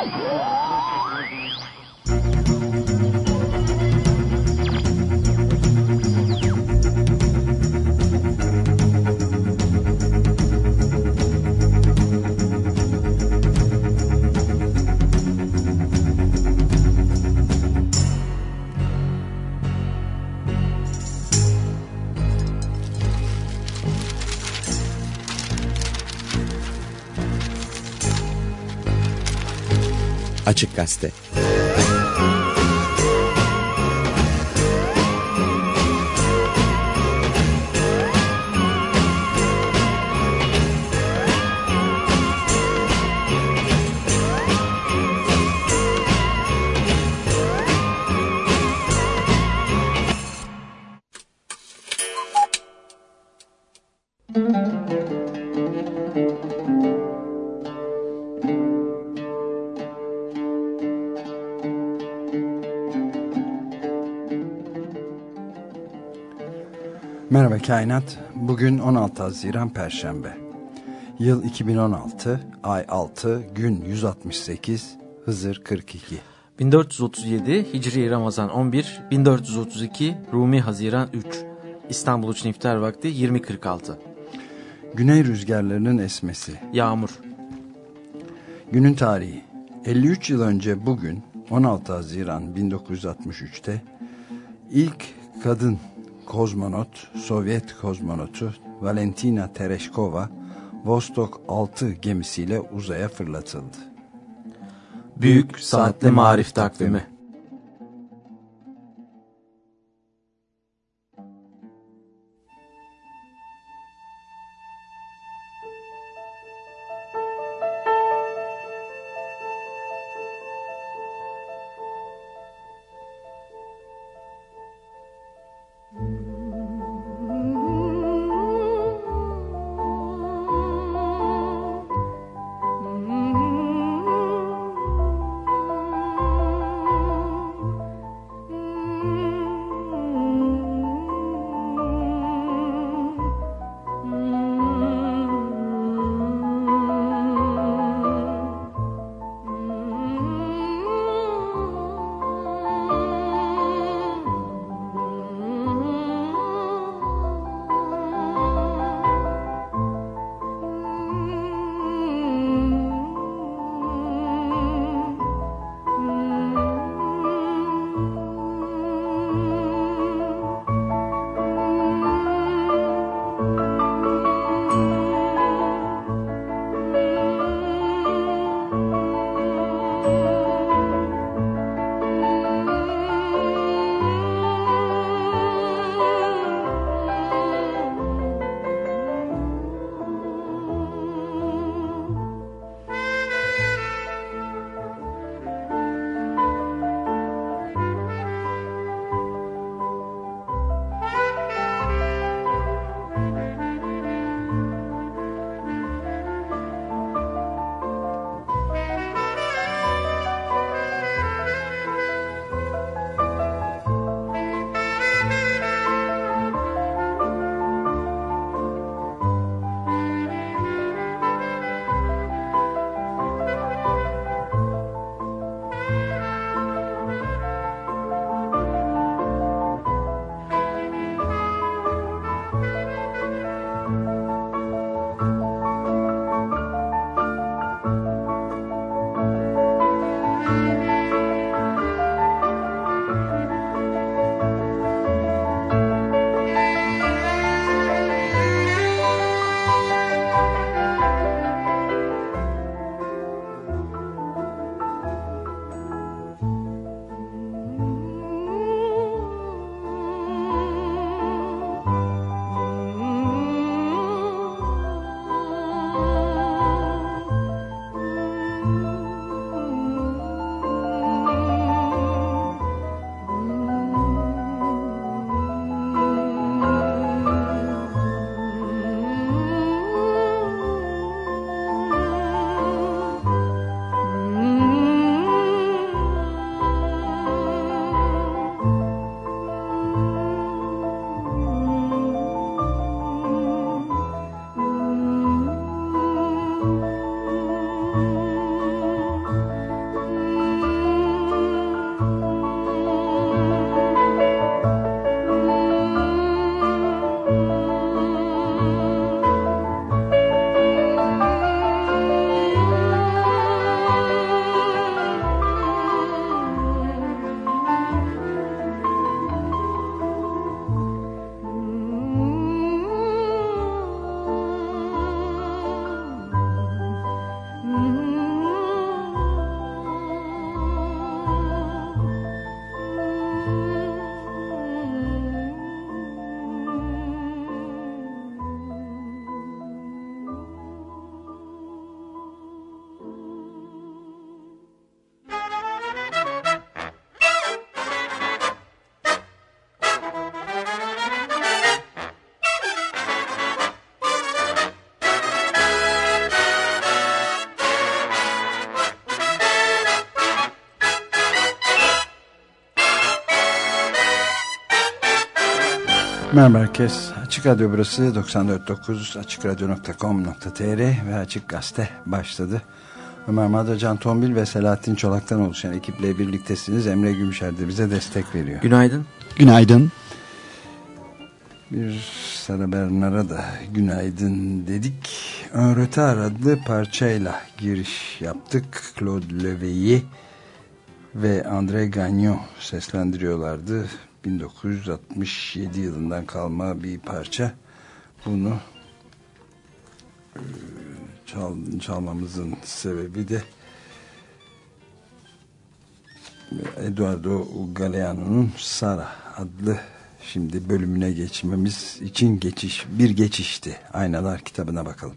Oh! Açık Gazete Merhaba Kainat. Bugün 16 Haziran Perşembe. Yıl 2016, ay 6, gün 168, Hızır 42. 1437 Hicri Ramazan 11, 1432 Rumi Haziran 3. İstanbul için iftar vakti 20.46. Güney rüzgarlarının esmesi. Yağmur. Günün tarihi. 53 yıl önce bugün 16 Haziran 1963'te ilk kadın kozmonot, Sovyet kozmonotu Valentina Tereshkova Vostok 6 gemisiyle uzaya fırlatıldı. Büyük Saatli Marif Takvimi Merhaba herkes. Açık Radyo burası 94.9 AçıkRadyo.com.tr ve Açık Gazete başladı. Ömer Madra, Can Tombil ve Selahattin Çolak'tan oluşan ekiple birliktesiniz. Emre Gümüşer de bize destek veriyor. Günaydın. Günaydın. Bir Sara Bernard'a da günaydın dedik. Retard adlı parçayla giriş yaptık. Claude Leveillet ve André Gagnon seslendiriyorlardı. 1967 yılından kalma bir parça. Bunu e, çal, çalmamızın sebebi de Eduardo Galeano'nun Sara adlı şimdi bölümüne geçmemiz için geçiş bir geçişti. Aynalar kitabına bakalım.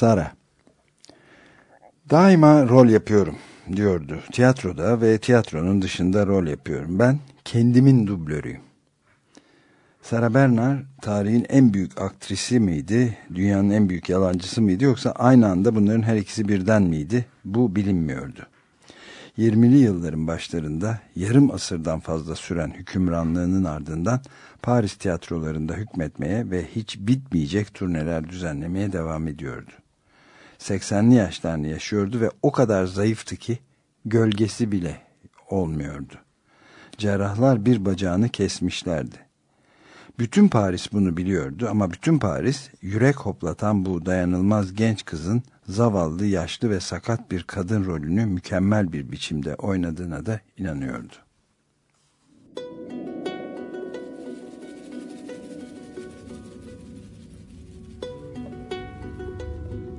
Sara. Daima rol yapıyorum diyordu. Tiyatroda ve tiyatronun dışında rol yapıyorum. Ben kendimin dublörüyüm. Sara Bernard tarihin en büyük aktrisi miydi? Dünyanın en büyük yalancısı mıydı? Yoksa aynı anda bunların her ikisi birden miydi? Bu bilinmiyordu. 20'li yılların başlarında yarım asırdan fazla süren hükümranlığının ardından Paris tiyatrolarında hükmetmeye ve hiç bitmeyecek turneler düzenlemeye devam ediyordu. 80'li yaşlarını yaşıyordu ve o kadar zayıftı ki gölgesi bile olmuyordu. Cerrahlar bir bacağını kesmişlerdi. Bütün Paris bunu biliyordu ama bütün Paris yürek hoplatan bu dayanılmaz genç kızın zavallı, yaşlı ve sakat bir kadın rolünü mükemmel bir biçimde oynadığına da inanıyordu.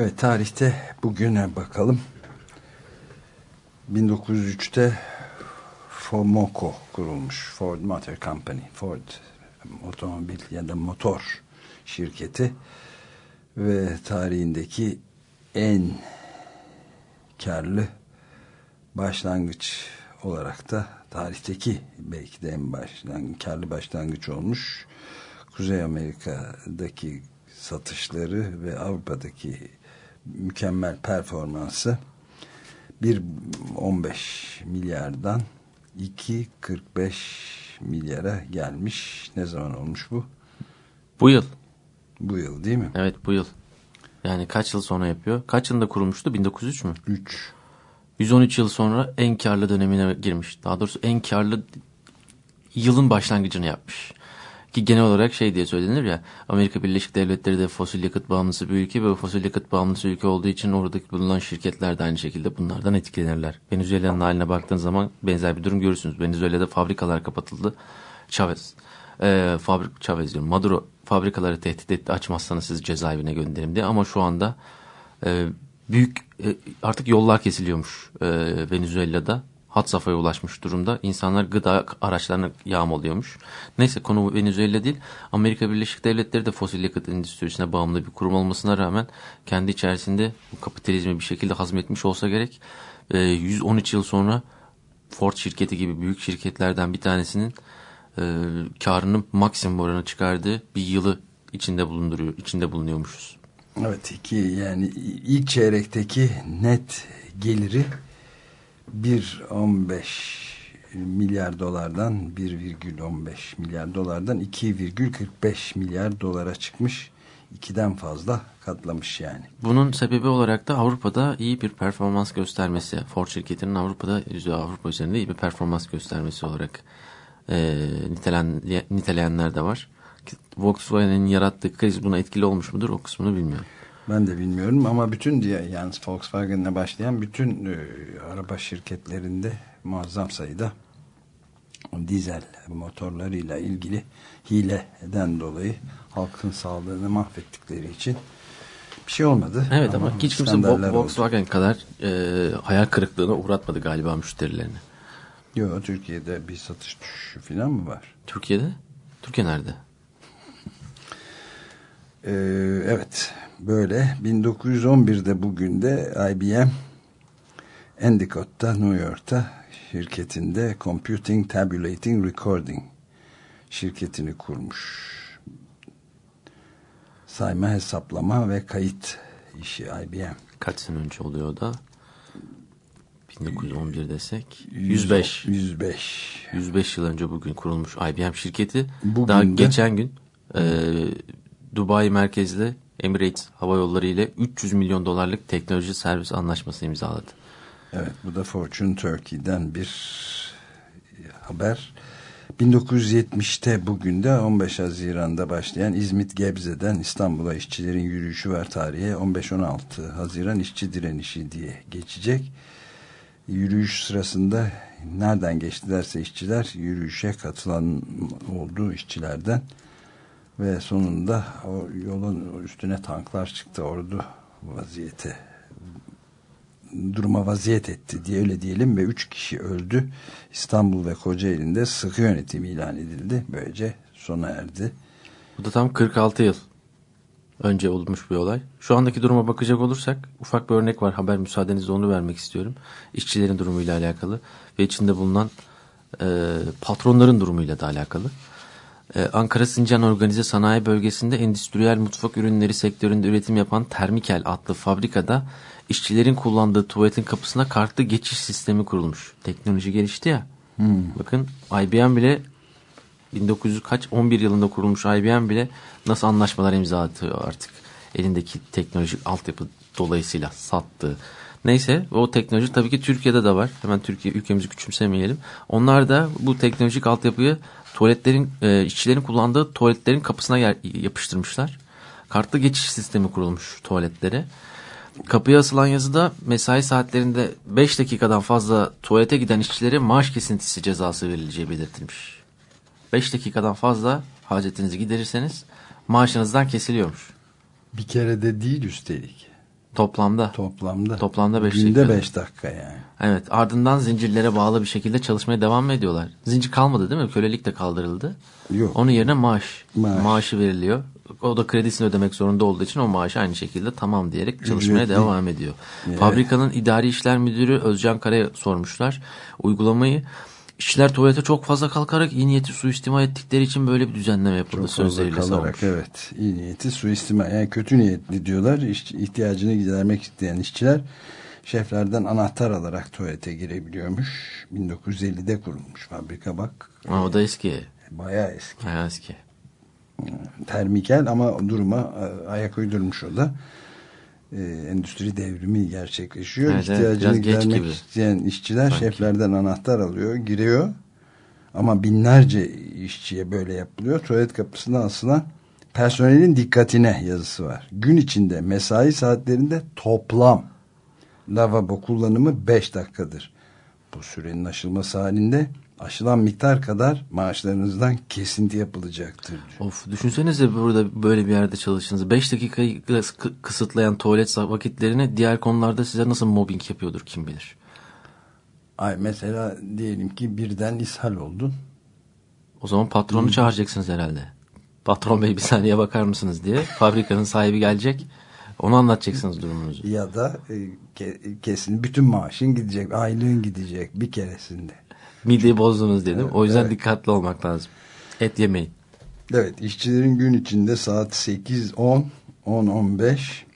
Evet tarihte bugüne bakalım. 1903'te Fomoco kurulmuş. Ford Motor Company. Ford otomobil ya da motor şirketi ve tarihindeki en karlı başlangıç olarak da tarihteki belki de en başlangıç, karlı başlangıç olmuş. Kuzey Amerika'daki satışları ve Avrupa'daki mükemmel performansı 1.15 milyardan 2.45 milyara gelmiş. Ne zaman olmuş bu? Bu yıl. Bu yıl değil mi? Evet bu yıl. Yani kaç yıl sonra yapıyor? Kaç yılında kurulmuştu? 1903 mü? 3. 113 yıl sonra en karlı dönemine girmiş. Daha doğrusu en karlı yılın başlangıcını yapmış. Ki genel olarak şey diye söylenir ya Amerika Birleşik Devletleri de fosil yakıt bağımlısı bir ülke ve fosil yakıt bağımlısı ülke olduğu için oradaki bulunan şirketler de aynı şekilde bunlardan etkilenirler. Venezuela'nın haline baktığın zaman benzer bir durum görürsünüz. Venezuela'da fabrikalar kapatıldı. Chavez, e, fabrik, Chavez diyorum, Maduro fabrikaları tehdit etti açmazsanız sizi cezaevine gönderim diye ama şu anda e, büyük e, artık yollar kesiliyormuş e, Venezuela'da hat safhaya ulaşmış durumda. İnsanlar gıda araçlarını yağmalıyormuş. Neyse konu Venezuela değil. Amerika Birleşik Devletleri de fosil yakıt endüstrisine bağımlı bir kurum olmasına rağmen kendi içerisinde bu kapitalizmi bir şekilde hazmetmiş olsa gerek. E, 113 yıl sonra Ford şirketi gibi büyük şirketlerden bir tanesinin e, karının maksimum oranı çıkardığı bir yılı içinde bulunduruyor, içinde bulunuyormuşuz. Evet iki yani ilk çeyrekteki net geliri 1.15 milyar dolardan 1,15 milyar dolardan 2,45 milyar dolara çıkmış. ikiden fazla katlamış yani. Bunun sebebi olarak da Avrupa'da iyi bir performans göstermesi. Ford şirketinin Avrupa'da Avrupa üzerinde iyi bir performans göstermesi olarak e, nitelen, niteleyenler de var. Volkswagen'in yarattığı kriz buna etkili olmuş mudur o kısmını bilmiyorum. Ben de bilmiyorum ama bütün diye yani Volkswagen'le başlayan bütün e, araba şirketlerinde muazzam sayıda dizel motorlarıyla ilgili hileden dolayı halkın sağlığını mahvettikleri için bir şey olmadı. Evet ama, ama hiç kimse Volkswagen oldu. kadar e, hayal kırıklığına uğratmadı galiba müşterilerini. Yok Türkiye'de bir satış düşüşü falan mı var? Türkiye'de? Türkiye nerede? ee, evet böyle 1911'de bugün de IBM Endicott'ta New York'ta şirketinde Computing Tabulating Recording şirketini kurmuş. Sayma, hesaplama ve kayıt işi IBM. Kaç sene önce oluyor da? 1911 desek 105 105 105 yıl önce bugün kurulmuş IBM şirketi bugün daha de, geçen gün e, Dubai merkezli Emirates Hava Yolları ile 300 milyon dolarlık teknoloji servis anlaşması imzaladı. Evet bu da Fortune Turkey'den bir haber. 1970'te bugün de 15 Haziran'da başlayan İzmit Gebze'den İstanbul'a işçilerin yürüyüşü var tarihe 15-16 Haziran işçi direnişi diye geçecek. Yürüyüş sırasında nereden geçtilerse işçiler yürüyüşe katılan oldu işçilerden ve sonunda o yolun üstüne tanklar çıktı ordu vaziyete duruma vaziyet etti diye öyle diyelim ve üç kişi öldü. İstanbul ve Kocaeli'nde sıkı yönetim ilan edildi. Böylece sona erdi. Bu da tam 46 yıl önce olmuş bir olay. Şu andaki duruma bakacak olursak ufak bir örnek var. Haber müsaadenizle onu vermek istiyorum. İşçilerin durumuyla alakalı ve içinde bulunan e, patronların durumuyla da alakalı. Ee, Ankara Sincan Organize Sanayi Bölgesi'nde endüstriyel mutfak ürünleri sektöründe üretim yapan Termikel adlı fabrikada işçilerin kullandığı tuvaletin kapısına kartlı geçiş sistemi kurulmuş. Teknoloji gelişti ya. Hmm. Bakın IBM bile 1900 kaç 11 yılında kurulmuş IBM bile nasıl anlaşmalar imza atıyor artık. Elindeki teknolojik altyapı dolayısıyla sattığı. Neyse o teknoloji tabii ki Türkiye'de de var. Hemen Türkiye ülkemizi küçümsemeyelim. Onlar da bu teknolojik altyapıyı tuvaletlerin e, işçilerin kullandığı tuvaletlerin kapısına yer, yapıştırmışlar. Kartlı geçiş sistemi kurulmuş tuvaletlere. Kapıya asılan yazıda mesai saatlerinde 5 dakikadan fazla tuvalete giden işçilere maaş kesintisi cezası verileceği belirtilmiş. 5 dakikadan fazla hacetinizi giderirseniz maaşınızdan kesiliyormuş. Bir kere de değil üstelik. Toplamda. Toplamda. Toplamda 5 dakika. Günde 5 dakika yani. Evet ardından zincirlere bağlı bir şekilde çalışmaya devam ediyorlar. Zincir kalmadı değil mi? Kölelik de kaldırıldı. Yok. Onun yerine maaş. maaş. Maaşı veriliyor. O da kredisini ödemek zorunda olduğu için o maaşı aynı şekilde tamam diyerek çalışmaya Ücretli. devam ediyor. Yeah. Fabrikanın idari işler müdürü Özcan Kara'ya sormuşlar. Uygulamayı İşçiler tuvalete çok fazla kalkarak iyi niyeti suistimal ettikleri için böyle bir düzenleme yapıldı çok sözleriyle kalarak, savunmuş. Evet iyi niyeti suistimal yani kötü niyetli diyorlar İş, ihtiyacını gidermek isteyen işçiler şeflerden anahtar alarak tuvalete girebiliyormuş. 1950'de kurulmuş fabrika bak. Ha, o da eski. Bayağı eski. Bayağı eski. Termikel ama duruma e, ayak uydurmuş o da e, endüstri devrimi gerçekleşiyor. Evet, İhtiyacını evet, gidermek isteyen işçiler Sanki. şeflerden anahtar alıyor, giriyor. Ama binlerce işçiye böyle yapılıyor. Tuvalet kapısına asılan personelin dikkatine yazısı var. Gün içinde mesai saatlerinde toplam lavabo kullanımı 5 dakikadır. Bu sürenin aşılması halinde aşılan miktar kadar maaşlarınızdan kesinti yapılacaktır. Of düşünsenize burada böyle bir yerde çalıştığınızı 5 dakikayı kısıtlayan tuvalet vakitlerini diğer konularda size nasıl mobbing yapıyordur kim bilir. Ay mesela diyelim ki birden ishal oldun. O zaman patronu hmm. çağıracaksınız herhalde. Patron bey bir saniye bakar mısınız diye. Fabrikanın sahibi gelecek. Onu anlatacaksınız durumunuzu. Ya da e, kesin bütün maaşın gidecek, aylığın gidecek bir keresinde. Mideyi bozdunuz dedim. Evet, o yüzden evet. dikkatli olmak lazım. Et yemeyin. Evet işçilerin gün içinde saat 8, 10, 10, 15,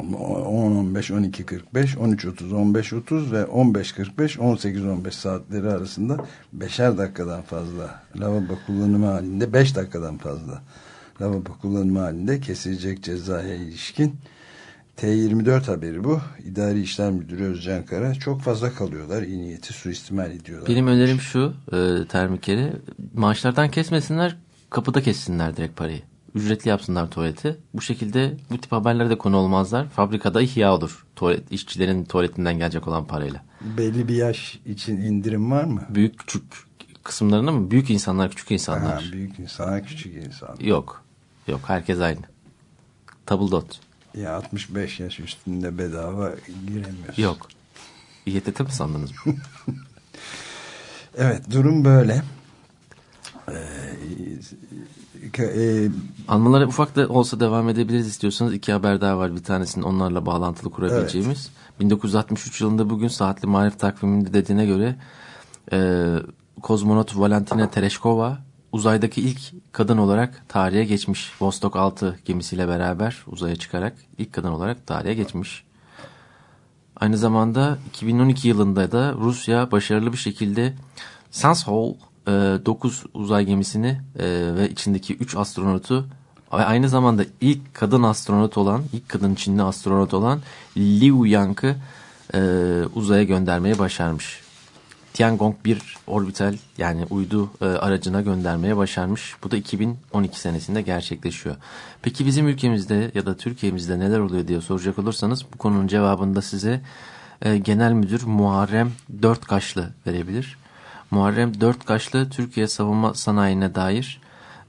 10, 15, 12, 45, 13, 30, 15, 30 ve 15, 45, 18, 15 saatleri arasında beşer dakikadan fazla lavabo kullanımı halinde 5 dakikadan fazla lavabo kullanımı halinde kesilecek cezaya ilişkin T24 haberi bu. İdari İşler Müdürü Özcan Kara çok fazla kalıyorlar. İyi niyeti suistimal ediyorlar. Benim önerim şu e, termikeri maaşlardan kesmesinler kapıda kessinler direkt parayı. Ücretli yapsınlar tuvaleti. Bu şekilde bu tip haberlere de konu olmazlar. Fabrikada ihya olur. Tuvalet, işçilerin tuvaletinden gelecek olan parayla. Belli bir yaş için indirim var mı? Büyük küçük kısımlarında mı? Büyük insanlar küçük insanlar. Ha, büyük insanlar küçük insanlar. Yok. Yok herkes aynı. Tabldot. Ya 65 yaş üstünde bedava giremiyorsun. Yok. İETT mi sandınız? Evet durum böyle. Ee, e, Anmalara ufak da olsa devam edebiliriz istiyorsanız iki haber daha var. Bir tanesinin onlarla bağlantılı kurabileceğimiz. 1963 yılında bugün saatli marif takviminde dediğine göre e, kozmonot Valentina Tereshkova uzaydaki ilk kadın olarak tarihe geçmiş. Vostok 6 gemisiyle beraber uzaya çıkarak ilk kadın olarak tarihe geçmiş. Aynı zamanda 2012 yılında da Rusya başarılı bir şekilde Sanshol 9 uzay gemisini e, ve içindeki 3 astronotu ve aynı zamanda ilk kadın astronot olan, ilk kadın Çinli astronot olan Liu Yang'ı e, uzaya göndermeye başarmış. Tiangong 1 orbital yani uydu e, aracına göndermeye başarmış. Bu da 2012 senesinde gerçekleşiyor. Peki bizim ülkemizde ya da Türkiye'mizde neler oluyor diye soracak olursanız bu konunun cevabında size e, Genel Müdür Muharrem Dörtkaşlı verebilir. Muharrem Dörtkaşlı Türkiye savunma sanayine dair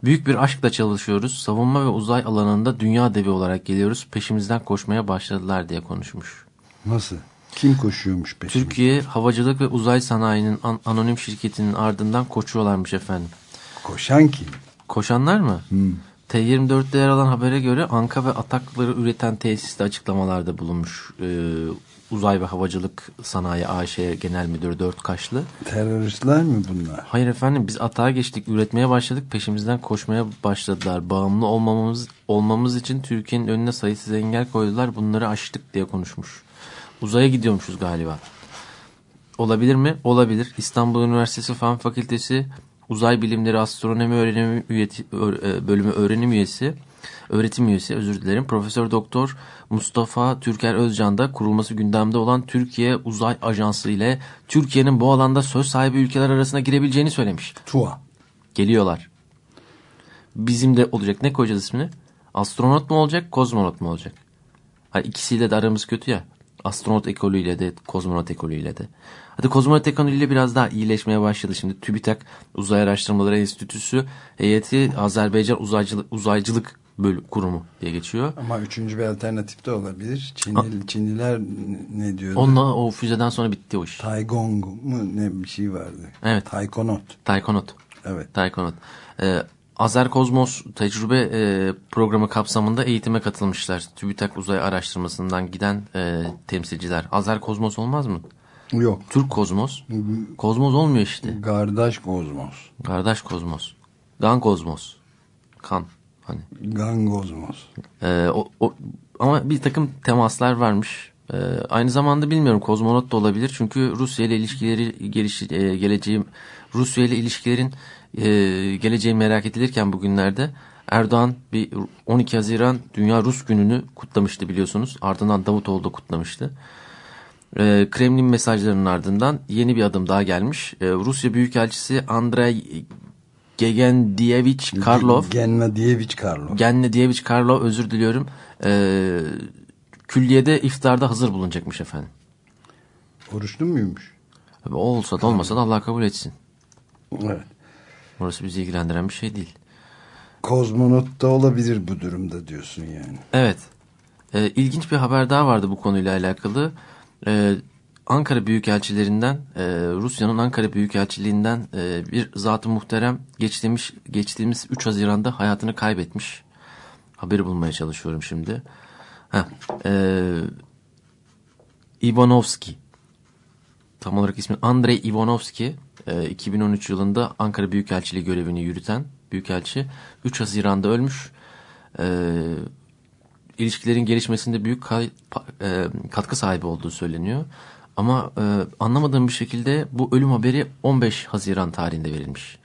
büyük bir aşkla çalışıyoruz. Savunma ve uzay alanında dünya devi olarak geliyoruz. Peşimizden koşmaya başladılar diye konuşmuş. nasıl? Kim koşuyormuş peşine? Türkiye Havacılık ve Uzay Sanayi'nin an- anonim şirketinin ardından koşuyorlarmış efendim. Koşan kim? Koşanlar mı? Hmm. T24'te yer alan habere göre Anka ve Atakları üreten tesiste açıklamalarda bulunmuş. Ee, Uzay ve Havacılık Sanayi AŞ Genel Müdürü Dört Kaşlı. Teröristler mi bunlar? Hayır efendim biz atağa geçtik, üretmeye başladık, peşimizden koşmaya başladılar. Bağımlı olmamamız olmamız için Türkiye'nin önüne sayısız engel koydular, bunları aştık diye konuşmuş. Uzaya gidiyormuşuz galiba. Olabilir mi? Olabilir. İstanbul Üniversitesi Fen Fakültesi Uzay Bilimleri Astronomi Öğrenim Üyeti, e, Bölümü öğrenim üyesi, öğretim üyesi özür dilerim. Profesör Doktor Mustafa Türker Özcan da kurulması gündemde olan Türkiye Uzay Ajansı ile Türkiye'nin bu alanda söz sahibi ülkeler arasına girebileceğini söylemiş. Tua. Geliyorlar. Bizim de olacak. Ne koyacağız ismini? Astronot mu olacak, kozmonot mu olacak? Hani ikisiyle de aramız kötü ya. Astronot ekolüyle de, kozmonot ekolüyle de. Hadi kozmonot ekolüyle biraz daha iyileşmeye başladı. Şimdi TÜBİTAK Uzay Araştırmaları Enstitüsü heyeti Azerbaycan Uzaycılık, Uzaycılık Bölü, Kurumu diye geçiyor. Ama üçüncü bir alternatif de olabilir. Çinli, Çinliler ne diyordu? Onunla o füzeden sonra bitti o iş. Taigong mu ne bir şey vardı. Evet. Taikonot. Taykonot. Evet. Taykonot. Ee, Azer Kozmos tecrübe e, programı kapsamında eğitime katılmışlar. TÜBİTAK uzay araştırmasından giden e, temsilciler. Azer Kozmos olmaz mı? Yok. Türk Kozmos. Kozmos olmuyor işte. Gardaş Kozmos. Kardeş Kozmos. Gan Kozmos. Kan. Hani. Gangozmos. Ee, o, o, ama bir takım temaslar varmış. Ee, aynı zamanda bilmiyorum kozmonot da olabilir. Çünkü Rusya ile ilişkileri geliş, e, geleceği Rusya ile ilişkilerin e, geleceği merak edilirken bugünlerde Erdoğan bir 12 Haziran Dünya Rus Günü'nü kutlamıştı biliyorsunuz. Ardından Davutoğlu da kutlamıştı. Ee, Kremlin mesajlarının ardından yeni bir adım daha gelmiş. Ee, Rusya Büyükelçisi Andrei Gegendiyevich Karlov Gennadiyevich Karlov. Gennadiyevich Karlov özür diliyorum. Ee, külliyede iftarda hazır bulunacakmış efendim. Oruçlu muymuş? O olsa da olmasa da Allah kabul etsin. Evet. Orası bizi ilgilendiren bir şey değil. Kozmonot da olabilir bu durumda diyorsun yani. Evet. Ee, ilginç bir haber daha vardı bu konuyla alakalı. Ee, Ankara Büyükelçilerinden, e, Rusya'nın Ankara Büyükelçiliğinden e, bir zat-ı muhterem geçtiğimiz, geçtiğimiz 3 Haziran'da hayatını kaybetmiş. Haberi bulmaya çalışıyorum şimdi. Heh, e, Ivanovski. Tam olarak ismi Andrei Ivanovski. E, 2013 yılında Ankara Büyükelçiliği görevini yürüten Büyükelçi. 3 Haziran'da ölmüş. E, ilişkilerin gelişmesinde büyük e, katkı sahibi olduğu söyleniyor. Ama e, anlamadığım bir şekilde bu ölüm haberi 15 Haziran tarihinde verilmiş.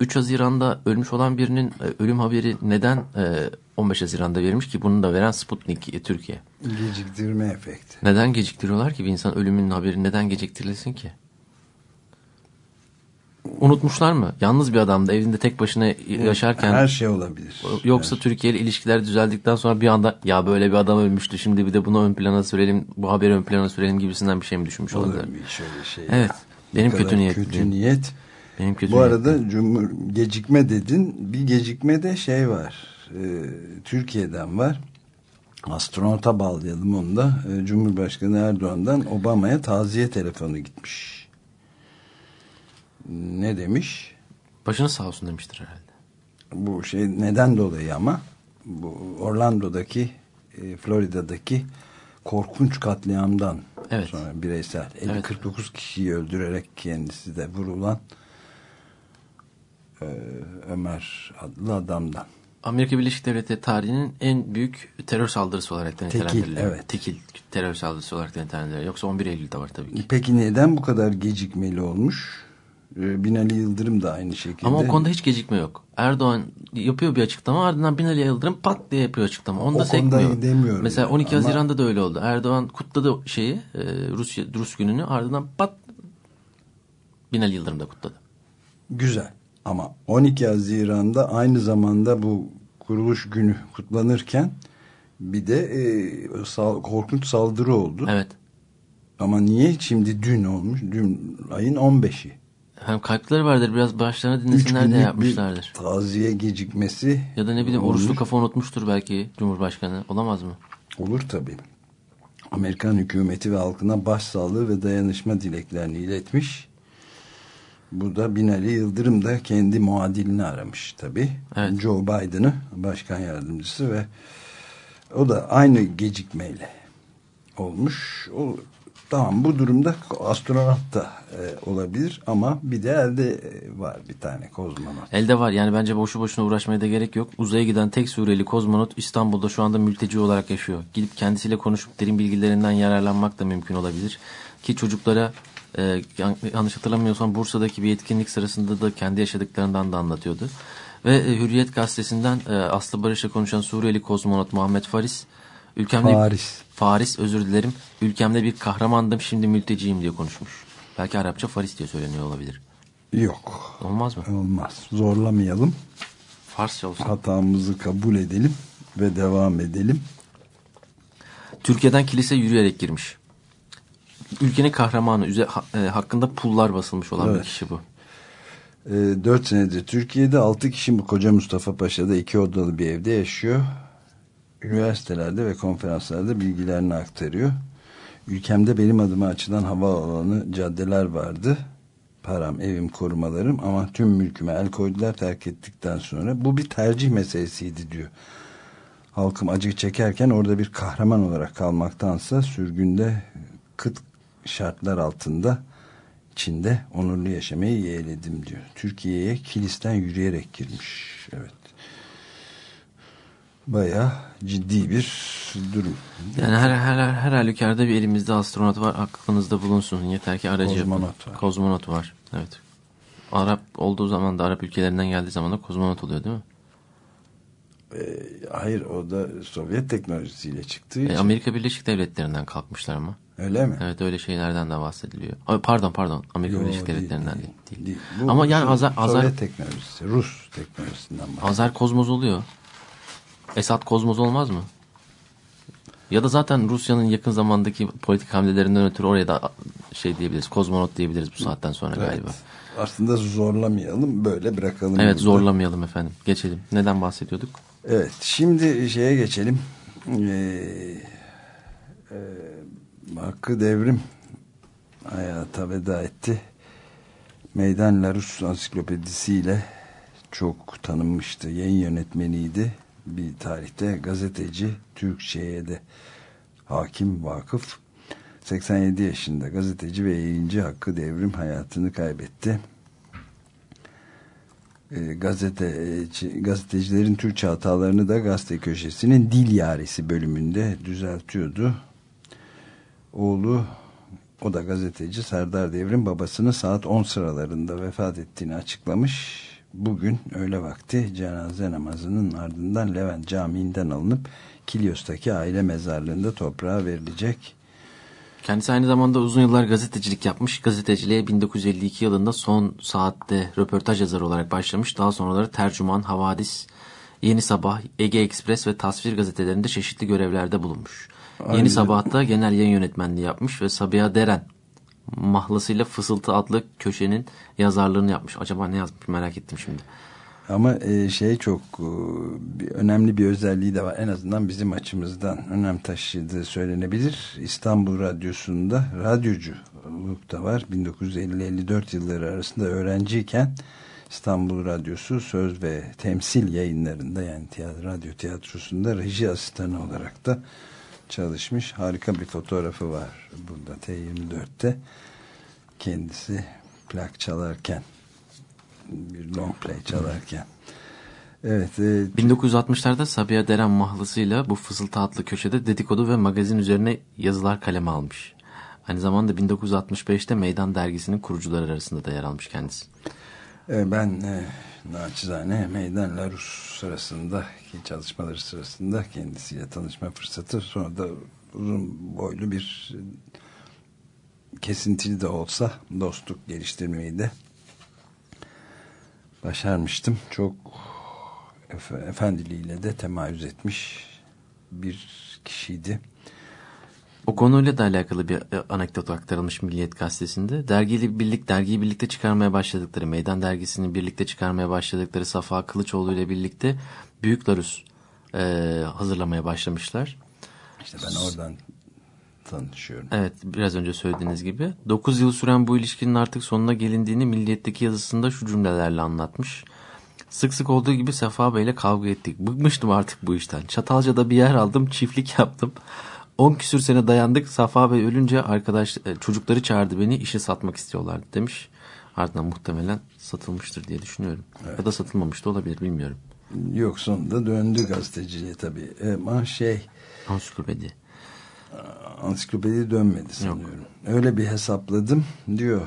3 Haziran'da ölmüş olan birinin e, ölüm haberi neden e, 15 Haziran'da verilmiş ki bunu da veren Sputnik e, Türkiye. Geciktirme efekti. Neden geciktiriyorlar ki bir insan ölümünün haberi neden geciktirilsin ki? Unutmuşlar mı? Yalnız bir adamdı evinde tek başına yaşarken. Her şey olabilir. Yoksa Türkiye ile ilişkiler düzeldikten sonra bir anda ya böyle bir adam ölmüştü şimdi bir de bunu ön plana sürelim bu haberi ön plana sürelim gibisinden bir şey mi düşünmüş Olur olabilir? mu hiç öyle şey? Evet. ya? Benim Bu kötü niyetliyim. Kötü niyet. Benim kötü Bu arada cumhur, gecikme dedin. Bir gecikme de şey var. Ee, Türkiye'den var. Astronota bağlayalım onu da. Ee, Cumhurbaşkanı Erdoğan'dan Obama'ya taziye telefonu gitmiş. Ne demiş? Başınız sağ olsun demiştir herhalde. Bu şey neden dolayı ama bu Orlando'daki e, Florida'daki korkunç katliamdan Evet. sonra bireysel 50 Evet. 49 kişiyi öldürerek kendisi de vurulan e, Ömer adlı adamdan. Amerika Birleşik Devletleri tarihinin en büyük terör saldırısı olarak da Tekil, evet. Tekil terör saldırısı olarak da nitelendiriliyor. Yoksa 11 Eylül'de var tabii ki. Peki neden bu kadar gecikmeli olmuş? E, Binali Yıldırım da aynı şekilde. Ama o konuda hiç gecikme yok. Erdoğan yapıyor bir açıklama ardından Binali Yıldırım pat diye yapıyor açıklama. Onda O konuda sekmiyor. demiyorum Mesela ben 12 ama- Haziran'da da öyle oldu. Erdoğan kutladı şeyi e, Rusya Rus gününü ardından pat Binali Yıldırım da kutladı. Güzel. Ama 12 Haziran'da aynı zamanda bu kuruluş günü kutlanırken bir de e, sal- korkunç saldırı oldu. Evet. Ama niye şimdi dün olmuş? Dün ayın 15'i. Hem kayıpları vardır biraz başlarına dinlesinler günlük yapmışlardır. bir taziye gecikmesi Ya da ne bileyim olmuş. oruçlu kafa unutmuştur belki Cumhurbaşkanı. Olamaz mı? Olur tabii. Amerikan hükümeti ve halkına başsağlığı ve dayanışma dileklerini iletmiş. Bu da Binali Yıldırım da kendi muadilini aramış tabii. Evet. Joe Biden'ı başkan yardımcısı ve o da aynı gecikmeyle olmuş. O, tamam bu durumda astronot da e, olabilir ama bir de elde e, var bir tane kozmonot. Elde var yani bence boşu boşuna uğraşmaya da gerek yok. Uzaya giden tek Suriyeli kozmonot İstanbul'da şu anda mülteci olarak yaşıyor. Gidip kendisiyle konuşup derin bilgilerinden yararlanmak da mümkün olabilir. Ki çocuklara e, yan- yanlış hatırlamıyorsam Bursa'daki bir etkinlik sırasında da kendi yaşadıklarından da anlatıyordu. Ve e, Hürriyet gazetesinden e, Aslı Barış'la konuşan Suriyeli kozmonot Muhammed Faris ülkemde Faris. Faris özür dilerim. Ülkemde bir kahramandım şimdi mülteciyim diye konuşmuş. Belki Arapça Faris diye söyleniyor olabilir. Yok. Olmaz mı? Olmaz. Zorlamayalım. Farsça olsun. Hatamızı kabul edelim ve devam edelim. Türkiye'den kilise yürüyerek girmiş. Ülkenin kahramanı üze, ha- e, hakkında pullar basılmış olan bir Evet. kişi bu. E, 4 senedir Türkiye'de 6 kişi bu koca Mustafa Paşa'da iki odalı bir evde yaşıyor. Üniversitelerde ve konferanslarda bilgilerini aktarıyor. Ülkemde benim adıma açılan havaalanı caddeler vardı. Param, evim, korumalarım ama tüm mülküme el koydular terk ettikten sonra. Bu bir tercih meselesiydi diyor. Halkım acı çekerken orada bir kahraman olarak kalmaktansa sürgünde kıt şartlar altında Çin'de onurlu yaşamayı yeğledim diyor. Türkiye'ye kilisten yürüyerek girmiş. Evet. Bayağı ciddi bir durum. Yani her, her, her halükarda bir elimizde astronot var. Aklınızda bulunsun. Yeter ki aracı yapın. Kozmonot var. Kozmonot var. Evet. Arap olduğu zaman da Arap ülkelerinden geldiği zaman da kozmonot oluyor değil mi? Ee, hayır o da Sovyet teknolojisiyle çıktığı E, için. Amerika Birleşik Devletleri'nden kalkmışlar ama. Öyle mi? Evet öyle şeylerden de bahsediliyor. Ay, Pardon pardon Amerika Yo, Birleşik değil, Devletleri'nden değil, değil. değil. değil. Bu Ama yani Azar, Azar, Sovyet teknolojisi, Rus teknolojisinden bahsediyor. Azer kozmoz oluyor. Esat kozmoz olmaz mı? Ya da zaten Rusya'nın yakın zamandaki politik hamlelerinden ötürü oraya da şey diyebiliriz. Kozmonot diyebiliriz bu saatten sonra Evet. galiba. Aslında zorlamayalım, böyle bırakalım. Evet burada. zorlamayalım efendim. Geçelim. Neden bahsediyorduk? Evet, şimdi şeye geçelim. Ee, e, Hakkı Devrim hayata veda etti. Meydan Larus ansiklopedisiyle çok tanınmıştı. Yayın yönetmeniydi. Bir tarihte gazeteci, Türkçe'ye de hakim, vakıf. 87 yaşında gazeteci ve yayıncı Hakkı Devrim hayatını kaybetti e, gazete e, gazetecilerin Türkçe hatalarını da gazete köşesinin dil yarisi bölümünde düzeltiyordu. Oğlu o da gazeteci Serdar Devrim babasını saat 10 sıralarında vefat ettiğini açıklamış. bugün öğle vakti cenaze namazının ardından Levent Camii'nden alınıp Kilyos'taki aile mezarlığında toprağa verilecek. Kendisi aynı zamanda uzun yıllar gazetecilik yapmış. Gazeteciliğe 1952 yılında son saatte röportaj yazarı olarak başlamış. Daha sonraları tercüman, havadis, Yeni Sabah, Ege Ekspres ve Tasvir gazetelerinde çeşitli görevlerde bulunmuş. Aynen. Yeni Sabah'ta genel yayın yönetmenliği yapmış ve Sabiha Deren mahlasıyla Fısıltı adlı köşenin yazarlığını yapmış. Acaba ne yazmış merak ettim şimdi. Ama e, şey çok e, önemli bir özelliği de var. En azından bizim açımızdan önem taşıdığı söylenebilir. İstanbul Radyosu'nda radyoculuk da var. 1950-54 yılları arasında öğrenciyken İstanbul Radyosu söz ve temsil yayınlarında yani tiyatro, radyo tiyatrosunda reji asistanı olarak da çalışmış. Harika bir fotoğrafı var burada T24'te. Kendisi plak çalarken bir long play çalarken. Evet. E, 1960'larda Sabiha Deren mahlasıyla bu fısıltı adlı köşede dedikodu ve magazin üzerine yazılar kaleme almış. Aynı zamanda 1965'te Meydan Dergisi'nin kurucuları arasında da yer almış kendisi. E, ben e, naçizane Meydan Larus sırasında çalışmaları sırasında kendisiyle tanışma fırsatı sonra da uzun boylu bir kesintili de olsa dostluk geliştirmeyi de başarmıştım. Çok efendiliğiyle de temayüz etmiş bir kişiydi. O konuyla da alakalı bir e, anekdot aktarılmış Milliyet Gazetesi'nde. Dergiyle birlik, dergiyi birlikte çıkarmaya başladıkları, Meydan Dergisi'ni birlikte çıkarmaya başladıkları Safa Kılıçoğlu ile birlikte Büyük Larus e, hazırlamaya başlamışlar. İşte ben oradan tanışıyorum. Evet biraz önce söylediğiniz gibi. 9 yıl süren bu ilişkinin artık sonuna gelindiğini Milliyet'teki yazısında şu cümlelerle anlatmış. Sık sık olduğu gibi Sefa Bey'le kavga ettik. Bıkmıştım artık bu işten. Çatalca'da bir yer aldım, çiftlik yaptım. 10 küsür sene dayandık. Safa Bey ölünce arkadaş e, çocukları çağırdı beni işi satmak istiyorlardı demiş. Ardından muhtemelen satılmıştır diye düşünüyorum. Evet. Ya da satılmamış da olabilir bilmiyorum. Yok sonunda döndü gazeteciliğe tabii. E, ama şey... Ansiklopedi. Ansiklopedi dönmedi sanıyorum. Yok. Öyle bir hesapladım diyor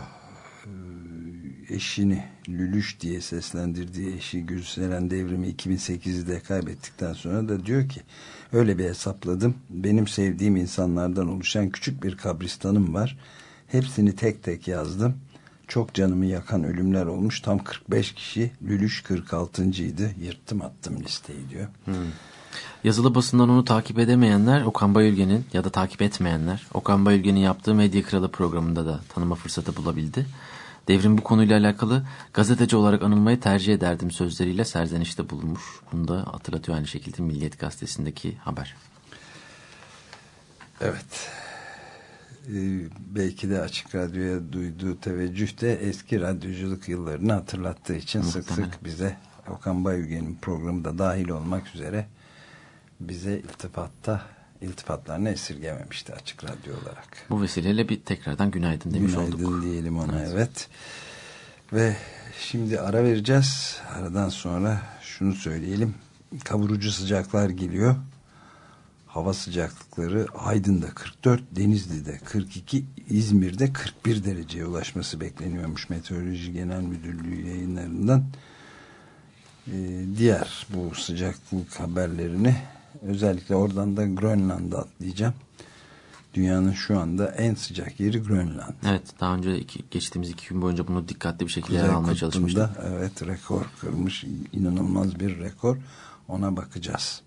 e, eşini Lülüş diye seslendirdiği eşi Gülseren Devrimi 2008'de kaybettikten sonra da diyor ki öyle bir hesapladım. Benim sevdiğim insanlardan oluşan küçük bir kabristanım var. Hepsini tek tek yazdım. Çok canımı yakan ölümler olmuş. Tam 45 kişi. Lülüş 46. idi. Yırttım attım listeyi diyor. Hmm. Yazılı basından onu takip edemeyenler Okan Bayülgen'in ya da takip etmeyenler Okan Bayülgen'in yaptığı Medya Kralı programında da tanıma fırsatı bulabildi. Devrim bu konuyla alakalı gazeteci olarak anılmayı tercih ederdim sözleriyle serzenişte bulunmuş. Bunu da hatırlatıyor aynı şekilde Milliyet Gazetesi'ndeki haber. Evet. Ee, belki de Açık Radyo'ya duyduğu teveccüh de eski radyoculuk yıllarını hatırlattığı için Muhtemelen. sık sık bize Okan Bayülgen'in programı da dahil olmak üzere bize iltifatta iltifatlarını esirgememişti açık radyo olarak. Bu vesileyle bir tekrardan günaydın demiş günaydın olduk. Günaydın diyelim ona evet. evet. Ve şimdi ara vereceğiz. Aradan sonra şunu söyleyelim. Kavurucu sıcaklar geliyor. Hava sıcaklıkları Aydın'da 44, Denizli'de 42, İzmir'de 41 dereceye ulaşması bekleniyormuş Meteoroloji Genel Müdürlüğü yayınlarından. Ee, diğer bu sıcaklık haberlerini Özellikle oradan da Grönland'a atlayacağım. Dünyanın şu anda en sıcak yeri Grönland. Evet daha önce iki, geçtiğimiz iki gün boyunca bunu dikkatli bir şekilde yer almaya çalışmıştık. Evet rekor kırmış. inanılmaz bir rekor. Ona bakacağız.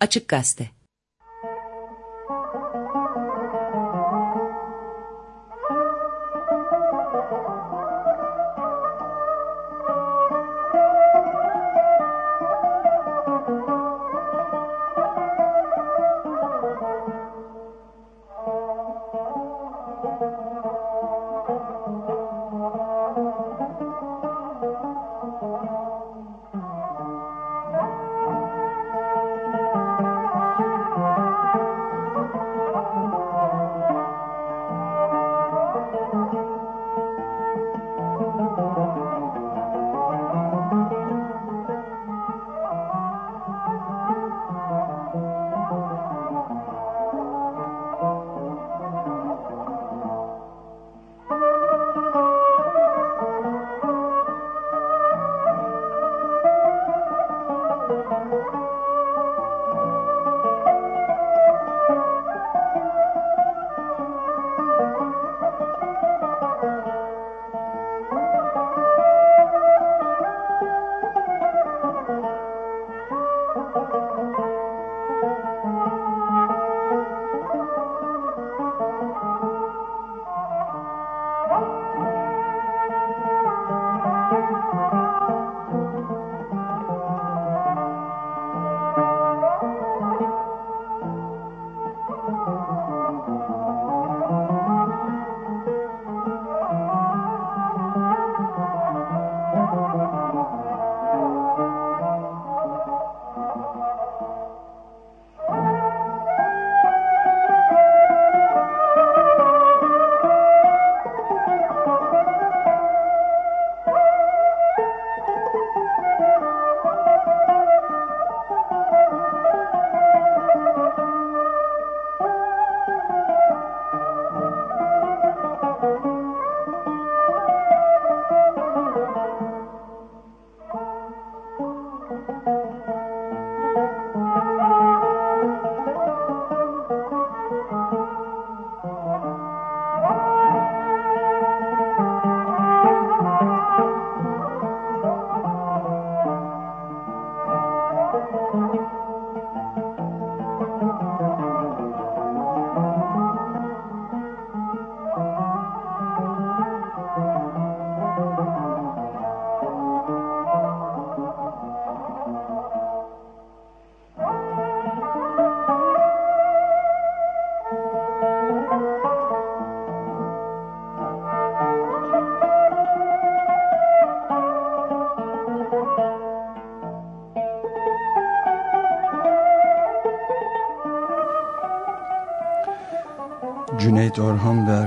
Açık Gazete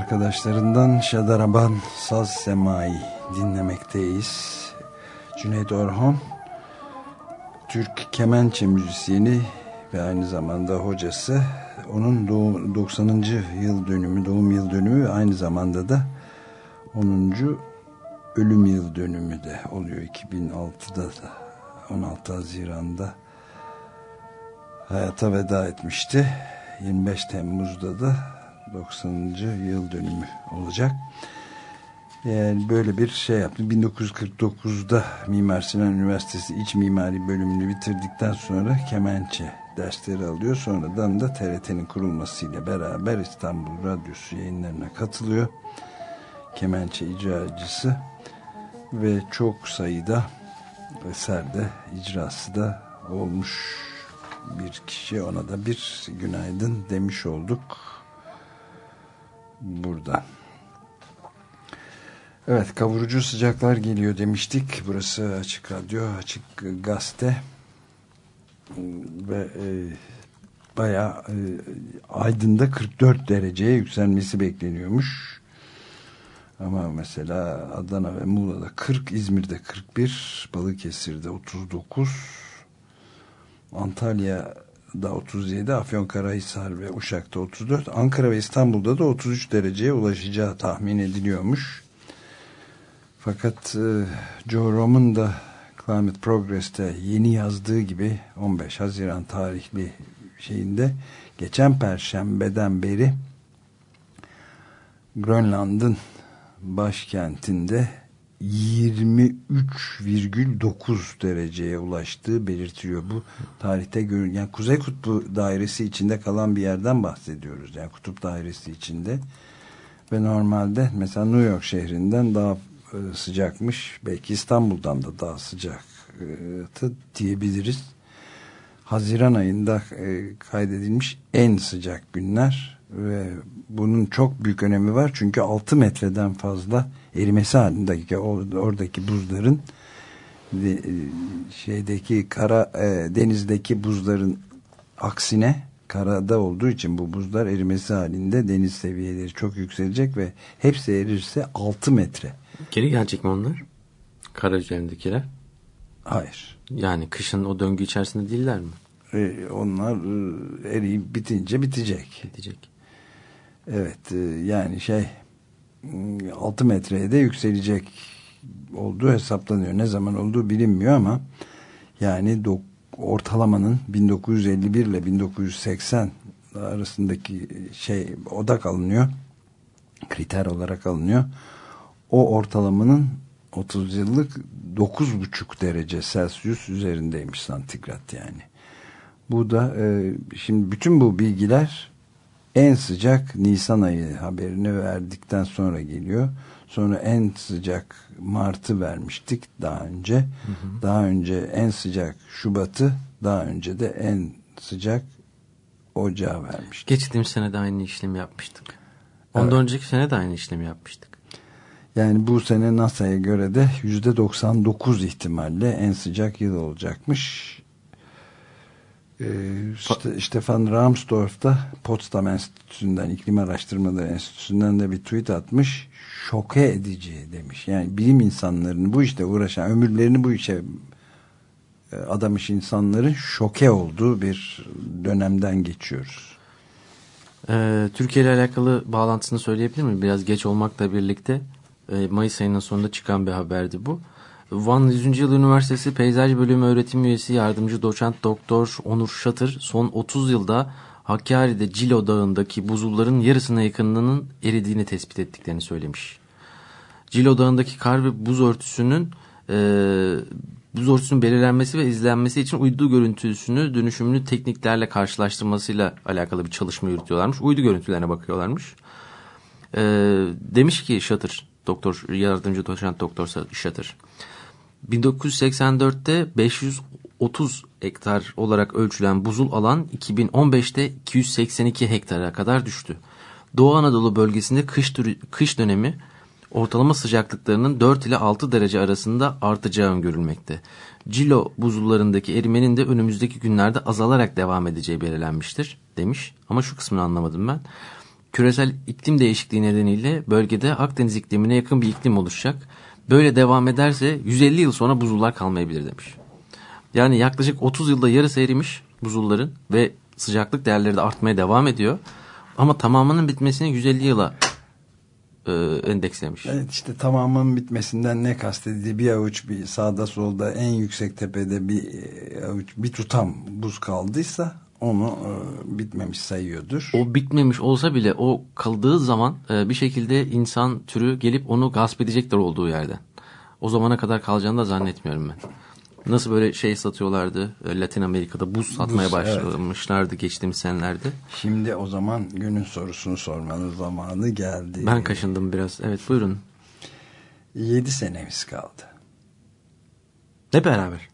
arkadaşlarından Şadaraban Saz Semai dinlemekteyiz. Cüneyt Orhan Türk kemençe müzisyeni ve aynı zamanda hocası. Onun doğum, 90. yıl dönümü, doğum yıl dönümü aynı zamanda da 10. ölüm yıl dönümü de oluyor 2006'da da 16 Haziran'da hayata veda etmişti. 25 Temmuz'da da 90. yıl dönümü olacak. Yani böyle bir şey yaptı. 1949'da Mimar Sinan Üniversitesi İç Mimari bölümünü bitirdikten sonra kemençe dersleri alıyor. Sonradan da TRT'nin kurulmasıyla beraber İstanbul Radyosu yayınlarına katılıyor. Kemençe icracısı ve çok sayıda eserde icrası da olmuş bir kişi ona da bir günaydın demiş olduk buradan. Evet kavurucu sıcaklar geliyor demiştik. Burası Açık Radyo, Açık Gazete ve e, bayağı e, Aydın'da 44 dereceye yükselmesi bekleniyormuş. Ama mesela Adana ve Muğla'da 40, İzmir'de 41, Balıkesir'de 39, Antalya'da 37, Afyonkarahisar ve Uşak'ta 34, Ankara ve İstanbul'da da 33 dereceye ulaşacağı tahmin ediliyormuş. Fakat e, Joe Roman da Climate Progress'te yeni yazdığı gibi 15 Haziran tarihli şeyinde geçen perşembeden beri Grönland'ın başkentinde 23,9 dereceye ulaştığı belirtiyor. Bu tarihte görün yani Kuzey Kutbu dairesi içinde kalan bir yerden bahsediyoruz. Yani kutup dairesi içinde ve normalde mesela New York şehrinden daha e, sıcakmış. Belki İstanbul'dan da daha sıcak diyebiliriz. Haziran ayında e, kaydedilmiş en sıcak günler ve bunun çok büyük önemi var. Çünkü 6 metreden fazla erimesi halindeki oradaki buzların şeydeki kara denizdeki buzların aksine karada olduğu için bu buzlar erimesi halinde deniz seviyeleri çok yükselecek ve hepsi erirse 6 metre Geri gelecek mi onlar? Kara üzerindekiler. Hayır. Yani kışın o döngü içerisinde değiller mi? Ee, onlar e, eriyip bitince bitecek. Bitecek. Evet e, yani şey 6 metreye de yükselecek olduğu hesaplanıyor. Ne zaman olduğu bilinmiyor ama yani ortalamanın 1951 ile 1980 arasındaki şey odak alınıyor. Kriter olarak alınıyor o ortalamanın 30 yıllık 9,5 derece Celsius üzerindeymiş santigrat yani. Bu da e, şimdi bütün bu bilgiler en sıcak Nisan ayı haberini verdikten sonra geliyor. Sonra en sıcak Mart'ı vermiştik daha önce. Daha önce en sıcak Şubat'ı, daha önce de en sıcak Ocağı vermiştik. Geçtiğimiz sene de aynı işlemi yapmıştık. Ondan Evet. önceki sene de aynı işlemi yapmıştık. Yani bu sene NASA'ya göre de %99 ihtimalle en sıcak yıl olacakmış. Ee, Stefan Ramsdorff da Potsdam Enstitüsü'nden, İklim Araştırmaları Enstitüsü'nden de bir tweet atmış. Şoke edici demiş. Yani bilim insanlarının bu işte uğraşan, ömürlerini bu işe e, adamış insanların şoke olduğu bir dönemden geçiyoruz. Ee, Türkiye ile alakalı bağlantısını söyleyebilir miyim? Biraz geç olmakla birlikte e, Mayıs ayının sonunda çıkan bir haberdi bu. Van 100. Yıl Üniversitesi Peyzaj Bölümü öğretim üyesi yardımcı doçent doktor Onur Şatır son 30 yılda Hakkari'de Cilo Dağı'ndaki buzulların yarısına yakınının eridiğini tespit ettiklerini söylemiş. Cilo Dağı'ndaki kar ve buz örtüsünün e, buz örtüsünün belirlenmesi ve izlenmesi için uydu görüntüsünü dönüşümlü tekniklerle karşılaştırmasıyla alakalı bir çalışma yürütüyorlarmış. Uydu görüntülerine bakıyorlarmış. E, demiş ki Shutter, doktor yardımcı doçent doktor Shutter. 1984'te 530 hektar olarak ölçülen buzul alan 2015'te 282 hektara kadar düştü. Doğu Anadolu bölgesinde kış, kış dönemi ortalama sıcaklıklarının 4 ile 6 derece arasında artacağı öngörülmekte. Cilo buzullarındaki erimenin de önümüzdeki günlerde azalarak devam edeceği belirlenmiştir demiş. Ama şu kısmını anlamadım ben. Küresel iklim değişikliği nedeniyle bölgede Akdeniz iklimine yakın bir iklim oluşacak. Böyle devam ederse 150 yıl sonra buzullar kalmayabilir demiş. Yani yaklaşık 30 yılda yarısı erimiş buzulların ve sıcaklık değerleri de artmaya devam ediyor. Ama tamamının bitmesini 150 yıla e, endekslemiş. Evet işte tamamının bitmesinden ne kastedildiği bir avuç bir sağda solda en yüksek tepede bir e, avuç bir tutam buz kaldıysa onu e, bitmemiş sayıyordur. O bitmemiş olsa bile o kaldığı zaman e, bir şekilde insan türü gelip onu gasp edecekler olduğu yerden. O zamana kadar kalacağını da zannetmiyorum ben. Nasıl böyle şey satıyorlardı e, Latin Amerika'da buz satmaya Buz, evet. başlamışlardı geçtiğimiz senelerde. Şimdi o zaman günün sorusunu sormanın zamanı geldi. Ben kaşındım biraz. Evet buyurun. 7 senemiz kaldı. Ne beraber?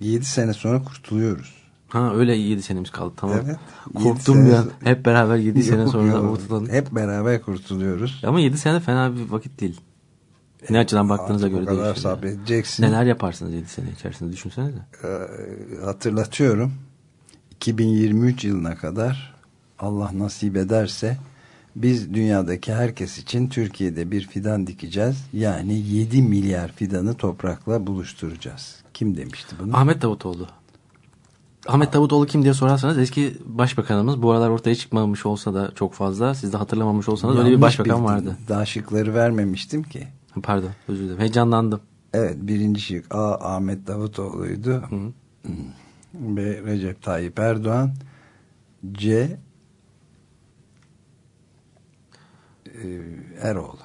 7 sene sonra kurtuluyoruz. Ha öyle 7 senemiz kaldı tamam. Evet. Korktum sene- bir an. Hep beraber 7 sene sonra ortadan. Hep beraber kurtuluyoruz. Ama 7 sene fena bir vakit değil. Ne açıdan baktığınıza Artık göre kadar değişir. sabredeceksin. Neler yaparsınız 7 sene içerisinde düşünsenize. Ee, hatırlatıyorum 2023 yılına kadar Allah nasip ederse biz dünyadaki herkes için Türkiye'de bir fidan dikeceğiz. Yani 7 milyar fidanı toprakla buluşturacağız. Kim demişti bunu? Ahmet Davutoğlu. Ahmet Davutoğlu kim diye sorarsanız eski başbakanımız bu aralar ortaya çıkmamış olsa da çok fazla siz de hatırlamamış olsanız öyle bir Yanlış başbakan bildin. vardı. Daha şıkları vermemiştim ki. Pardon özür dilerim heyecanlandım. Evet birinci şık A. Ahmet Davutoğlu'ydu. B. Recep Tayyip Erdoğan. C. e, Eroğlu.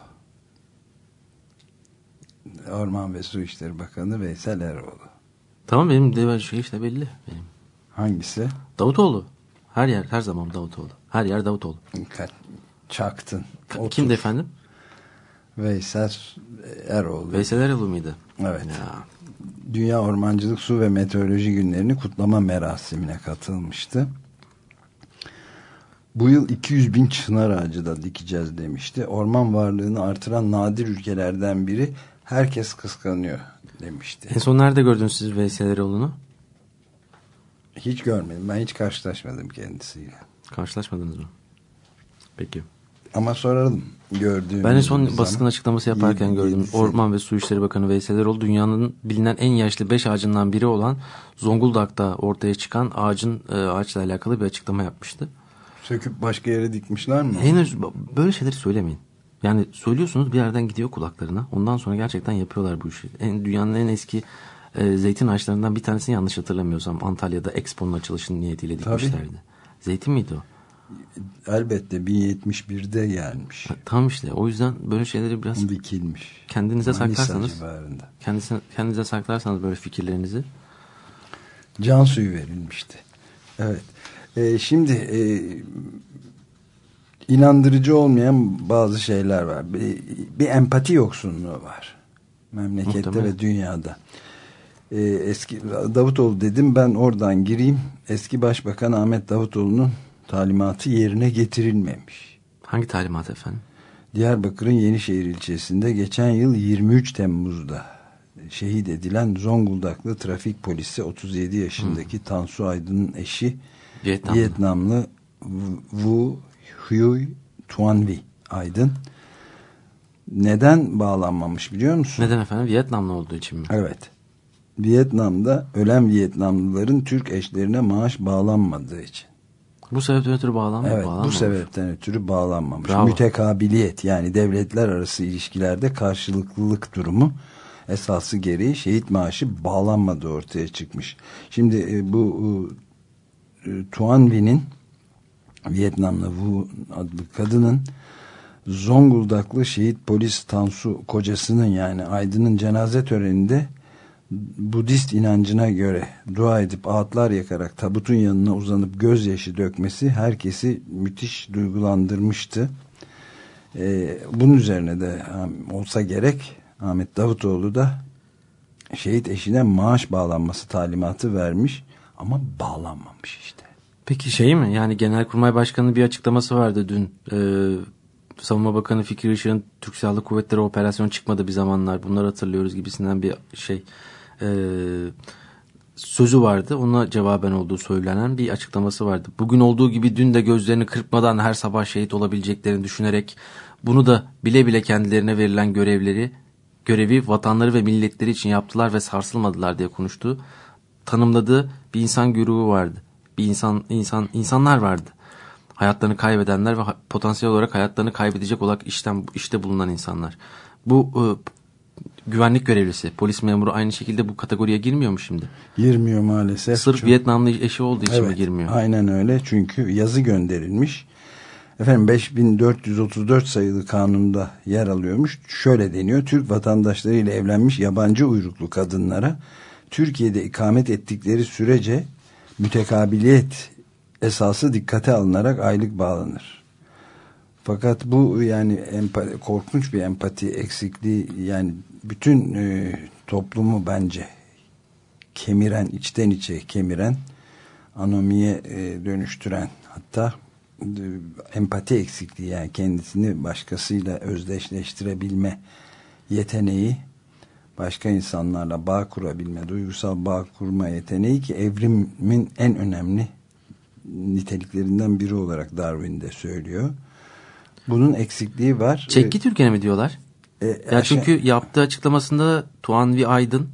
Orman ve Su İşleri Bakanı Veysel Eroğlu. Tamam benim de şey işte belli. Benim. Hangisi? Davutoğlu. Her yer her zaman Davutoğlu. Her yer Davutoğlu. Çaktın. Otur. Kimdi efendim? Veysel Eroğlu. Veysel Erol muydu? Evet. Ya. Dünya Ormancılık Su ve Meteoroloji Günlerini kutlama merasimine katılmıştı. Bu yıl 200 bin çınar ağacı da dikeceğiz demişti. Orman varlığını artıran nadir ülkelerden biri herkes kıskanıyor demişti. En son nerede gördünüz siz Veysel Eroğlu'nu? Hiç görmedim. Ben hiç karşılaşmadım kendisiyle. Karşılaşmadınız mı? Peki. Ama soralım gördüğümüz Ben en son zaman. basın açıklaması yaparken Yedi- gördüm. yedisi. Orman ve Su İşleri Bakanı Veysel Erol dünyanın bilinen en yaşlı 5 ağacından biri olan Zonguldak'ta ortaya çıkan ağacın e, ağaçla alakalı bir açıklama yapmıştı. Söküp başka yere dikmişler mi? Henüz böyle şeyleri söylemeyin. Yani söylüyorsunuz bir yerden gidiyor kulaklarına. Ondan sonra gerçekten yapıyorlar bu işi. En, dünyanın en eski e, zeytin ağaçlarından bir tanesini yanlış hatırlamıyorsam Antalya'da Expo'nun açılışının niyetiyle Tabii. dikmişlerdi. Zeytin miydi o? Elbette 1071'de gelmiş. Tam işte o yüzden böyle şeyleri biraz Dikilmiş. kendinize Manisa saklarsanız civarında. kendinize, kendinize saklarsanız böyle fikirlerinizi Can suyu verilmişti. Evet. Ee, şimdi e, inandırıcı olmayan bazı şeyler var. Bir, bir empati yoksunluğu var. Memlekette Muhtemelen. ve dünyada. Ee, eski Davutoğlu dedim ben oradan gireyim. Eski Başbakan Ahmet Davutoğlu'nun talimatı yerine getirilmemiş. Hangi talimat efendim? Diyarbakır'ın Yenişehir ilçesinde geçen yıl 23 Temmuz'da şehit edilen Zonguldaklı trafik polisi 37 yaşındaki Tansu Aydın'ın eşi Vietnamlı. Vietnamlı Wu Huy Tuan Vi Aydın neden bağlanmamış biliyor musun? Neden efendim? Vietnamlı olduğu için mi? Evet. Vietnam'da ölen Vietnamlıların Türk eşlerine maaş bağlanmadığı için. Bu sebepten ötürü bağlanmıyor. Evet bu bağlanmamış. sebepten ötürü bağlanmamış. Bravo. Mütekabiliyet yani devletler arası ilişkilerde karşılıklılık durumu esası gereği şehit maaşı bağlanmadığı ortaya çıkmış. Şimdi e, bu e, Tuan Vin'in Vietnamlı Wu adlı kadının Zonguldaklı şehit polis Tansu kocasının yani Aydın'ın cenaze töreninde Budist inancına göre dua edip ağıtlar yakarak tabutun yanına uzanıp gözyaşı dökmesi herkesi müthiş duygulandırmıştı. Ee, bunun üzerine de olsa gerek Ahmet Davutoğlu da şehit eşine maaş bağlanması talimatı vermiş ama bağlanmamış işte. Peki şey mi? Yani Genelkurmay Başkanı'nın bir açıklaması vardı dün. Ee, Savunma Bakanı Fikri Işık'ın Türk Silahlı Kuvvetleri operasyon çıkmadı bir zamanlar. Bunları hatırlıyoruz gibisinden bir şey e, sözü vardı. Ona cevaben olduğu söylenen bir açıklaması vardı. Bugün olduğu gibi dün de gözlerini kırpmadan her sabah şehit olabileceklerini düşünerek bunu da bile bile kendilerine verilen görevleri görevi vatanları ve milletleri için yaptılar ve sarsılmadılar diye konuştu. Tanımladığı bir insan grubu vardı. Bir insan insan insanlar vardı. Hayatlarını kaybedenler ve potansiyel olarak hayatlarını kaybedecek olarak işten işte bulunan insanlar. Bu e, güvenlik görevlisi, polis memuru aynı şekilde bu kategoriye girmiyor mu şimdi? Girmiyor maalesef. Sırf Çok- Vietnamlı eşi olduğu için mi girmiyor? Aynen öyle çünkü yazı gönderilmiş. Efendim 5434 sayılı kanunda yer alıyormuş. Şöyle deniyor. Türk vatandaşlarıyla evlenmiş yabancı uyruklu kadınlara Türkiye'de ikamet ettikleri sürece mütekabiliyet esası dikkate alınarak aylık bağlanır. Fakat bu yani empa- korkunç bir empati eksikliği yani bütün e, toplumu bence kemiren, içten içe kemiren, anomiye e, dönüştüren hatta e, empati eksikliği yani kendisini başkasıyla özdeşleştirebilme yeteneği başka insanlarla bağ kurabilme, duygusal bağ kurma yeteneği ki evrimin en önemli niteliklerinden biri olarak Darwin de söylüyor. Bunun eksikliği var. Çekki Türkiye mi diyorlar? E, Ya aşağı- çünkü yaptığı açıklamasında Tuan Vi Aydın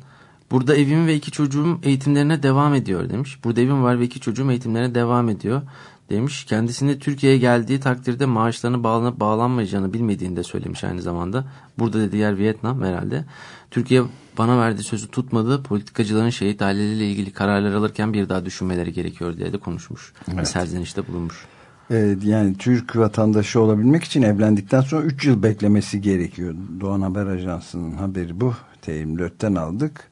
burada evim ve iki çocuğum eğitimlerine devam ediyor demiş. Burada evim var ve iki çocuğum eğitimlerine devam ediyor demiş. Kendisini Türkiye'ye geldiği takdirde maaşlarını bağlanıp bağlanmayacağını bilmediğini de söylemiş aynı zamanda. Burada dediği yer Vietnam herhalde. Türkiye bana verdiği sözü tutmadı. Politikacıların şehit aileleriyle ilgili kararlar alırken bir daha düşünmeleri gerekiyor diye de konuşmuş. Evet. Serzenişte bulunmuş. Evet, yani Türk vatandaşı olabilmek için evlendikten sonra 3 yıl beklemesi gerekiyor. Doğan Haber Ajansı'nın haberi bu. T24'ten aldık.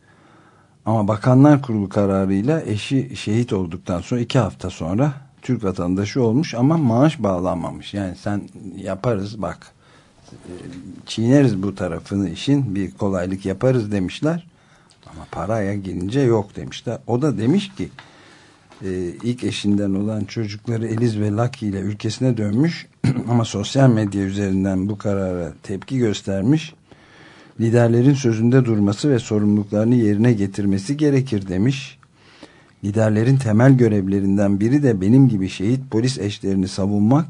Ama Bakanlar Kurulu kararıyla eşi şehit olduktan sonra 2 hafta sonra Türk vatandaşı olmuş ama maaş bağlanmamış. Yani sen yaparız bak e, çiğneriz bu tarafını işin bir kolaylık yaparız demişler. Ama paraya gelince yok demişler. O da demiş ki ilk eşinden olan çocukları Eliz ve Lucky ile ülkesine dönmüş ama sosyal medya üzerinden bu karara tepki göstermiş. Liderlerin sözünde durması ve sorumluluklarını yerine getirmesi gerekir demiş. Liderlerin temel görevlerinden biri de benim gibi şehit polis eşlerini savunmak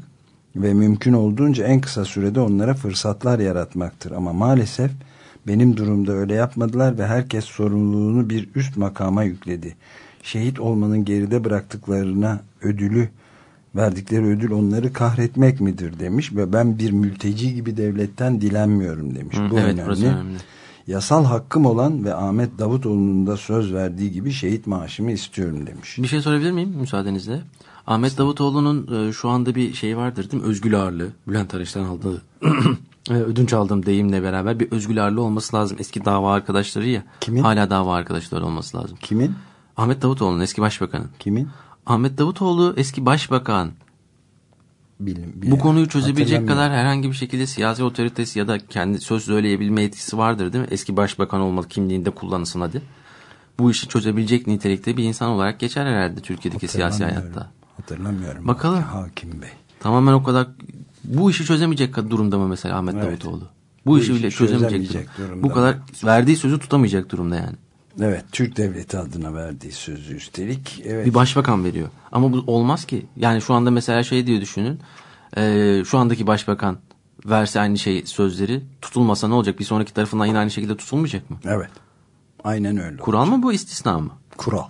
ve mümkün olduğunca en kısa sürede onlara fırsatlar yaratmaktır. Ama maalesef benim durumda öyle yapmadılar ve herkes sorumluluğunu bir üst makama yükledi. Şehit olmanın geride bıraktıklarına ödülü verdikleri ödül onları kahretmek midir demiş ve ben bir mülteci gibi devletten dilenmiyorum demiş. Hı, Bu evet önemli. önemli. Yasal hakkım olan ve Ahmet Davutoğlu'nun da söz verdiği gibi şehit maaşımı istiyorum demiş. Bir şey sorabilir miyim müsaadenizle? Ahmet Davutoğlu'nun e, şu anda bir şey vardır değil mi? Özgül ağırlığı. Bülent Arınç'tan aldığı ödünç aldığım deyimle beraber bir özgül ağırlığı olması lazım. Eski dava arkadaşları ya. Kimin? Hala dava arkadaşları olması lazım. Kimin? Ahmet Davutoğlu'nun eski başbakanın. Kimin? Ahmet Davutoğlu eski başbakan. bilim. Bu konuyu çözebilecek kadar herhangi bir şekilde siyasi otoritesi ya da kendi söz söyleyebilme etkisi vardır değil mi? Eski başbakan olmalı kimliğinde kullanılsın hadi. Bu işi çözebilecek nitelikte bir insan olarak geçer herhalde Türkiye'deki siyasi hayatta. Hatırlamıyorum. Bakalım. Hakim Bey. Tamamen o kadar bu işi çözemeyecek durumda mı mesela Ahmet Evet. Davutoğlu? Bu, işi bile çözemeyecek, çözemeyecek durum. durumda Bu kadar verdiği sözü tutamayacak durumda yani. Evet Türk Devleti adına verdiği sözü üstelik. Evet. Bir başbakan veriyor. Ama bu olmaz ki. Yani şu anda mesela şey diye düşünün. Ee, şu andaki başbakan verse aynı şey sözleri tutulmasa ne olacak? Bir sonraki tarafından yine aynı şekilde tutulmayacak mı? Evet. Aynen öyle. Kural mı bu istisna mı? Kural.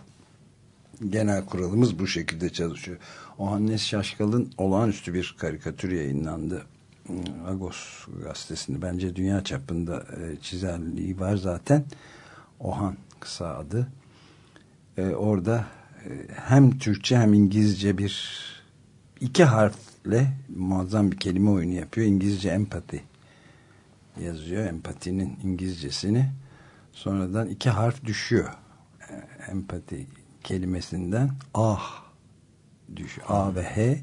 Genel kuralımız bu şekilde çalışıyor. Ohannes Şaşkal'ın olağanüstü bir karikatür yayınlandı. Hmm, Agos gazetesinde. Bence dünya çapında e, çizerliği var zaten. Ohan kısa adı. E, orada e, hem Türkçe hem İngilizce bir iki harfle muazzam bir kelime oyunu yapıyor. İngilizce empati yazıyor. Empatinin İngilizcesini. Sonradan iki harf düşüyor. E, Empati kelimesinden ah düşüyor. A ve H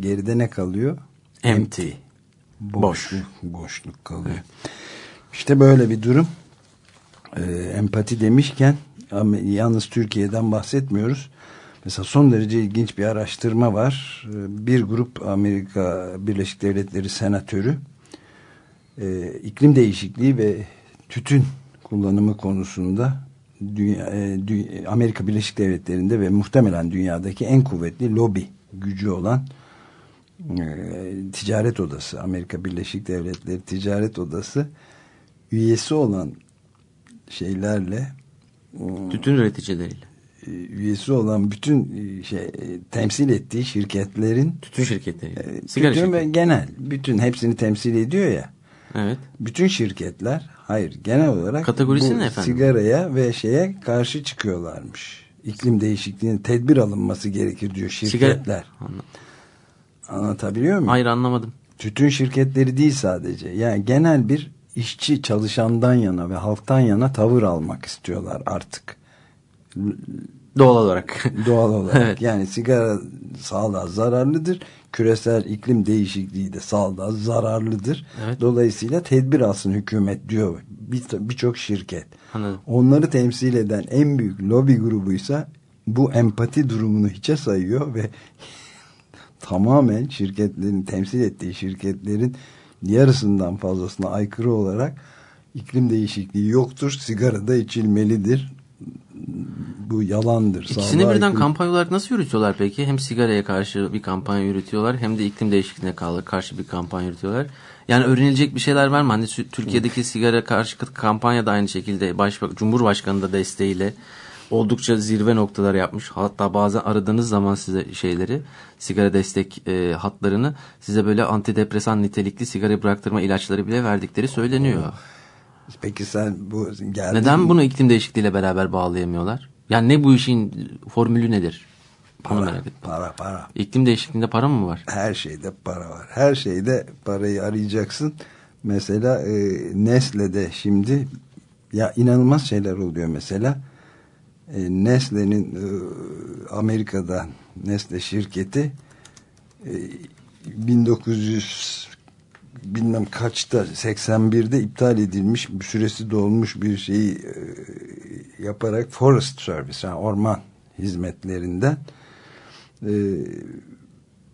geride ne kalıyor? Empty. Boşluk, boşluk kalıyor. İşte böyle bir durum. Ee, empati demişken yalnız Türkiye'den bahsetmiyoruz. Mesela son derece ilginç bir araştırma var. Ee, Bir grup Amerika Birleşik Devletleri senatörü e, iklim değişikliği ve tütün kullanımı konusunda e, Amerika Birleşik Devletleri'nde ve muhtemelen dünyadaki en kuvvetli lobi gücü olan e, ticaret odası Amerika Birleşik Devletleri Ticaret Odası üyesi olan şeylerle Tütün üreticileriyle. e, üyesi olan bütün e, şey e, temsil ettiği şirketlerin Tütün şirketleriyle. e, Sigara bütün ve şirketi. genel bütün hepsini temsil ediyor ya Evet. bütün şirketler hayır genel olarak Kategorisi bu ne efendim? sigaraya ve şeye karşı çıkıyorlarmış. İklim değişikliğine tedbir alınması gerekir diyor şirketler. Sigara. Anladım. Anlatabiliyor muyum? Hayır anlamadım. Tütün şirketleri değil sadece. Yani genel bir işçi çalışandan yana ve halktan yana tavır almak istiyorlar artık. Doğal olarak. Doğal olarak. Evet. Yani sigara sağlığa zararlıdır. Küresel iklim değişikliği de sağlığa zararlıdır. Evet. Dolayısıyla tedbir alsın hükümet diyor bir- birçok şirket. Anladım. Onları temsil eden en büyük lobi grubuysa bu empati durumunu hiçe sayıyor ve tamamen şirketlerin temsil ettiği şirketlerin yarısından fazlasına aykırı olarak iklim değişikliği yoktur, sigara da içilmelidir. Bu yalandır. İkisini sağlığa birden aykırı- kampanya olarak nasıl yürütüyorlar peki? Hem sigaraya karşı bir kampanya yürütüyorlar hem de iklim değişikliğine karşı bir kampanya yürütüyorlar. Yani öğrenilecek bir şeyler var mı? Hani Türkiye'deki sigara karşı kampanya da aynı şekilde Başbak Cumhurbaşkanı da desteğiyle oldukça zirve noktalar yapmış. Hatta bazen aradığınız zaman size şeyleri sigara destek e, hatlarını size böyle antidepresan nitelikli sigara bıraktırma ilaçları bile verdikleri söyleniyor. Peki sen bu geldin Neden bunu iklim değişikliğiyle beraber bağlayamıyorlar? Yani ne bu işin formülü nedir? Para, ettim. para para. İklim değişikliğinde para mı var? Her şeyde para var. Her şeyde parayı arayacaksın. Mesela e, Nestle'de şimdi ya inanılmaz şeyler oluyor mesela. E, Nestle'nin e, Amerika'dan Nestle şirketi e, 1900 bilmem kaçta 81'de iptal edilmiş süresi dolmuş bir şeyi e, yaparak Forest Service yani orman hizmetlerinden e,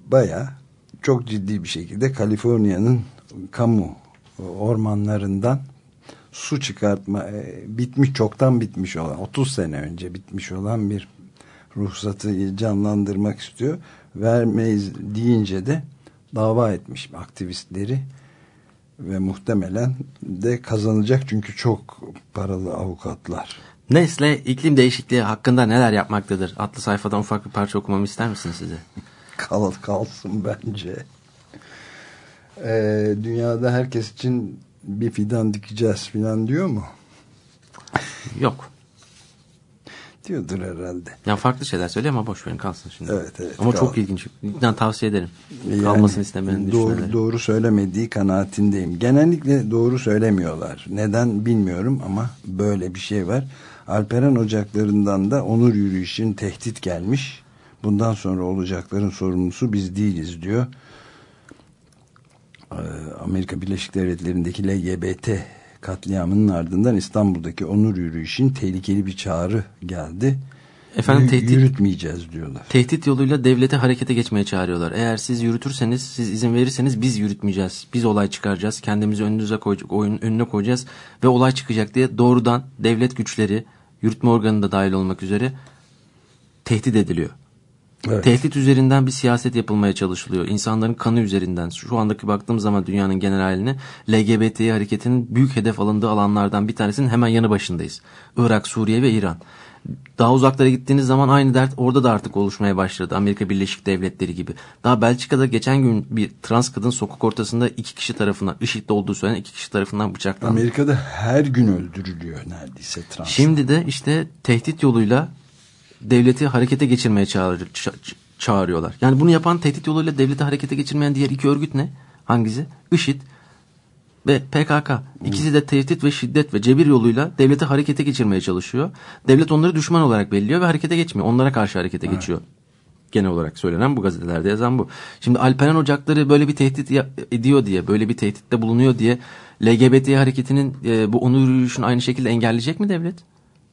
baya çok ciddi bir şekilde Kaliforniya'nın kamu ormanlarından su çıkartma e, bitmiş çoktan bitmiş olan 30 sene önce bitmiş olan bir ruhsatı canlandırmak istiyor. Vermeyiz deyince de dava etmiş aktivistleri ve muhtemelen de kazanacak çünkü çok paralı avukatlar. Nesle iklim değişikliği hakkında neler yapmaktadır? Atlı sayfadan ufak bir parça okumamı ister misiniz size? Kal, kalsın bence. Ee, dünyada herkes için bir fidan dikeceğiz filan diyor mu? Yok. Diyordur herhalde. Ya farklı şeyler söylüyor ama boş verin kalsın şimdi. Evet, evet, ama kal. çok ilginç. Cidden tavsiye ederim. Yani Kalmasını istemeyen doğru, doğru söylemediği kanaatindeyim. Genellikle doğru söylemiyorlar. Neden bilmiyorum ama böyle bir şey var. Alperen ocaklarından da onur yürüyüşün tehdit gelmiş. Bundan sonra olacakların sorumlusu biz değiliz diyor. Ee, Amerika Birleşik Devletleri'ndeki LGBT katliamının ardından İstanbul'daki onur yürüyüşün tehlikeli bir çağrı geldi. Efendim tehdit, Yürütmeyeceğiz diyorlar. tehdit yoluyla devlete harekete geçmeye çağırıyorlar. Eğer siz yürütürseniz, siz izin verirseniz biz yürütmeyeceğiz. Biz olay çıkaracağız. Kendimizi önünüze koyacak, oyun önüne koyacağız ve olay çıkacak diye doğrudan devlet güçleri, yürütme organı da dahil olmak üzere tehdit ediliyor. Evet. Tehdit üzerinden bir siyaset yapılmaya çalışılıyor. İnsanların kanı üzerinden. Şu andaki baktığımız zaman dünyanın genel haline LGBT hareketinin büyük hedef alındığı alanlardan bir tanesinin hemen yanı başındayız. Irak, Suriye ve İran. Daha uzaklara gittiğiniz zaman aynı dert orada da artık oluşmaya başladı. Amerika Birleşik Devletleri gibi. Daha Belçika'da geçen gün bir trans kadın sokak ortasında iki kişi tarafından, IŞİD'de olduğu söylenen iki kişi tarafından bıçaklandı. Amerika'da her gün öldürülüyor neredeyse trans. Şimdi de işte tehdit yoluyla devleti harekete geçirmeye çağır, ça- çağırıyorlar. Yani bunu yapan tehdit yoluyla devleti harekete geçirmeyen diğer iki örgüt ne? Hangisi? IŞİD ve PKK. İkisi de tehdit ve şiddet ve cebir yoluyla devleti harekete geçirmeye çalışıyor. Devlet onları düşman olarak belirliyor ve harekete geçmiyor. Onlara karşı harekete geçiyor. Genel olarak söylenen bu gazetelerde yazan bu. Şimdi Alperen Ocakları böyle bir tehdit ediyor diye, böyle bir tehditte bulunuyor diye LGBT hareketinin e, bu onur yürüyüşünü aynı şekilde engelleyecek mi devlet?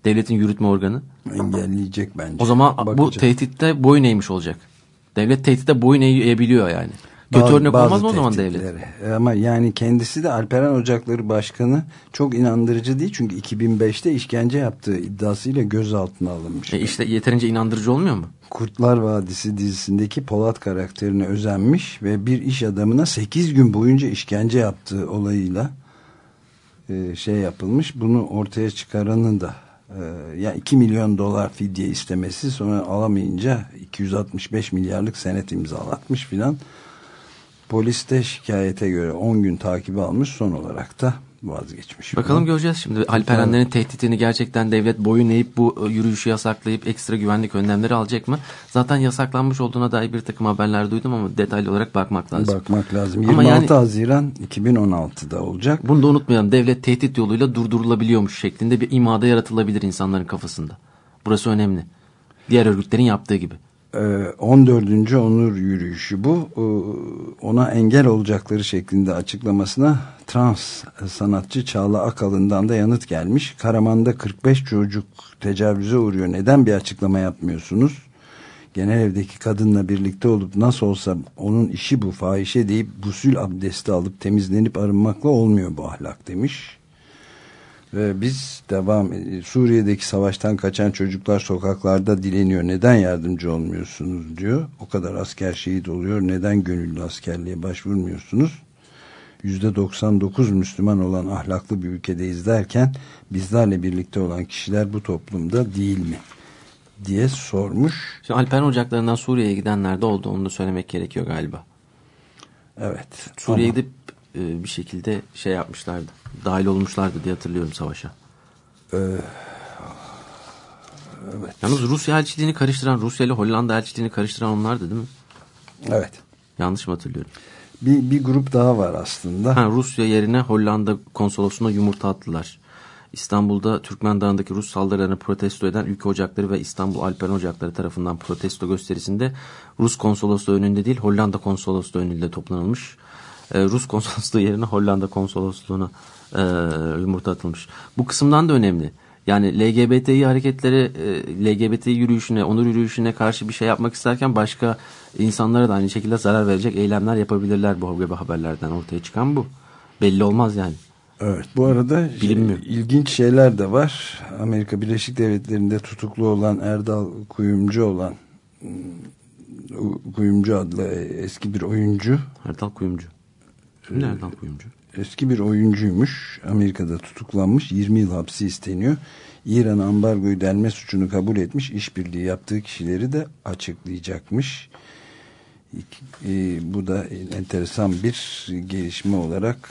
Devletin yürütme organı. engelleyecek bence. O zaman bu Bakacak. tehditte boyun eğmiş olacak. Devlet tehditte boyun eğebiliyor yani. Kötü Bazı- örnek bazı olmaz mı o zaman devlet? tehditleri. Ama yani kendisi de Alperen Ocakları Başkanı çok inandırıcı değil. Çünkü 2005'te işkence yaptığı iddiasıyla gözaltına alınmış. E işte yeterince inandırıcı olmuyor mu? Kurtlar Vadisi dizisindeki Polat karakterine özenmiş ve bir iş adamına 8 gün boyunca işkence yaptığı olayıyla e, şey yapılmış. Bunu ortaya çıkaranın da e, ya 2 milyon dolar fidye istemesi sonra alamayınca 265 milyarlık senet imzalatmış filan. Polis de şikayete göre 10 gün takibi almış son olarak da vazgeçmiş. Bakalım göreceğiz şimdi. Alperenlerin tehditini gerçekten devlet boyun eğip bu e, yürüyüşü yasaklayıp ekstra güvenlik önlemleri alacak mı? Zaten yasaklanmış olduğuna dair bir takım haberler duydum ama detaylı olarak bakmak lazım. Bakmak lazım. Ama 26 yani- Haziran 2016'da olacak. Bunu da unutmayalım. Devlet tehdit yoluyla durdurulabiliyormuş şeklinde bir imada yaratılabilir insanların kafasında. Burası önemli. Diğer örgütlerin yaptığı gibi. Ee, 14. onur yürüyüşü bu. Ee, Ona engel olacakları şeklinde açıklamasına trans sanatçı Çağla Akalın'dan da yanıt gelmiş. Karaman'da 45 çocuk tecavüze uğruyor. Neden bir açıklama yapmıyorsunuz? Genel evdeki kadınla birlikte olup nasıl olsa onun işi bu fahişe deyip gusül abdesti alıp temizlenip arınmakla olmuyor bu ahlak demiş. Ve biz devam e, Suriye'deki savaştan kaçan çocuklar sokaklarda dileniyor. Neden yardımcı olmuyorsunuz diyor. O kadar asker şehit oluyor. Neden gönüllü askerliğe başvurmuyorsunuz? %99 Müslüman olan ahlaklı bir ülkedeyiz derken bizlerle birlikte olan kişiler bu toplumda değil mi? diye sormuş. Şimdi Alperen ocaklarından Suriye'ye gidenler de oldu. Onu da söylemek gerekiyor galiba. Evet. Suriye'ye Ama, gidip e, bir şekilde şey yapmışlardı. Dahil olmuşlardı diye hatırlıyorum savaşa. e, evet. Yalnız Rusya elçiliğini karıştıran, Rusya ile Hollanda elçiliğini karıştıran onlardı değil mi? Evet. Yanlış mı hatırlıyorum? Bir, bir grup daha var aslında. Ha, Rusya yerine Hollanda konsolosluğuna yumurta attılar. İstanbul'da Türkmen Dağı'ndaki Rus saldırılarını protesto eden Ülke Ocakları ve İstanbul Alperen Ocakları tarafından protesto gösterisinde Rus konsolosluğu önünde değil Hollanda konsolosluğu önünde toplanılmış. Ee, Rus konsolosluğu yerine Hollanda konsolosluğuna e, yumurta atılmış. Bu kısımdan da önemli. Yani LGBTİ hareketleri, e, LGBTİ yürüyüşüne, onur yürüyüşüne karşı bir şey yapmak isterken başka insanlara da aynı şekilde zarar verecek eylemler yapabilirler bu gibi haberlerden ortaya çıkan bu. Belli olmaz yani. Evet bu arada şey, Bilinmiyor. ilginç şeyler de var. Amerika Birleşik Devletleri'nde tutuklu olan Erdal Kuyumcu olan ıı, Kuyumcu adlı eski bir oyuncu Erdal Kuyumcu. Kim Erdal Kuyumcu? Eski bir oyuncuymuş. Amerika'da tutuklanmış. 20 yıl hapsi isteniyor. İran ambargoyu delme suçunu kabul etmiş. İşbirliği yaptığı kişileri de açıklayacakmış. E, bu da enteresan bir gelişme olarak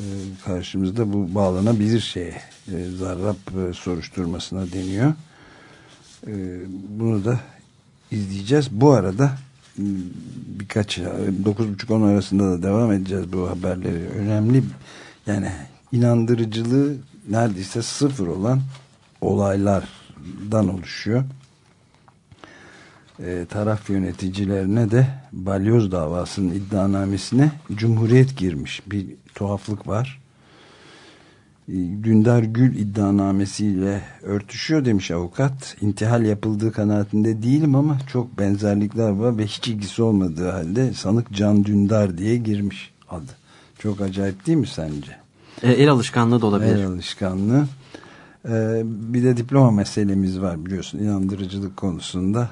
e, karşımızda bu bağlanabilir şeye. E, zarrab e, soruşturmasına deniyor. E, bunu da izleyeceğiz. Bu arada birkaç 9.30-10 arasında da devam edeceğiz bu haberleri. Önemli yani inandırıcılığı neredeyse sıfır olan olaylardan oluşuyor. e, taraf yöneticilerine de balyoz davasının iddianamesine Cumhuriyet girmiş. Bir tuhaflık var. E, Dündar Gül iddianamesiyle örtüşüyor demiş avukat. İntihal yapıldığı kanaatinde değilim ama çok benzerlikler var ve hiç ilgisi olmadığı halde sanık Can Dündar diye girmiş adı. Çok acayip değil mi sence? E, el alışkanlığı da olabilir. El alışkanlığı. Ee, bir de diploma meselemiz var biliyorsun inandırıcılık konusunda.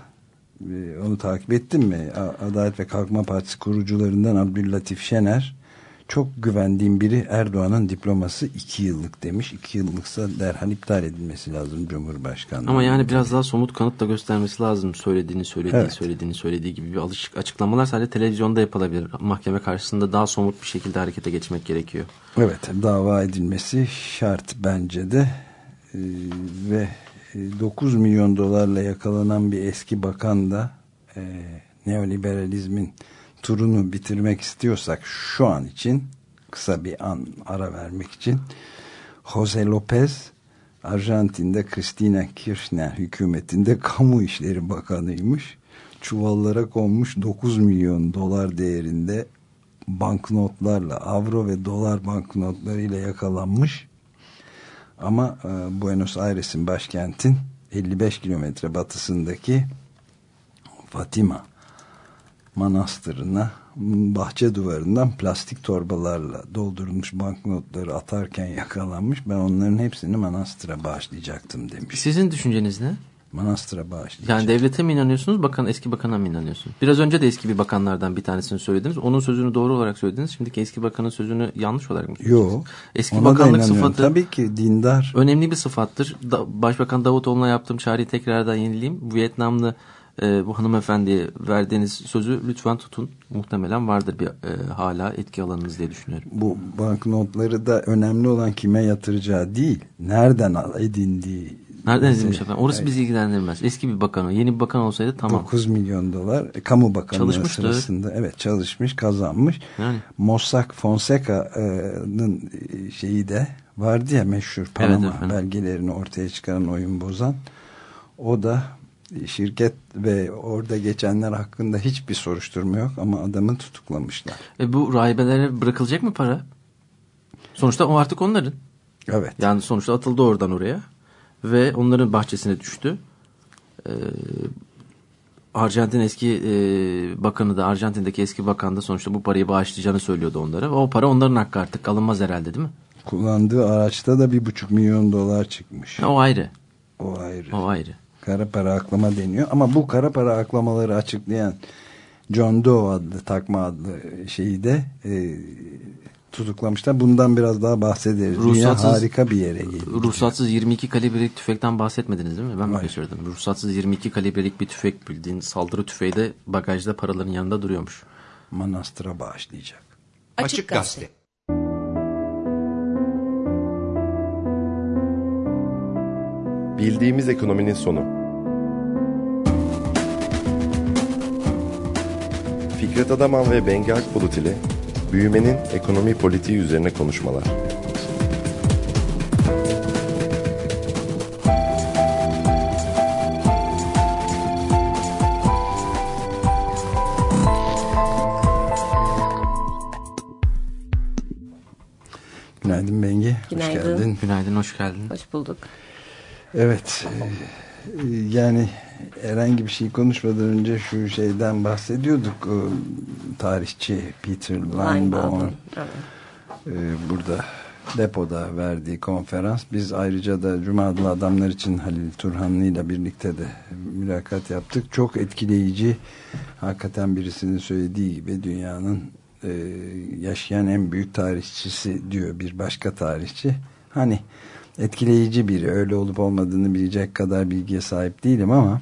Ee, onu takip ettin mi? Adalet ve Kalkınma Partisi kurucularından Abdüllatif Şener çok güvendiğim biri Erdoğan'ın diploması iki yıllık demiş. İki yıllıksa derhal iptal edilmesi lazım Cumhurbaşkanlığı. Ama yani biraz daha somut kanıt da göstermesi lazım. Söylediğini söylediği Evet. söylediğini söylediği gibi bir alışık açıklamalar sadece televizyonda yapılabilir. Mahkeme karşısında daha somut bir şekilde harekete geçmek gerekiyor. Evet dava edilmesi şart bence de Ee, ve e, 9 milyon dolarla yakalanan bir eski bakan da e, neoliberalizmin turunu bitirmek istiyorsak şu an için kısa bir an ara vermek için Jose Lopez Arjantin'de Cristina Kirchner hükümetinde kamu işleri bakanıymış. Çuvallara konmuş 9 milyon dolar değerinde banknotlarla avro ve dolar banknotlarıyla yakalanmış. Ama e, Buenos Aires'in başkentin 55 kilometre batısındaki Fatima manastırına bahçe duvarından plastik torbalarla doldurulmuş banknotları atarken yakalanmış. Ben onların hepsini manastıra bağışlayacaktım demiş. Sizin düşünceniz ne? Manastıra bağışlayacak. Yani devlete mi inanıyorsunuz, bakan eski bakana mı inanıyorsunuz? Biraz önce de eski bir bakanlardan bir tanesini söylediniz. Onun sözünü doğru olarak söylediniz. Şimdiki eski bakanın sözünü yanlış olarak mı söylüyorsunuz? Yok. Eski bakanlık sıfatı Tabii ki dindar. önemli bir sıfattır. Da, Başbakan Davutoğlu'na yaptığım çağrıyı tekrardan yenileyim. Vietnamlı e, bu hanımefendiye verdiğiniz sözü lütfen tutun. Muhtemelen vardır bir e, hala etki alanınız diye düşünüyorum. Bu banknotları da önemli olan kime yatıracağı değil. Nereden edindiği. Nereden edilmiş efendim? Orası bizi ilgilendirmez. Eski bir bakan o. Yeni bir bakan olsaydı tamam. 9 milyon dolar e, kamu bakanlığı sırasında evet çalışmış kazanmış. Yani. Mossack Fonseca'nın e, şeyi de vardı ya meşhur Panama efendim. belgelerini ortaya çıkaran oyun bozan. O da şirket ve orada geçenler hakkında hiçbir soruşturma yok ama adamı tutuklamışlar. E, bu rahibelere bırakılacak mı para? Sonuçta o artık onların. Evet. Yani sonuçta atıldı oradan oraya. Ve onların bahçesine düştü. Ee, Arjantin eski e, bakanı da Arjantin'deki eski bakan da sonuçta bu parayı bağışlayacağını söylüyordu onlara. O para onların hakkı artık alınmaz herhalde değil mi? Kullandığı araçta da bir buçuk milyon dolar çıkmış. O ayrı. O ayrı. O ayrı. Kara para aklama deniyor. Ama bu kara para aklamaları açıklayan John Doe adlı takma adlı şeyi de e, tutuklamışlar. Bundan biraz daha bahsederiz. Dünya Ruhsatsız- harika bir yere geldi. Ruhsatsız 22 kalibrelik tüfekten bahsetmediniz değil mi? Ben mi kaçırdım? Ruhsatsız 22 kalibrelik bir tüfek bildiğin saldırı tüfeği de bagajda paraların yanında duruyormuş. Manastıra bağışlayacak. Açık Gazete. Bildiğimiz ekonominin sonu. Fikret Adaman ve Bengi Akbulut ile büyümenin ekonomi politiği üzerine konuşmalar. Günaydın Bengi. Günaydın. Hoş geldin. Günaydın, hoş geldin. Hoş bulduk. Evet. e, Yani herhangi bir şey konuşmadan önce şu şeyden bahsediyorduk. Tarihçi Peter Linebaum. Evet. e, burada depoda verdiği konferans. Biz ayrıca da Cuma adlı adamlar için Halil Turhanlı ile birlikte de mülakat yaptık. Çok etkileyici hakikaten birisinin söylediği gibi dünyanın e, yaşayan en büyük tarihçisi diyor bir başka tarihçi. Hani etkileyici biri öyle olup olmadığını bilecek kadar bilgiye sahip değilim ama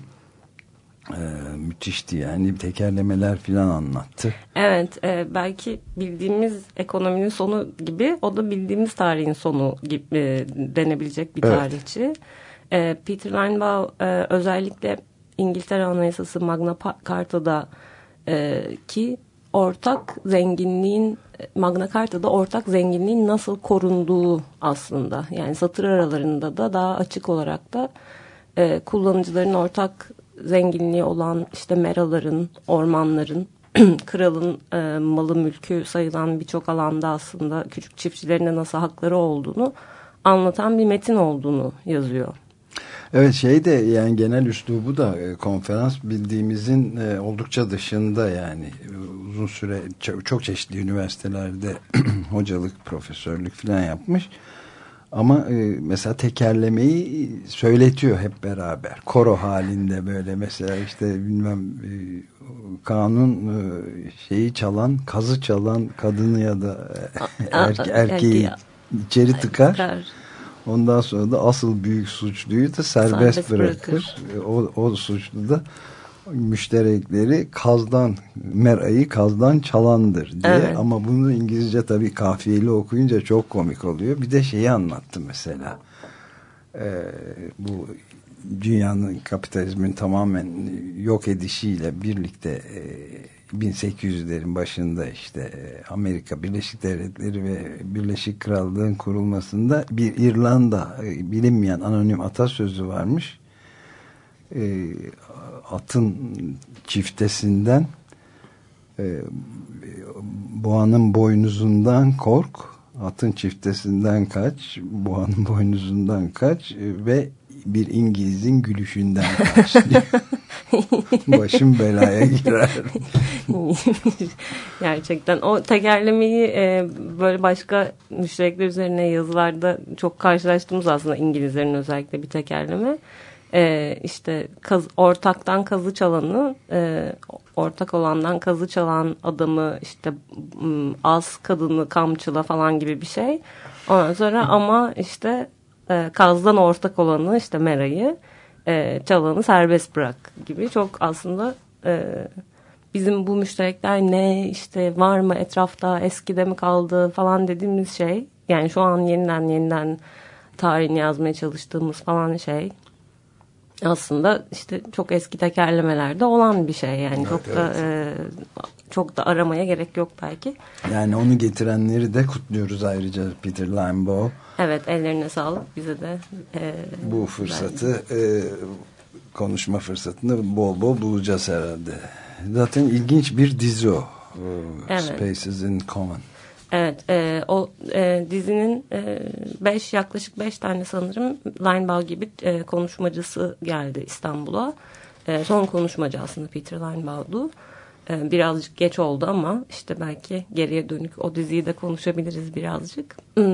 e, müthişti yani tekerlemeler filan anlattı. Evet, e, belki bildiğimiz ekonominin sonu gibi o da bildiğimiz tarihin sonu gibi e, denebilecek bir Evet. tarihçi. E, Peter Linebaugh e, özellikle İngiltere Anayasası Magna Carta'da e, ki ortak zenginliğin Magna Carta'da ortak zenginliğin nasıl korunduğu aslında yani satır aralarında da daha açık olarak da e, kullanıcıların ortak zenginliği olan işte meraların, ormanların, kralın e, malı mülkü sayılan birçok alanda aslında küçük çiftçilerine nasıl hakları olduğunu anlatan bir metin olduğunu yazıyor. Evet şey de yani genel üslubu da e, konferans bildiğimizin e, oldukça dışında yani uzun süre çok, çeşitli üniversitelerde hocalık, profesörlük falan yapmış. Ama e, mesela tekerlemeyi söyletiyor hep beraber. Koro halinde böyle mesela işte bilmem kanun şeyi çalan, kazı çalan kadını ya da erke, erkeği içeri tıkar. Ondan sonra da asıl büyük suçluyu da serbest, serbest bırakır. bırakır. O, o suçlu da müşterekleri kazdan merayı kazdan çalandır diye evet. ama bunu İngilizce tabii kafiyeli okuyunca çok komik oluyor. Bir de şeyi anlattı mesela. Ee, bu dünyanın kapitalizmin tamamen yok edişiyle birlikte e, 1800'lerin başında işte e, Amerika Birleşik Devletleri ve Birleşik Krallığın kurulmasında bir İrlanda e, bilinmeyen anonim atasözü varmış. E, atın çiftesinden e, boğanın boynuzundan kork atın çiftesinden kaç boğanın boynuzundan kaç ve bir İngiliz'in gülüşünden kaç başım belaya girer. Gerçekten. O tekerlemeyi e, böyle başka müşterekler üzerine yazılarda çok karşılaştığımız aslında İngilizlerin özellikle bir tekerleme. E, işte kaz, ortaktan kazı çalanı e, ortak olandan kazı çalan adamı işte az kadını kamçıla falan gibi bir şey. Ondan sonra ama işte e, kazdan ortak olanı işte Mera'yı e, çalanı serbest bırak gibi çok aslında e, bizim bu müşterekler ne işte var mı etrafta eskide mi kaldı falan dediğimiz şey yani şu an yeniden yeniden tarihini yazmaya çalıştığımız falan şey aslında işte çok eski tekerlemelerde olan bir şey yani evet, çok da evet. e, çok da aramaya gerek yok belki. Yani onu getirenleri de kutluyoruz ayrıca Peter Limbaugh. Evet ellerine sağlık bize de. E, Bu fırsatı e, konuşma fırsatını bol bol bulacağız herhalde. Zaten ilginç bir dizi o. Evet. Spaces in Common. Evet, e, o e, dizinin e, beş yaklaşık beş tane sanırım Linebaugh gibi e, konuşmacısı geldi İstanbul'a. E, son konuşmacı aslında Peter Linebaugh'du. E, birazcık geç oldu ama işte belki geriye dönük o diziyi de konuşabiliriz birazcık.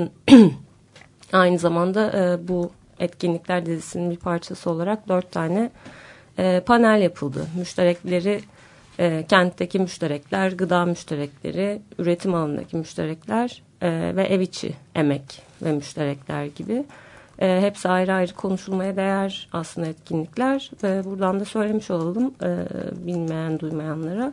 Aynı zamanda e, bu etkinlikler dizisinin bir parçası olarak dört tane e, panel yapıldı. Müşterekleri e, kentteki müşterekler, gıda müşterekleri, üretim alanındaki müşterekler ve ev içi emek ve müşterekler gibi. E, hepsi ayrı ayrı konuşulmaya değer aslında etkinlikler. Ve buradan da söylemiş olalım e, bilmeyen duymayanlara.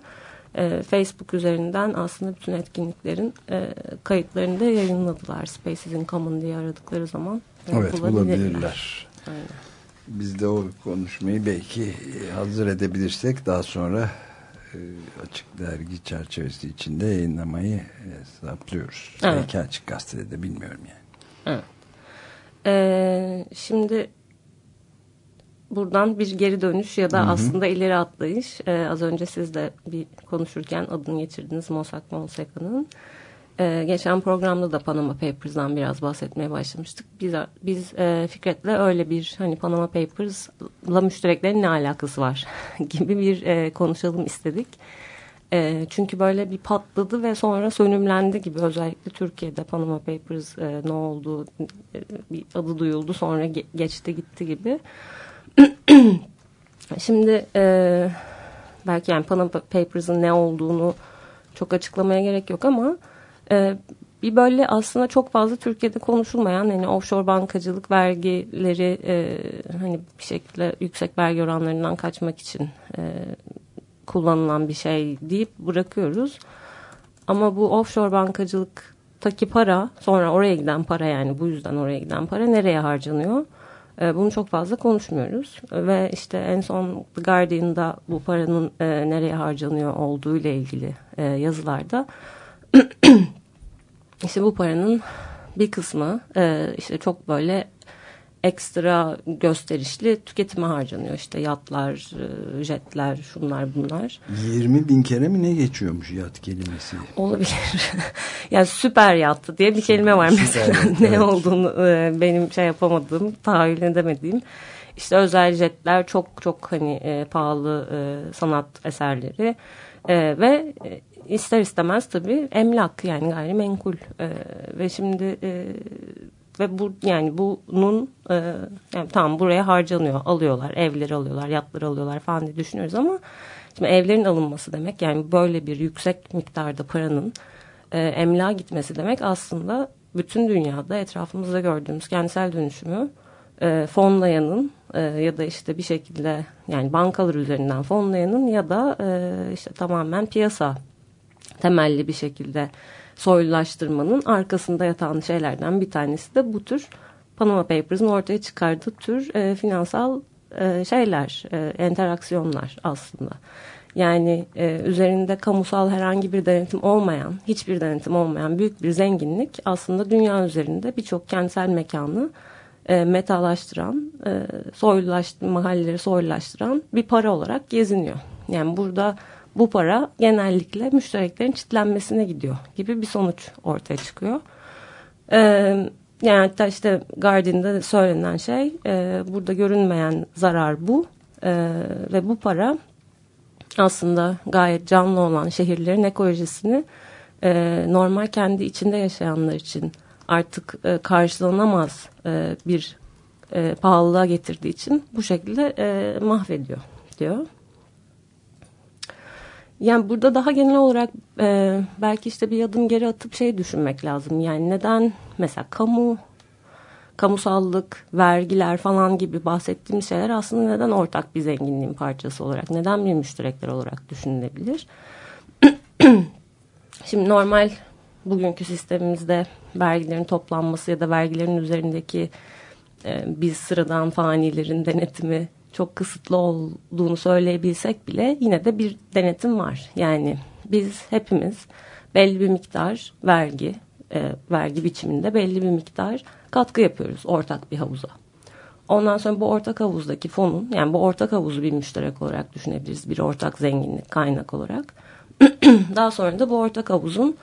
E, Facebook üzerinden aslında bütün etkinliklerin e, kayıtlarını da yayınladılar. Spaces in Common diye aradıkları zaman. Evet bulabilirler. Aynen. Biz de o konuşmayı belki hazır edebilirsek daha sonra e, açık dergi çerçevesi içinde yayınlamayı hesaplıyoruz. Evet. Belki açık gazetede de bilmiyorum yani. Evet. Ee, şimdi buradan bir geri dönüş ya da Hı -hı. aslında ileri atlayış. Ee, az önce siz de bir konuşurken adını geçirdiniz Mossack Fonseca'nın. Ee, geçen programda da Panama Papers'dan biraz bahsetmeye başlamıştık. Biz, biz e, Fikret'le öyle bir hani Panama Papers'la müştereklerin ne alakası var gibi bir e, konuşalım istedik. E, çünkü böyle bir patladı ve sonra sönümlendi gibi özellikle Türkiye'de Panama Papers e, ne oldu e, bir adı duyuldu sonra ge geçti gitti gibi. Şimdi e, belki yani Panama Papers'ın ne olduğunu çok açıklamaya gerek yok ama e, bir böyle aslında çok fazla Türkiye'de konuşulmayan hani offshore bankacılık vergileri e, hani bir şekilde yüksek vergi oranlarından kaçmak için e, kullanılan bir şey deyip bırakıyoruz. Ama bu offshore bankacılıktaki para sonra oraya giden para yani bu yüzden oraya giden para nereye harcanıyor? E, bunu çok fazla konuşmuyoruz ve işte en son The Guardian'da bu paranın e, nereye harcanıyor olduğu ile ilgili e, yazılarda işte bu paranın bir kısmı e, işte çok böyle ekstra gösterişli tüketime harcanıyor. İşte yatlar, e, jetler, şunlar bunlar. 20 bin kere mi ne geçiyormuş yat kelimesi? Olabilir. yani süper yattı diye bir kelime var mesela. Süper, ne evet. olduğunu e, benim şey yapamadığım, tahayyül edemediğim. İşte özel jetler çok çok hani e, pahalı e, sanat eserleri e, ve e, ister istemez tabii emlak yani gayrimenkul e, ve şimdi e, ve bu yani bunun e, yani tamam buraya harcanıyor. Alıyorlar evleri alıyorlar yatları alıyorlar falan diye düşünüyoruz ama şimdi evlerin alınması demek yani böyle bir yüksek miktarda paranın e, emlağa gitmesi demek aslında bütün dünyada etrafımızda gördüğümüz kentsel dönüşümü e, fonlayanın e, ya da işte bir şekilde yani bankalar üzerinden fonlayanın ya da e, işte tamamen piyasa temelli bir şekilde soylulaştırmanın arkasında yatan şeylerden bir tanesi de bu tür Panama Papers'ın ortaya çıkardığı tür e, finansal e, şeyler, e, interaksiyonlar aslında. Yani e, üzerinde kamusal herhangi bir denetim olmayan, hiçbir denetim olmayan büyük bir zenginlik aslında dünya üzerinde birçok kentsel mekanı e, metalaştıran, e, soylulaştıran, mahalleleri soylulaştıran bir para olarak geziniyor. Yani burada bu para genellikle müştereklerin çitlenmesine gidiyor gibi bir sonuç ortaya çıkıyor. E, yani hatta işte Guardian'da söylenen şey e, burada görünmeyen zarar bu e, ve bu para aslında gayet canlı olan şehirlerin ekolojisini e, normal kendi içinde yaşayanlar için artık e, karşılanamaz e, bir e, pahalılığa getirdiği için bu şekilde e, mahvediyor diyor. Yani burada daha genel olarak e, belki işte bir adım geri atıp şey düşünmek lazım. Yani neden mesela kamu, kamusallık, vergiler falan gibi bahsettiğimiz şeyler aslında neden ortak bir zenginliğin parçası olarak, neden bir müşterekler olarak düşünülebilir? Şimdi normal bugünkü sistemimizde vergilerin toplanması ya da vergilerin üzerindeki e, biz sıradan fanilerin denetimi çok kısıtlı olduğunu söyleyebilsek bile yine de bir denetim var. Yani biz hepimiz belli bir miktar vergi, e, vergi biçiminde belli bir miktar katkı yapıyoruz ortak bir havuza. Ondan sonra bu ortak havuzdaki fonun, yani bu ortak havuzu bir müşterek olarak düşünebiliriz. Bir ortak zenginlik kaynak olarak. Daha sonra da bu ortak havuzun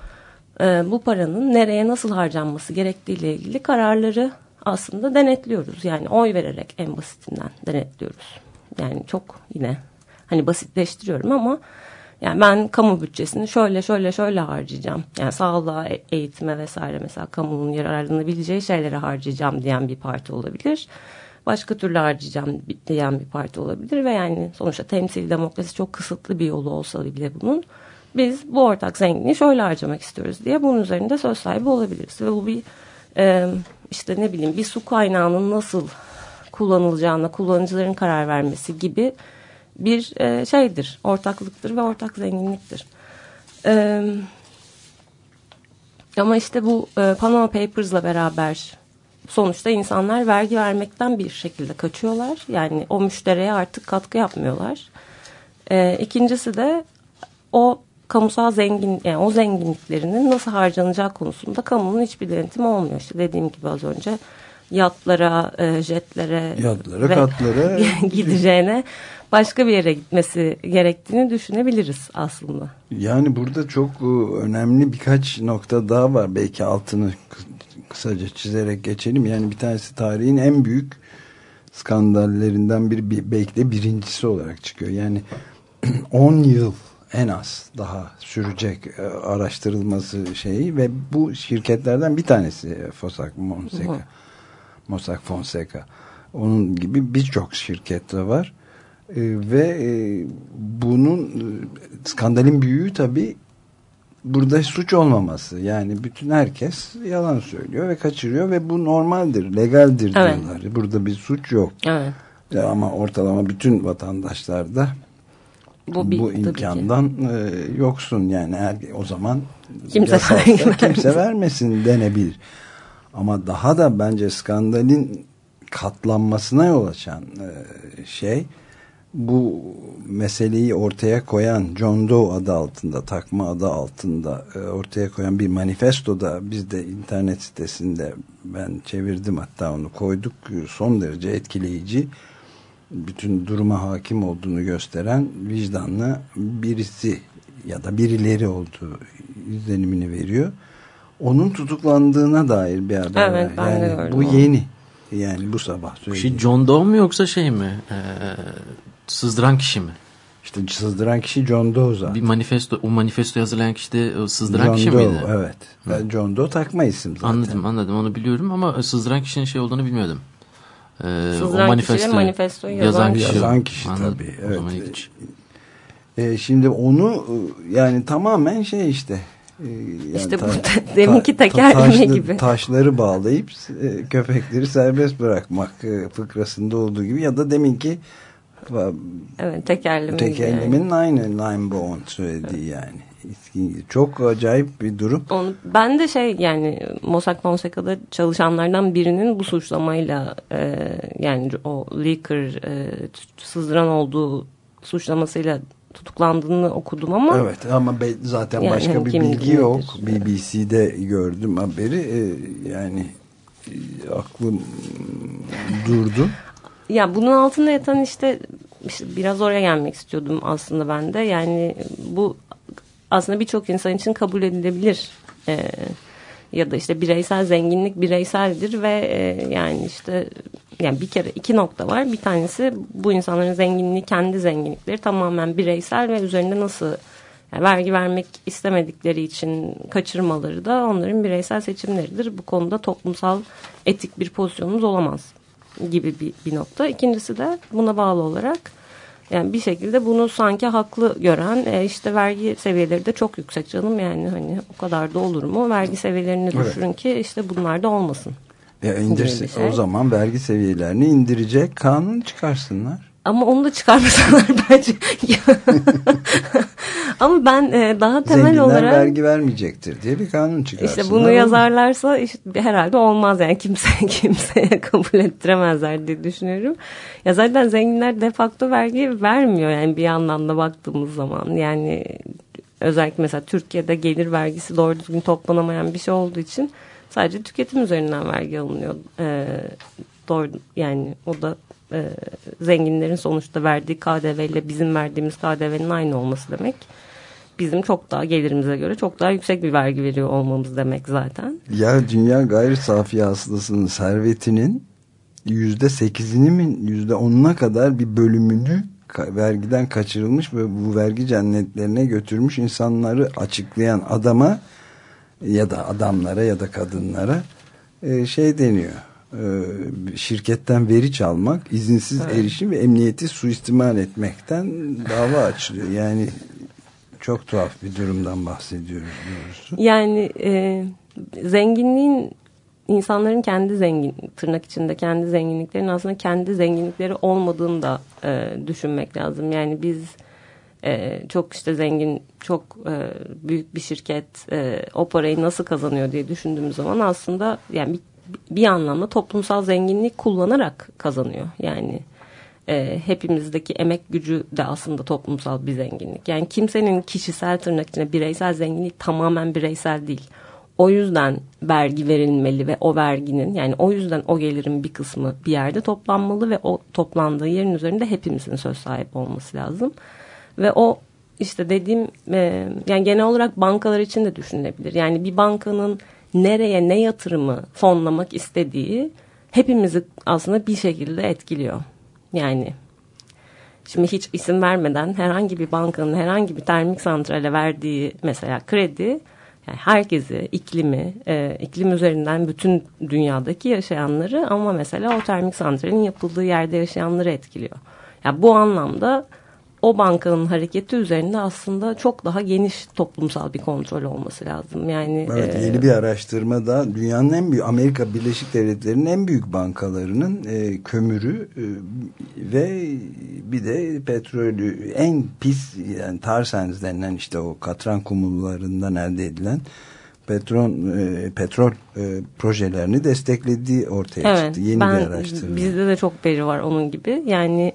e, bu paranın nereye nasıl harcanması gerektiğiyle ilgili kararları aslında denetliyoruz. Yani oy vererek en basitinden denetliyoruz. Yani çok yine hani basitleştiriyorum ama yani ben kamu bütçesini şöyle şöyle şöyle harcayacağım. Yani sağlığa, e- eğitime vesaire mesela kamunun yararlanabileceği şeylere harcayacağım diyen bir parti olabilir. Başka türlü harcayacağım diyen bir parti olabilir ve yani sonuçta temsil demokrasi çok kısıtlı bir yolu olsa bile bunun biz bu ortak zenginliği şöyle harcamak istiyoruz diye bunun üzerinde söz sahibi olabiliriz. Ve bu bir e, işte ne bileyim bir su kaynağının nasıl kullanılacağına kullanıcıların karar vermesi gibi bir e, şeydir. Ortaklıktır ve ortak zenginliktir. E, ama işte bu e, Panama Papers'la beraber sonuçta insanlar vergi vermekten bir şekilde kaçıyorlar. Yani o müşteriye artık katkı yapmıyorlar. E, ikincisi de o kamusal zengin yani o zenginliklerinin nasıl harcanacağı konusunda kamunun hiçbir denetimi olmuyor. İşte dediğim gibi az önce yatlara, e, jetlere, Yatlara, ve katlara gideceğine başka bir yere gitmesi gerektiğini düşünebiliriz aslında. Yani burada çok e, önemli birkaç nokta daha var. Belki altını kı- kısaca çizerek geçelim. Yani bir tanesi tarihin en büyük skandallerinden biri bir- belki de birincisi olarak çıkıyor. Yani 10 yıl en az daha sürecek e, araştırılması şeyi ve bu şirketlerden bir tanesi Fosak Fonseca. Mossack Fonseca. Onun gibi birçok şirket de var. E, ve e, bunun e, skandalin büyüğü tabii burada suç olmaması. Yani bütün herkes yalan söylüyor ve kaçırıyor ve bu normaldir, legaldir Evet. diyorlar. Burada bir suç yok. Evet. Ama ortalama bütün vatandaşlar da Bu, bir, bu imkandan e, yoksun yani. Her, o zaman Kimse yasalsa kimse vermesin denebilir. Ama daha da bence skandalin katlanmasına yol açan e, şey bu meseleyi ortaya koyan John Doe adı altında takma adı altında e, ortaya koyan bir manifestoda biz de internet sitesinde ben çevirdim hatta onu koyduk son derece etkileyici bütün duruma hakim olduğunu gösteren vicdanlı birisi ya da birileri olduğu izlenimini veriyor. Onun tutuklandığına dair bir haber Evet, var. ben de Yani gördüm bu onu. yeni. Yani bu sabah söyleyeyim. şey John Doe mu yoksa şey mi? Ee, sızdıran kişi mi? İşte sızdıran kişi John Doe zaten. Bir manifesto, o manifesto hazırlayan kişi de o sızdıran John kişi Doe, miydi? evet. Ben John Doe takma isim zaten. Anladım anladım onu biliyorum ama sızdıran kişinin şey olduğunu bilmiyordum. Ee, Sızdıran kişi ve manifestoyu yazan kişi. Yazan kişi Anladım. tabii, O evet. zaman ilginç. E, şimdi onu e, yani tamamen şey işte e, yani İşte bu deminki tekerleme taşlı- gibi. Taşları bağlayıp e, köpekleri serbest bırakmak e, fıkrasında olduğu gibi ya da deminki e, Evet tekerleme. gibi yani. tekerlemenin aynı Limebone söylediği yani. Çok acayip bir durum. Onu, ben de şey yani Mossack Fonseca'da çalışanlardan birinin bu suçlamayla e, yani o leaker e, sızdıran olduğu suçlamasıyla tutuklandığını okudum ama Evet ama be- zaten Yani başka hani bir bilgi bilir yok. nedir? BBC'de gördüm haberi. E, yani e, aklım durdu. ya bunun altında yatan işte, işte biraz oraya gelmek istiyordum aslında ben de. Yani bu aslında birçok insan için kabul edilebilir. E, ya da işte bireysel zenginlik bireyseldir ve e, yani işte yani bir kere iki nokta var. Bir tanesi bu insanların zenginliği kendi zenginlikleri tamamen bireysel ve üzerinde nasıl yani vergi vermek istemedikleri için kaçırmaları da onların bireysel seçimleridir. Bu konuda toplumsal etik bir pozisyonumuz olamaz gibi bir, bir nokta. İkincisi de buna bağlı olarak yani bir şekilde bunu sanki haklı gören e, işte vergi seviyeleri de çok yüksek canım yani hani o kadar da olur mu? Vergi seviyelerini Evet. düşürün ki işte bunlar da olmasın. Ya bir şey. O zaman vergi seviyelerini indirecek kanun çıkarsınlar. Ama onu da çıkarmasalar bence. Ama ben e, daha temel Zenginler olarak vergi vermeyecektir diye bir kanun çıkarsınlar. işte bunu yazarlarsa işte herhalde olmaz yani kimse kimseye kabul ettiremezler diye düşünüyorum. Ya zaten zenginler de facto vergi vermiyor yani bir yandan da baktığımız zaman yani özellikle mesela Türkiye'de gelir vergisi doğru düzgün toplanamayan bir şey olduğu için sadece tüketim üzerinden vergi alınıyor. Ee, doğru yani o da e, zenginlerin sonuçta verdiği KDV ile bizim verdiğimiz KDV'nin aynı olması demek. Bizim çok daha gelirimize göre çok daha yüksek bir vergi veriyor olmamız demek zaten. Ya dünya gayri safi hasılasının servetinin yüzde sekizini mi yüzde onuna kadar bir bölümünü vergiden kaçırılmış ve bu vergi cennetlerine götürmüş insanları açıklayan adama ya da adamlara ya da kadınlara e, şey deniyor. E, şirketten veri çalmak, izinsiz erişim ve emniyeti suistimal etmekten dava açılıyor. Yani çok tuhaf bir durumdan bahsediyoruz doğrusu. Yani e, zenginliğin insanların kendi zengin tırnak içinde kendi zenginliklerin aslında kendi zenginlikleri olmadığını da e, düşünmek lazım. Yani biz e, çok işte zengin çok e, büyük bir şirket e, o parayı nasıl kazanıyor diye düşündüğümüz zaman aslında yani bir, bir anlamda toplumsal zenginliği kullanarak kazanıyor. Yani e, hepimizdeki emek gücü de aslında toplumsal bir zenginlik. Yani kimsenin kişisel tırnak içinde bireysel zenginliği tamamen bireysel değil. O yüzden vergi verilmeli ve o verginin yani o yüzden o gelirin bir kısmı bir yerde toplanmalı ve o toplandığı yerin üzerinde hepimizin söz sahibi olması lazım. Ve o işte dediğim e, yani genel olarak bankalar için de düşünülebilir. Yani bir bankanın nereye ne yatırımı fonlamak istediği hepimizi aslında bir şekilde etkiliyor. Yani şimdi hiç isim vermeden herhangi bir bankanın herhangi bir termik santrale verdiği mesela kredi yani herkesi iklimi, e, iklim üzerinden bütün dünyadaki yaşayanları ama mesela o termik santralin yapıldığı yerde yaşayanları etkiliyor. Yani bu anlamda o bankanın hareketi üzerinde aslında çok daha geniş toplumsal bir kontrol olması lazım. Yani Evet, e, yeni bir araştırma da dünyanın en büyük Amerika Birleşik Devletleri'nin en büyük bankalarının e, kömürü e, ve bir de petrolü en pis yani tar sands denilen işte o katran kumullarından elde edilen petrol e, petrol e, projelerini desteklediği ortaya Evet, çıktı. Yeni ben, bir araştırma. Bizde de çok veri var onun gibi. Yani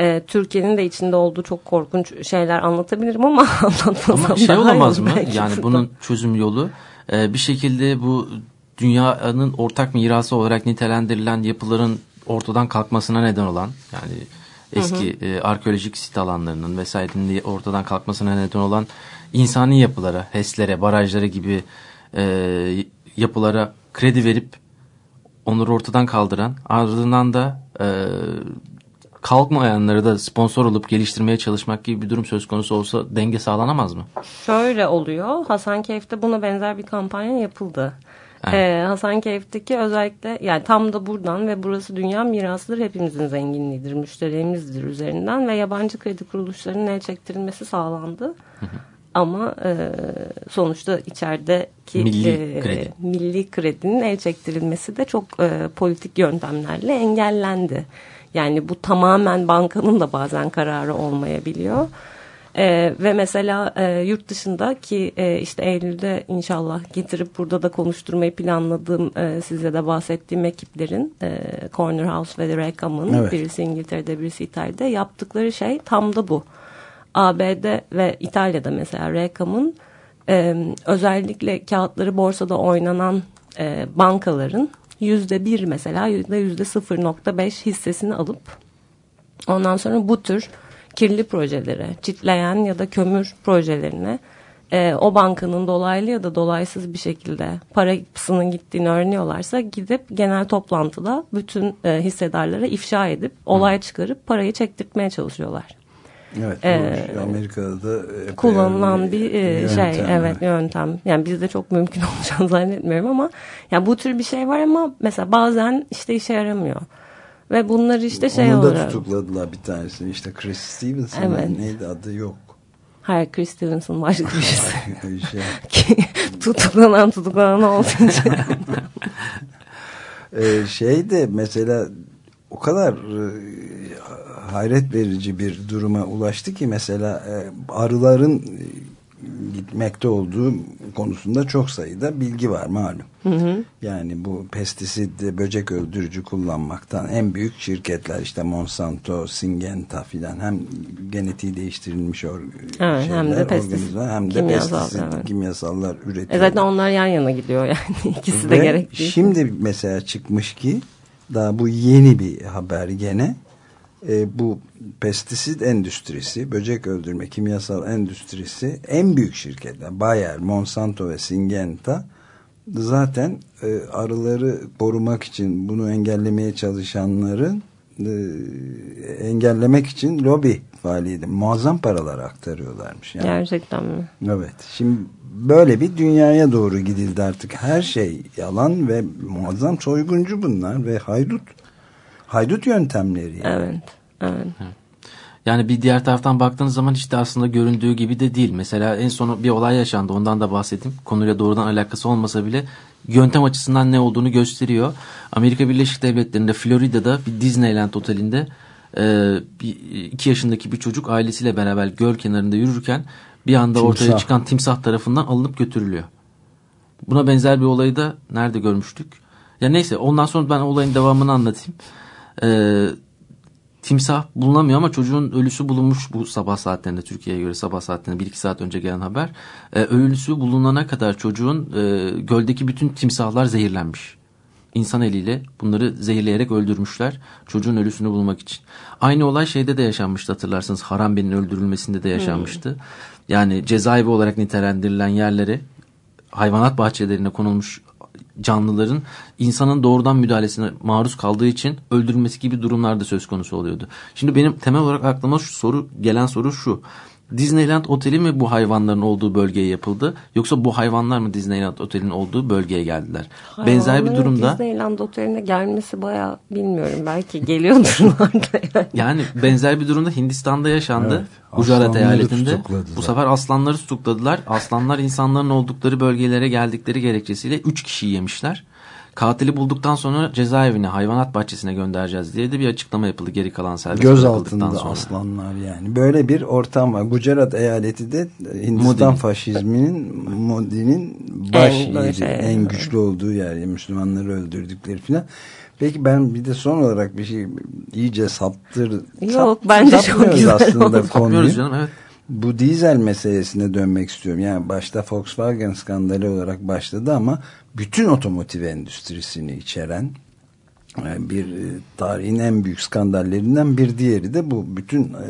E, Türkiye'nin de içinde olduğu çok korkunç şeyler anlatabilirim ama anlatmasam Ama şey olamaz mı? Yani bunun çözüm yolu e, bir şekilde bu dünyanın ortak mirası olarak nitelendirilen yapıların ortadan kalkmasına neden olan yani eski e, arkeolojik sit alanlarının vesairenin ortadan kalkmasına neden olan insani yapılara, HES'lere, barajlara gibi e, yapılara kredi verip onları ortadan kaldıran ardından da e, kalkmayanları da sponsor olup geliştirmeye çalışmak gibi bir durum söz konusu olsa denge sağlanamaz mı? Şöyle oluyor. Hasankeyf'te buna benzer bir kampanya yapıldı. Evet. Ee, Hasankeyf'teki özellikle yani tam da buradan ve burası dünya mirasıdır hepimizin zenginliğidir, müşterimizdir üzerinden ve yabancı kredi kuruluşlarının el çektirilmesi sağlandı. Ama e, sonuçta içerideki Milli e, kredi. milli kredinin el çektirilmesi de çok e, politik yöntemlerle engellendi. Yani bu tamamen bankanın da bazen kararı olmayabiliyor. Ee, ve mesela e, yurt dışında ki e, işte Eylül'de inşallah getirip burada da konuşturmayı planladığım e, size de bahsettiğim ekiplerin e, Corner House ve Rekam'ın Evet. birisi İngiltere'de birisi İtalya'da yaptıkları şey tam da bu. ABD ve İtalya'da mesela Rekam'ın e, özellikle kağıtları borsada oynanan e, bankaların yüzde bir mesela yüzde yüzde 0.5 hissesini alıp ondan sonra bu tür kirli projelere, çitleyen ya da kömür projelerine e, o bankanın dolaylı ya da dolaysız bir şekilde parasının gittiğini öğreniyorlarsa gidip genel toplantıda bütün e, hissedarlara ifşa edip olay çıkarıp parayı çektirtmeye çalışıyorlar. Evet, bu Amerika'da da kullanılan bir e, yöntem, şey evet yöntem. Yani bizde çok mümkün olacağını zannetmiyorum ama yani bu tür bir şey var ama mesela bazen işte işe yaramıyor. Ve bunları işte şey Onu da olarak tutukladılar bir tanesini işte Chris Stevenson Evet. neydi adı yok. Hayır Chris Stevenson başka birisi. şey, Ki tutuklanan tutuklanan olduğunca. Ee, şey de mesela o kadar e, hayret verici bir duruma ulaştı ki mesela e, arıların e, gitmekte olduğu konusunda çok sayıda bilgi var malum. Yani bu pestisit, böcek öldürücü kullanmaktan en büyük şirketler işte Monsanto, Syngenta filan hem genetiği değiştirilmiş or Evet, şeyler, hem de pestisit, hem de kimyasal, pestisit, evet. kimyasallar üretiyor. e zaten onlar yan yana gidiyor yani. İkisi de Ve gerekli. Şimdi mesela çıkmış ki daha bu yeni bir haber gene e, bu pestisit endüstrisi, böcek öldürme kimyasal endüstrisi en büyük şirketler Bayer, Monsanto ve Syngenta zaten e, arıları korumak için bunu engellemeye çalışanların e, engellemek için lobi faaliyeti muazzam paralar aktarıyorlarmış. Yani. Gerçekten mi? Evet. Şimdi böyle bir dünyaya doğru gidildi artık. Her şey yalan ve muazzam soyguncu bunlar ve haydut. Haydut yöntemleri. Yani. Evet. Evet. Yani bir diğer taraftan baktığınız zaman işte aslında göründüğü gibi de değil. Mesela en son bir olay yaşandı ondan da bahsedeyim. Konuyla doğrudan alakası olmasa bile yöntem açısından ne olduğunu gösteriyor. Amerika Birleşik Devletleri'nde Florida'da bir Disneyland otelinde e, bir, iki yaşındaki bir çocuk ailesiyle beraber göl kenarında yürürken bir anda ortaya Timsah. çıkan timsah tarafından alınıp götürülüyor. Buna benzer bir olayı da nerede görmüştük? Ya neyse ondan sonra ben olayın devamını anlatayım. Ee, timsah bulunamıyor ama çocuğun ölüsü bulunmuş bu sabah saatlerinde Türkiye'ye göre sabah saatlerinde 1-2 saat önce gelen haber. Ee, ölüsü bulunana kadar çocuğun e, göldeki bütün timsahlar zehirlenmiş. İnsan eliyle bunları zehirleyerek öldürmüşler çocuğun ölüsünü bulmak için. Aynı olay şeyde de yaşanmıştı hatırlarsınız Harambe'nin öldürülmesinde de yaşanmıştı. Yani cezaevi olarak nitelendirilen yerlere hayvanat bahçelerine konulmuş canlıların insanın doğrudan müdahalesine maruz kaldığı için öldürülmesi gibi durumlar da söz konusu oluyordu. Şimdi benim temel olarak aklıma şu soru gelen soru şu. Disneyland Oteli mi bu hayvanların olduğu bölgeye yapıldı yoksa bu hayvanlar mı Disneyland Oteli'nin olduğu bölgeye geldiler? Benzer bir Hayvanların durumda Disneyland oteline gelmesi baya bilmiyorum. Belki geliyordur yani. yani benzer bir durumda Hindistan'da yaşandı. Evet, Gujarat eyaletinde. Bu sefer aslanları tutukladılar. Aslanlar insanların oldukları bölgelere geldikleri gerekçesiyle 3 kişiyi yemişler. Katili bulduktan sonra cezaevine, hayvanat bahçesine göndereceğiz diye de bir açıklama yapıldı geri kalan serbest Göz altında sonra. aslanlar yani. Böyle bir ortam var. Gujarat eyaleti de Hindistan Modi'nin. faşizminin Modi'nin baş En yeri, şey, en güçlü olduğu yer. Müslümanları öldürdükleri filan. Peki ben bir de son olarak bir şey iyice saptır. Yok, bence çok güzel aslında oldu. konuyu. Sapmıyoruz canım evet. Bu dizel meselesine dönmek istiyorum. Yani başta Volkswagen skandalı olarak başladı ama bütün otomotiv endüstrisini içeren bir e, tarihin en büyük skandallerinden bir diğeri de bu. Bütün e,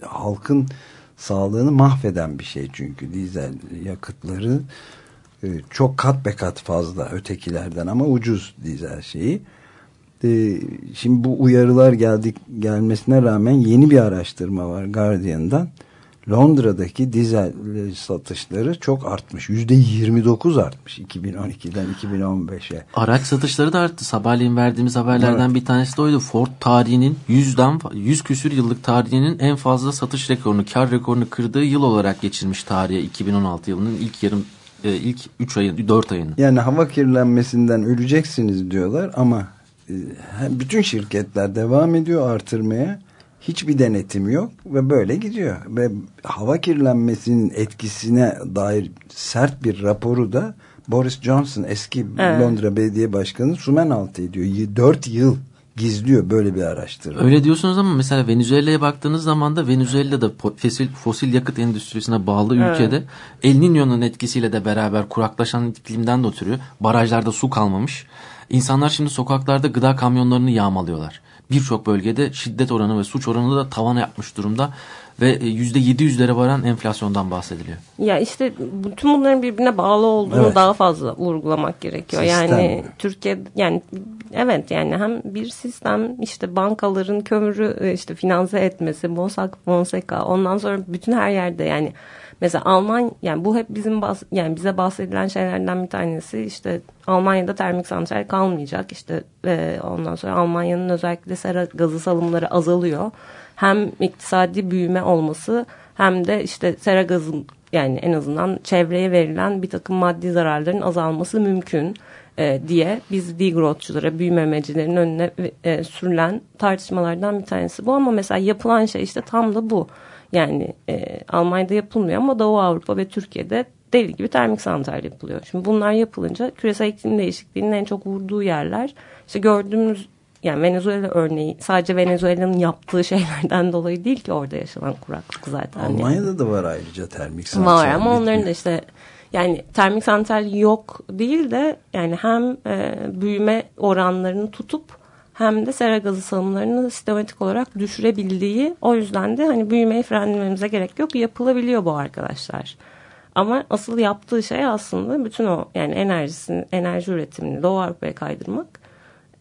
halkın sağlığını mahveden bir şey çünkü dizel yakıtları e, çok kat be kat fazla ötekilerden ama ucuz dizel şeyi. Şimdi bu uyarılar geldik gelmesine rağmen yeni bir araştırma var Guardian'dan. Londra'daki dizel satışları çok artmış. Yüzde 29 artmış 2012'den 2015'e. Araç satışları da arttı. Sabahleyin verdiğimiz haberlerden bir tanesi de oydu. Ford tarihinin 100'den fa- 100 küsür yıllık tarihinin en fazla satış rekorunu, kar rekorunu kırdığı yıl olarak geçirmiş tarihe 2016 yılının ilk yarım e, ilk 3 ayın 4 ayını. Yani hava kirlenmesinden öleceksiniz diyorlar ama e, bütün şirketler devam ediyor artırmaya. Hiçbir denetim yok ve böyle gidiyor. Ve hava kirlenmesinin etkisine dair sert bir raporu da Boris Johnson eski Evet. Londra Belediye Başkanı sumen altı ediyor. 4 yıl gizliyor böyle bir araştırma. Öyle diyorsunuz ama mesela Venezuela'ya baktığınız zaman da Venezuela'da fosil, fosil yakıt endüstrisine bağlı ülkede El Niño'nun etkisiyle de beraber kuraklaşan iklimden de ötürü barajlarda su kalmamış. İnsanlar şimdi sokaklarda gıda kamyonlarını yağmalıyorlar. Birçok bölgede şiddet oranı ve suç oranı da tavana yapmış durumda ve e, %700'lere varan enflasyondan bahsediliyor. Ya işte bütün bunların birbirine bağlı olduğunu Evet. daha fazla vurgulamak gerekiyor. Sistem. Yani Türkiye yani evet yani hem bir sistem işte bankaların kömürü e, işte finanse etmesi, Mossack Fonseca ondan sonra bütün her yerde yani mesela Alman yani bu hep bizim bahs- yani bize bahsedilen şeylerden bir tanesi işte Almanya'da termik santral kalmayacak işte e, ondan sonra Almanya'nın özellikle sera gazı salımları azalıyor. Hem iktisadi büyüme olması hem de işte sera gazın yani en azından çevreye verilen bir takım maddi zararların azalması mümkün e, diye biz degrowthçulara, büyümemecilerin önüne e, sürülen tartışmalardan bir tanesi bu. Ama mesela yapılan şey işte tam da bu. Yani e, Almanya'da yapılmıyor ama Doğu Avrupa ve Türkiye'de deli gibi termik santral yapılıyor. Şimdi bunlar yapılınca küresel iklim değişikliğinin en çok vurduğu yerler işte gördüğümüz yani Venezuela örneği sadece Venezuela'nın yaptığı şeylerden dolayı değil ki orada yaşanan kuraklık zaten. yani. Almanya'da da var ayrıca termik santral. Var ama onların Bitmiyor. da işte yani termik santral yok değil de yani hem e, büyüme oranlarını tutup hem de sera gazı salımlarını sistematik olarak düşürebildiği o yüzden de hani büyümeyi frenlememize gerek yok yapılabiliyor bu arkadaşlar. Ama asıl yaptığı şey aslında bütün o yani enerjisini, enerji üretimini Doğu Avrupa'ya kaydırmak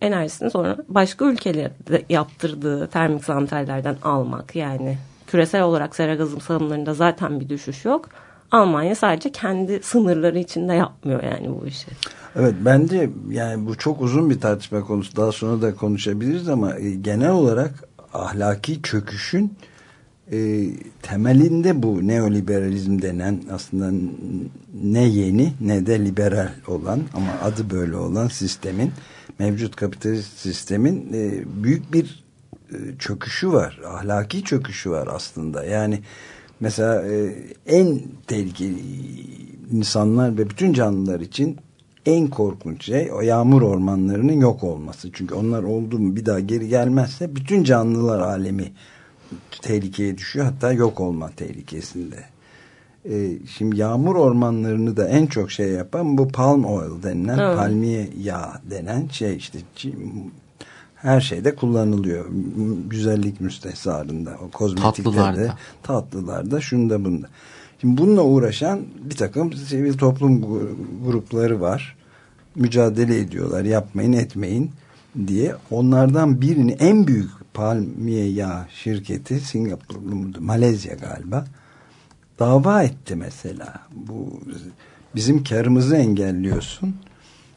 enerjisini sonra başka ülkelerde yaptırdığı termik santrallerden almak yani küresel olarak sera gazı salımlarında zaten bir düşüş yok. Almanya sadece kendi sınırları içinde yapmıyor yani bu işi. Evet bence yani bu çok uzun bir tartışma konusu. Daha sonra da konuşabiliriz ama e, genel olarak ahlaki çöküşün e, temelinde bu neoliberalizm denen aslında ne yeni ne de liberal olan ama adı böyle olan sistemin mevcut kapitalist sistemin e, büyük bir e, çöküşü var. Ahlaki çöküşü var aslında. Yani mesela e, en tehlikeli insanlar ve bütün canlılar için en korkunç şey o yağmur ormanlarının yok olması. Çünkü onlar oldu mu bir daha geri gelmezse bütün canlılar alemi tehlikeye düşüyor. Hatta yok olma tehlikesinde. Ee, şimdi yağmur ormanlarını da en çok şey yapan bu palm oil denilen Evet. palmiye yağı denen şey işte her şeyde kullanılıyor. Güzellik müstehsarında, o kozmetikte de, Tatlılarda. tatlılarda, şunda bunda. Şimdi bununla uğraşan bir takım sivil toplum grupları var. Mücadele ediyorlar. Yapmayın, etmeyin diye. Onlardan birini en büyük palmiye yağı şirketi Singapurlu muydu? Malezya galiba. Dava etti mesela. Bu bizim karımızı engelliyorsun.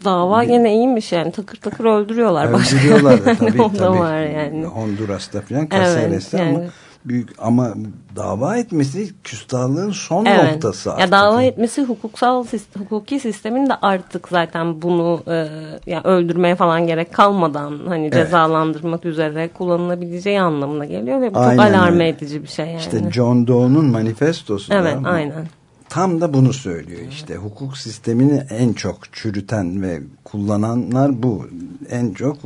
Dava gene iyiymiş yani takır takır öldürüyorlar. Öldürüyorlar da tabii. o da tabii. var yani. Honduras'ta falan Caceres'te Evet, ama yani. büyük ama dava etmesi küstahlığın son Evet. noktası Ya artık. dava etmesi hukuksal hukuki sistemin de artık zaten bunu e, ya öldürmeye falan gerek kalmadan hani Evet. cezalandırmak üzere kullanılabileceği anlamına geliyor ve bu çok Aynen alarm öyle. edici bir şey yani. İşte John Doe'nun manifestosu da evet ama aynen. Tam da bunu söylüyor işte. Hukuk sistemini en çok çürüten ve kullananlar bu. En çok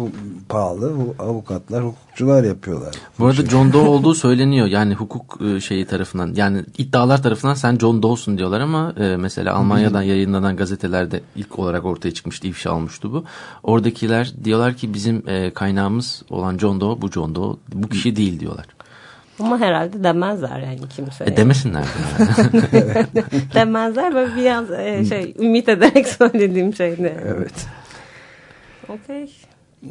pahalı avukatlar, hukukçular yapıyorlar. Bu arada John Doe olduğu söyleniyor. Yani hukuk e, şeyi tarafından. Yani iddialar tarafından sen John Doe'sun diyorlar ama e, mesela Almanya'dan yayınlanan gazetelerde ilk olarak ortaya çıkmıştı, ifşa olmuştu bu. Oradakiler diyorlar ki bizim e, kaynağımız olan John Doe bu John Doe. Bu kişi değil diyorlar. Ama herhalde demezler yani kimse. E demesinler. demezler ve biraz e, şey ümit ederek söylediğim şeydi. Evet. Okey.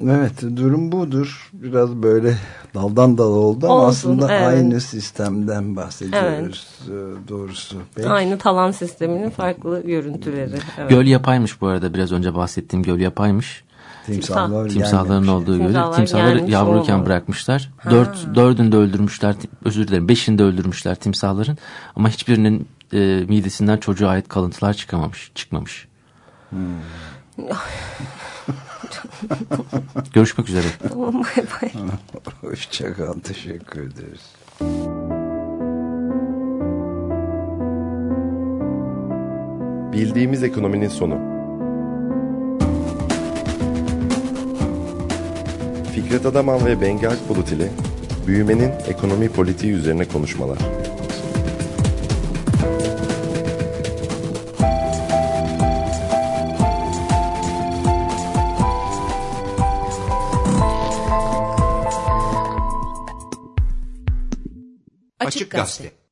Evet durum budur. Biraz böyle daldan dala oldu ama Olsun, aslında evet. aynı sistemden bahsediyoruz evet. doğrusu. Peki. Aynı talan sisteminin farklı görüntüleri. Evet. Göl yapaymış bu arada biraz önce bahsettiğim göl yapaymış. Timsahlar Timsahların olduğu göre timsahları yavruyken olmalı. bırakmışlar. Ha. Dört, dördünü de öldürmüşler. Özür dilerim. Beşini de öldürmüşler timsahların. Ama hiçbirinin e, midesinden çocuğa ait kalıntılar çıkamamış, çıkmamış. Hmm. Görüşmek üzere. Tamam bay bay. Hoşçakal. Teşekkür ederiz. Bildiğimiz ekonominin sonu. Fikret Adaman ve Bengi Akbulut ile büyümenin ekonomi politiği üzerine konuşmalar. Açık Gazete.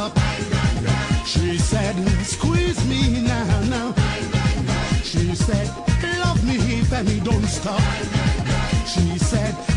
up. She said, squeeze me now, now. She said, love me if and don't stop. She said,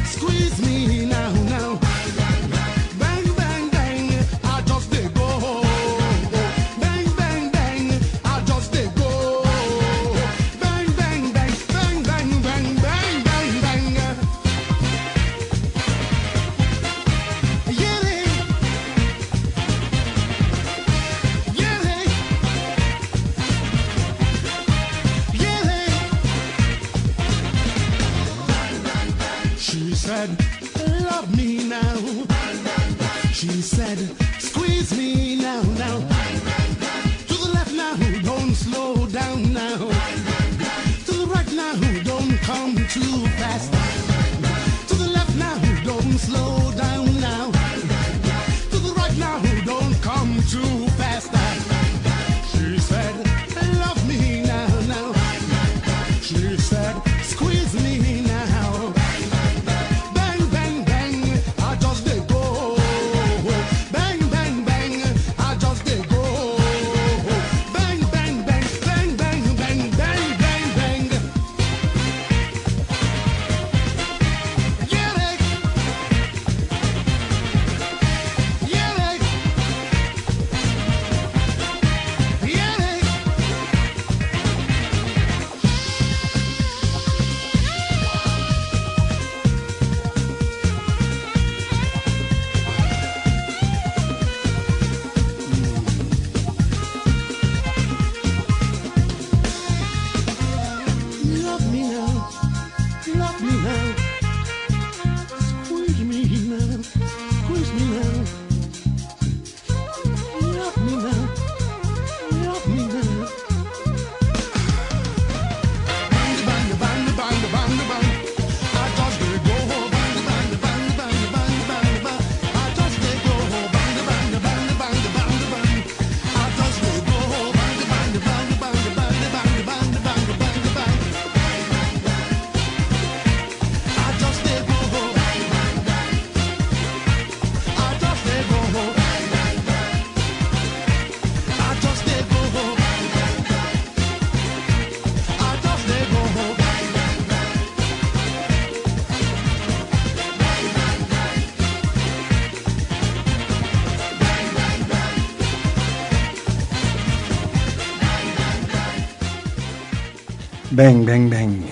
Bang bang bang.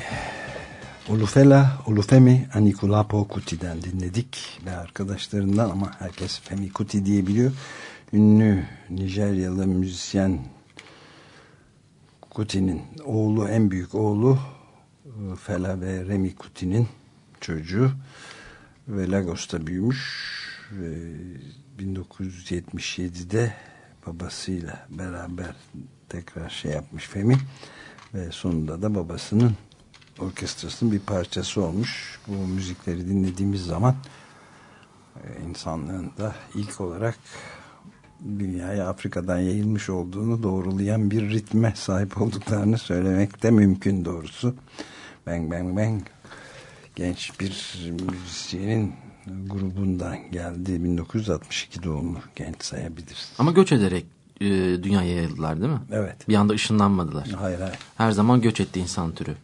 Olufela, Olufemi Anikulapo Kuti'den dinledik ve arkadaşlarından ama herkes Femi Kuti diyebiliyor. Ünlü Nijeryalı müzisyen Kuti'nin oğlu, en büyük oğlu Fela ve Remi Kuti'nin çocuğu ve Lagos'ta büyümüş ve 1977'de babasıyla beraber tekrar şey yapmış Femi ve sonunda da babasının orkestrasının bir parçası olmuş. Bu müzikleri dinlediğimiz zaman e, insanlığın da ilk olarak dünyaya Afrika'dan yayılmış olduğunu doğrulayan bir ritme sahip olduklarını söylemek de mümkün doğrusu. Bang Bang Bang genç bir müzisyenin grubundan geldi. 1962 doğumlu genç sayabiliriz. Ama göç ederek e, dünyaya yayıldılar değil mi? Evet. Bir anda ışınlanmadılar. Hayır hayır. Her zaman göç etti insan türü.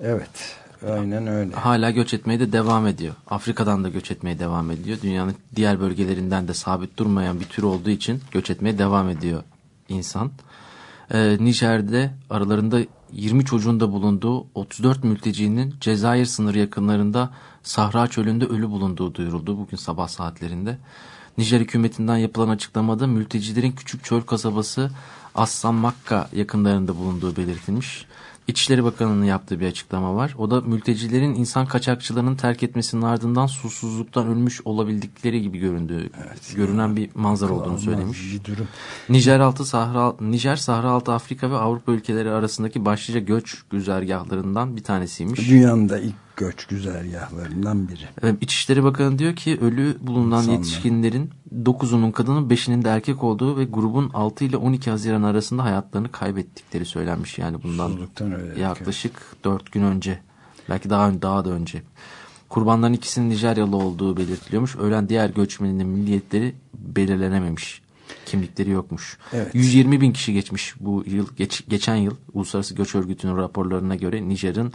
Evet. Aynen öyle. Hala göç etmeye de devam ediyor. Afrika'dan da göç etmeye devam ediyor. Dünyanın diğer bölgelerinden de sabit durmayan bir tür olduğu için göç etmeye devam ediyor insan. Ee, Nijer'de aralarında 20 çocuğun da bulunduğu 34 mültecinin Cezayir sınırı yakınlarında Sahra Çölü'nde ölü bulunduğu duyuruldu bugün sabah saatlerinde. Nijer hükümetinden yapılan açıklamada mültecilerin küçük çöl kasabası Assan Makka yakınlarında bulunduğu belirtilmiş. İçişleri Bakanı'nın yaptığı bir açıklama var. O da mültecilerin insan kaçakçılarının terk etmesinin ardından susuzluktan ölmüş olabildikleri gibi göründüğü, evet, görünen bir manzara olduğunu söylemiş. Bir durum. Nijer altı Sahra Nijer Sahra altı Afrika ve Avrupa ülkeleri arasındaki başlıca göç güzergahlarından bir tanesiymiş. Dünyanın da ilk göç güzergahlarından biri. Evet, İçişleri Bakanı diyor ki ölü bulunan İnsanlar. yetişkinlerin 9'unun kadının 5'inin de erkek olduğu ve grubun 6 ile 12 Haziran arasında hayatlarını kaybettikleri söylenmiş. Yani bundan yaklaşık 4 gün önce belki daha daha da önce. Kurbanların ikisinin Nijeryalı olduğu belirtiliyormuş. Ölen diğer göçmenin milliyetleri belirlenememiş. Kimlikleri yokmuş. Evet. 120 bin kişi geçmiş bu yıl geç, geçen yıl Uluslararası Göç Örgütü'nün raporlarına göre Nijer'in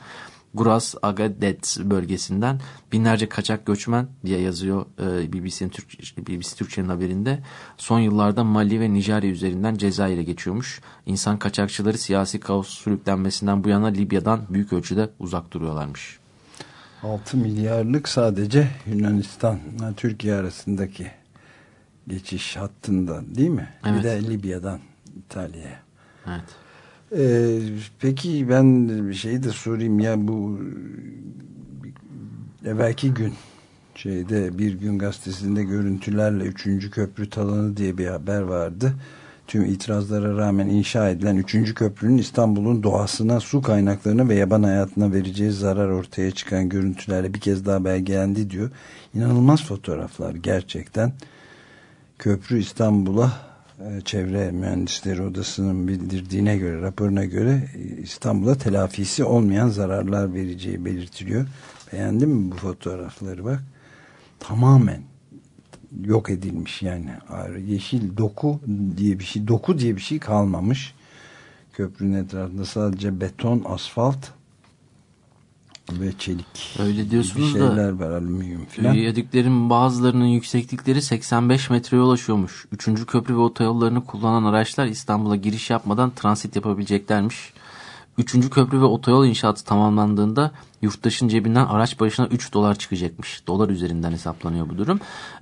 Guras Agadet bölgesinden binlerce kaçak göçmen diye yazıyor e, BBC'nin Türk, BBC Türkçe'nin haberinde. Son yıllarda Mali ve Nijerya üzerinden Cezayir'e geçiyormuş. İnsan kaçakçıları siyasi kaos sürüklenmesinden bu yana Libya'dan büyük ölçüde uzak duruyorlarmış. 6 milyarlık sadece Yunanistan'la Türkiye arasındaki geçiş hattında değil mi? Evet. Bir de Libya'dan İtalya'ya. Evet. Ee, peki ben bir şey de sorayım ya bu evvelki gün şeyde bir gün gazetesinde görüntülerle 3. köprü talanı diye bir haber vardı. Tüm itirazlara rağmen inşa edilen 3. köprünün İstanbul'un doğasına, su kaynaklarına ve yaban hayatına vereceği zarar ortaya çıkan görüntülerle bir kez daha belgelendi diyor. İnanılmaz fotoğraflar gerçekten. Köprü İstanbul'a Çevre Mühendisleri Odası'nın bildirdiğine göre, raporuna göre e, İstanbul'a telafisi olmayan zararlar vereceği belirtiliyor. Beğendin mi bu fotoğrafları bak? Tamamen yok edilmiş yani. Yeşil doku diye bir şey, doku diye bir şey kalmamış. Köprünün etrafında sadece beton, asfalt ve çelik. Öyle diyorsunuz bir şeyler da var, alüminyum falan. Viyadüklerin bazılarının yükseklikleri 85 metreye ulaşıyormuş. Üçüncü köprü ve otoyollarını kullanan araçlar İstanbul'a giriş yapmadan transit yapabileceklermiş. Üçüncü köprü ve otoyol inşaatı tamamlandığında yurttaşın cebinden araç başına 3 dolar çıkacakmış. Dolar üzerinden hesaplanıyor bu durum.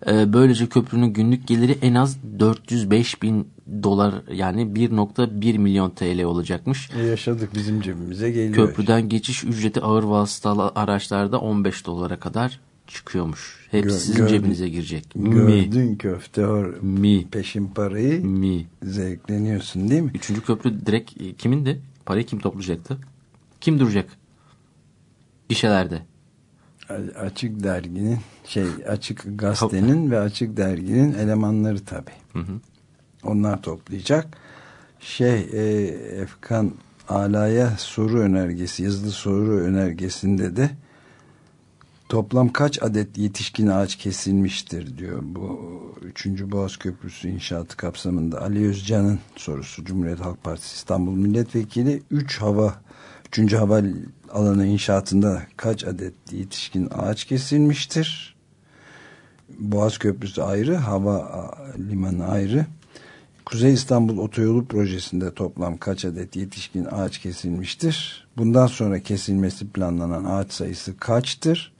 Ee, böylece köprünün günlük geliri en az 405 bin dolar yani 1.1 milyon TL olacakmış. E, Yaşadık bizim cebimize geliyor. Köprüden geçiş ücreti ağır vasıtalı araçlarda 15 dolara kadar çıkıyormuş. Hepsi Gö- sizin gördün- cebinize girecek. Mi. Gördün köfte or Mi. peşin parayı Mi. zevkleniyorsun değil mi? Üçüncü köprü direkt e, kimindi? Parayı kim toplayacaktı? Kim duracak? Gişelerde. Açık derginin şey açık gazetenin ve açık derginin elemanları tabi. Onlar toplayacak. Şey e, Efkan Ala'ya soru önergesi yazılı soru önergesinde de toplam kaç adet yetişkin ağaç kesilmiştir diyor bu 3. Boğaz Köprüsü inşaatı kapsamında Ali Özcan'ın sorusu Cumhuriyet Halk Partisi İstanbul Milletvekili 3 hava 3. hava alanı inşaatında kaç adet yetişkin ağaç kesilmiştir Boğaz Köprüsü ayrı hava limanı ayrı Kuzey İstanbul Otoyolu projesinde toplam kaç adet yetişkin ağaç kesilmiştir? Bundan sonra kesilmesi planlanan ağaç sayısı kaçtır?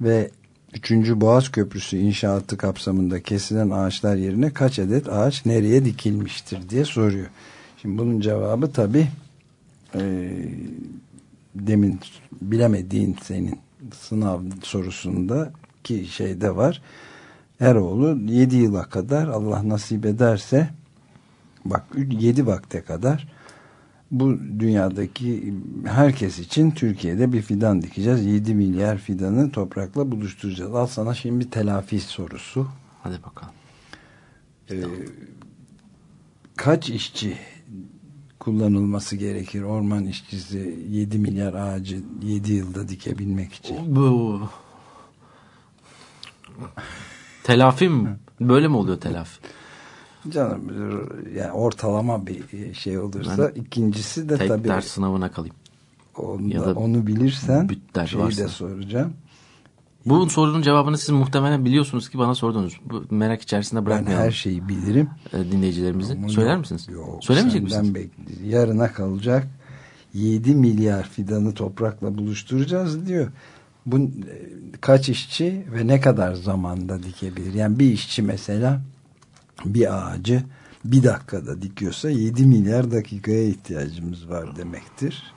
Ve 3. Boğaz Köprüsü inşaatı kapsamında kesilen ağaçlar yerine kaç adet ağaç nereye dikilmiştir diye soruyor. Şimdi bunun cevabı tabi e, demin bilemediğin senin sınav sorusunda ki şeyde var. Eroğlu 7 yıla kadar Allah nasip ederse bak 7 vakte kadar bu dünyadaki herkes için Türkiye'de bir fidan dikeceğiz. 7 milyar fidanı toprakla buluşturacağız. Al sana şimdi bir telafi sorusu. Hadi bakalım. Ee, kaç işçi kullanılması gerekir orman işçisi 7 milyar ağacı 7 yılda dikebilmek için? Bu telafi mi? Böyle mi oluyor telafi? Canım yani ortalama bir şey olursa Ben ikincisi de Tek tabii ders sınavına kalayım. onu, ya da, onu bilirsen şeyi varsa. de soracağım. Bu sorunun cevabını siz muhtemelen biliyorsunuz ki bana sordunuz. Bu merak içerisinde Ben bırakmayalım her şeyi bilirim. e, dinleyicilerimizi. Ama Söyler yok, misiniz? Yok, Söylemeyecek misiniz? bekle- Yarına kalacak 7 milyar fidanı toprakla buluşturacağız diyor. Bu e, kaç işçi ve ne kadar zamanda dikebilir? Yani bir işçi mesela bir ağacı bir dakikada dikiyorsa 7 milyar dakikaya ihtiyacımız var demektir.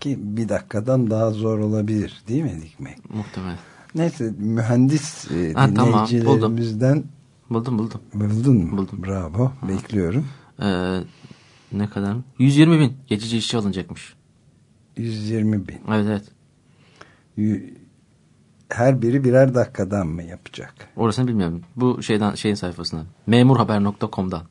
Ki bir dakikadan daha zor olabilir değil mi dikmek? Muhtemelen. Neyse mühendis e, Ha, tamam, dinleyicilerimizden Buldum buldum. buldun mu? Buldum. Bravo. Bekliyorum. Ee, ne kadar? 120 bin geçici işçi alınacakmış. 120 bin. Evet evet. Y- Her biri birer dakikadan mı yapacak? Orasını bilmiyorum. Bu şeyden şeyin sayfasından. Memurhaber.com'dan.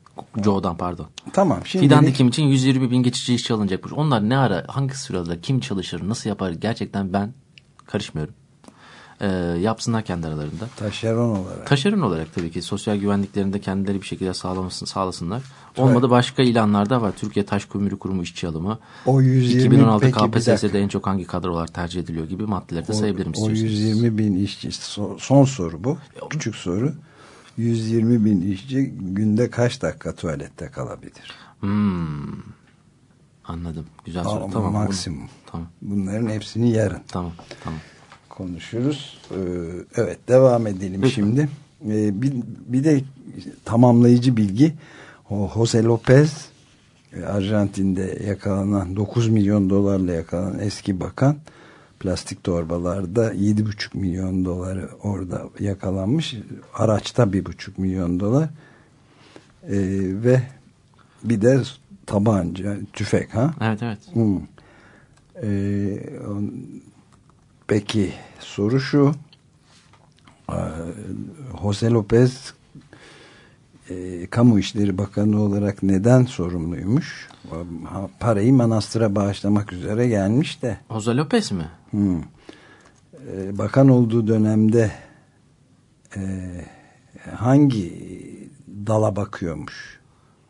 Joe'dan pardon. Tamam. Şimdi Fidan dikim için 120 bin geçici işçi alınacakmış. Onlar ne ara, hangi sırada, kim çalışır, nasıl yapar gerçekten ben karışmıyorum. Ee, yapsınlar kendi aralarında. taşeron olarak. Taşeron olarak tabii ki sosyal güvenliklerinde kendileri bir şekilde sağlamasın, sağlasınlar. Olmadı başka ilanlarda var. Türkiye Taş Kömürü Kurumu işçi alımı. O 120 2016 peki, bir dakika. KPSS'de en çok hangi kadrolar tercih ediliyor gibi maddeleri de sayabilirim o, o istiyorsanız. 120 bin işçi so- son soru bu. Küçük soru. 120 bin işçi günde kaç dakika tuvalette kalabilir? Hmm. Anladım. Güzel soru. Ama tamam. maksimum. Tamam. Bunların hepsini yarın Tamam. Tamam. Konuşuruz. Ee, evet devam edelim şimdi. Ee, bir, bir de tamamlayıcı bilgi. Jose Lopez e, Arjantin'de yakalanan 9 milyon dolarla yakalanan eski bakan plastik torbalarda 7,5 milyon doları orada yakalanmış. Araçta 1,5 milyon dolar. Ee, ve bir de tabanca, tüfek ha? Evet evet. Hmm. Ee, peki soru şu Ee, Jose Lopez e, Kamu İşleri Bakanı olarak neden sorumluymuş? Parayı manastıra bağışlamak üzere gelmiş de Jose Lopez mi? hmm. Ee, bakan olduğu dönemde e, hangi dala bakıyormuş?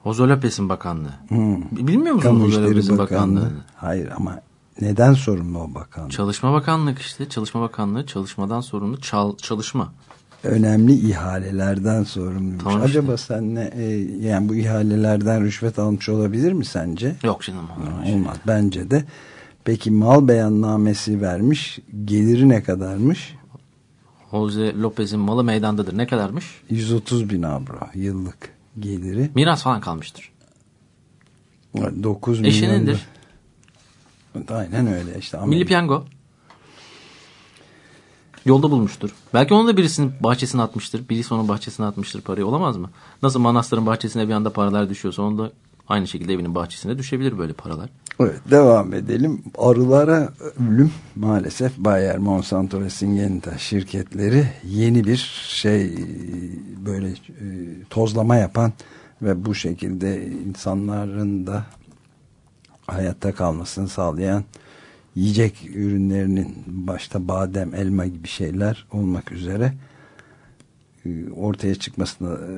Jose Lopez'in bakanlığı. Hmm. Bilmiyor musun Kamu Jose İşleri Lopez'in Bakanlığı. bakanlığını? Hayır ama neden sorumlu o bakan? Çalışma Bakanlığı işte. Çalışma Bakanlığı çalışmadan sorumlu çal, çalışma. Önemli ihalelerden sorumluymuş. Tamam işte. Acaba sen ne, e, yani bu ihalelerden rüşvet almış olabilir mi sence? Yok canım. mu? Olmaz bence de. Peki mal beyannamesi vermiş. Geliri ne kadarmış? Jose Lopez'in malı meydandadır. Ne kadarmış? 130 bin avro yıllık geliri. Miras falan kalmıştır. 9 milyon. Eşinindir. Aynen öyle işte. Ama Milli Piyango. Yolda bulmuştur. Belki onu da birisinin bahçesine atmıştır. Birisi onun bahçesine atmıştır parayı. Olamaz mı? Nasıl manastırın bahçesine bir anda paralar düşüyorsa onu da aynı şekilde evinin bahçesine düşebilir böyle paralar. Evet devam edelim. Arılara ölüm maalesef Bayer, Monsanto ve Syngenta şirketleri yeni bir şey böyle e, tozlama yapan ve bu şekilde insanların da hayatta kalmasını sağlayan yiyecek ürünlerinin başta badem, elma gibi şeyler olmak üzere e, ortaya çıkmasına e,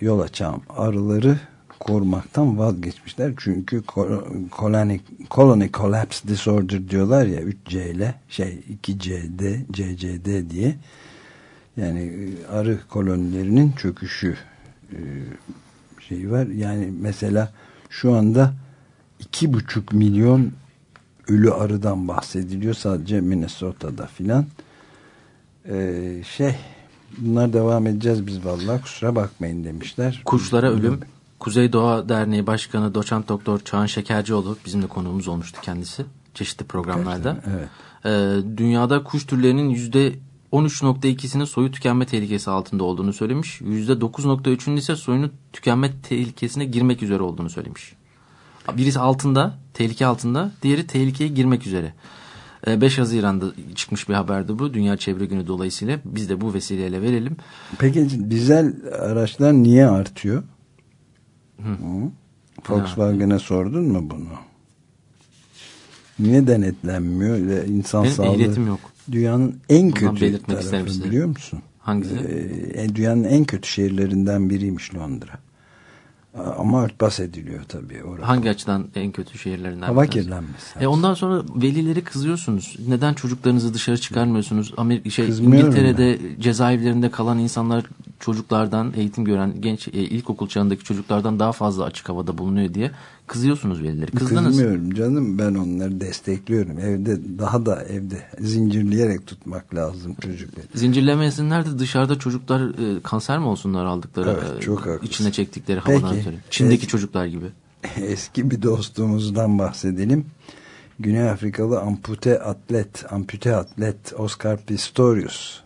yol açan arıları korumaktan vazgeçmişler. Çünkü colony, colony collapse disorder diyorlar ya 3C ile şey 2CD, CCD diye yani e, arı kolonilerinin çöküşü e, şey var. Yani mesela şu anda iki buçuk milyon ölü arıdan bahsediliyor sadece Minnesota'da filan. Ee, şey bunlar devam edeceğiz biz vallahi kusura bakmayın demişler. Kuşlara ölüm. Kuzey Doğa Derneği Başkanı Doçent Doktor Çağan Şekercioğlu bizim de konuğumuz olmuştu kendisi çeşitli programlarda. Evet. Ee, dünyada kuş türlerinin yüzde 13.2'sinin soyu tükenme tehlikesi altında olduğunu söylemiş. %9.3'ünün ise soyunu tükenme tehlikesine girmek üzere olduğunu söylemiş. Birisi altında, tehlike altında, diğeri tehlikeye girmek üzere. Ee, 5 Haziran'da çıkmış bir haberdi bu. Dünya Çevre Günü dolayısıyla biz de bu vesileyle verelim. Peki dizel araçlar niye artıyor? Hı? Volkswagen'e sordun mu bunu? Niye denetlenmiyor? İnsan Benim sağlığı ehliyetim yok. dünyanın en Bundan kötü tarafı biliyor musun? Hangisi? Ee, dünyanın en kötü şehirlerinden biriymiş Londra. Ama örtbas ediliyor tabii. Orada. Hangi açıdan en kötü şehirlerinden? Hava kirlenmesi. E ondan sonra velileri kızıyorsunuz. Neden çocuklarınızı dışarı çıkarmıyorsunuz? Amerika şey Kızmıyorum İngiltere'de cezaevlerinde kalan insanlar çocuklardan eğitim gören genç e, ilkokul çağındaki çocuklardan daha fazla açık havada bulunuyor diye kızıyorsunuz velileri. Kızdınız. Kızmıyorum canım ben onları destekliyorum. Evde daha da evde zincirleyerek tutmak lazım çocukları. Zincirlemesinler de dışarıda çocuklar e, kanser mi olsunlar aldıkları Evet, e, çok haklısın. içine çektikleri havadan Peki. ötürü. Çin'deki Evet. çocuklar gibi. Eski bir dostumuzdan bahsedelim. Güney Afrikalı ampute atlet, ampute atlet Oscar Pistorius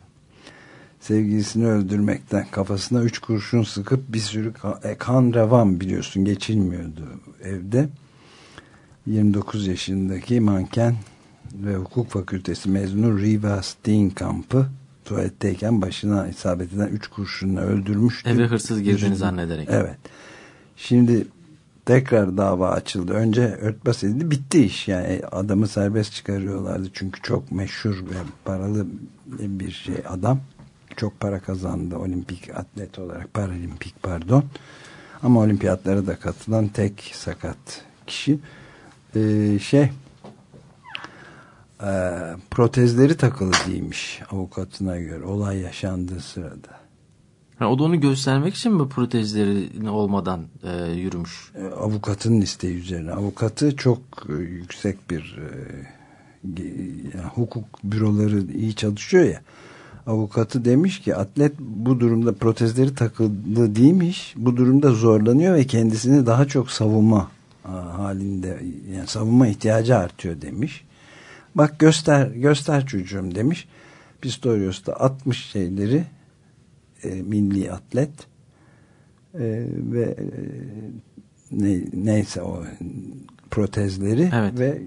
sevgilisini öldürmekten kafasına üç kurşun sıkıp bir sürü e, kan revan biliyorsun geçilmiyordu evde. 29 yaşındaki manken ve hukuk fakültesi mezunu Riva Steenkamp'ı tuvaletteyken başına isabet eden üç kurşunla öldürmüştü. Eve hırsız girdiğini zannederek. Evet. Şimdi tekrar dava açıldı. Önce örtbas edildi. Bitti iş. Yani adamı serbest çıkarıyorlardı. Çünkü çok meşhur ve paralı bir şey adam. Çok para kazandı olimpik atlet olarak. Paralimpik pardon. Ama olimpiyatlara da katılan tek sakat kişi. Ee, şey e, protezleri takılı değilmiş avukatına göre olay yaşandığı sırada. Ha, o da onu göstermek için mi protezleri olmadan e, yürümüş? E, avukatın isteği üzerine. Avukatı çok e, yüksek bir e, yani hukuk büroları iyi çalışıyor ya. Avukatı demiş ki atlet bu durumda protezleri takıldı değilmiş. Bu durumda zorlanıyor ve kendisini daha çok savunma a, halinde yani savunma ihtiyacı artıyor demiş. Bak göster göster çocuğum demiş. Pistorius da 60 şeyleri e, milli atlet e, ve e, ne, neyse o protezleri Evet. ve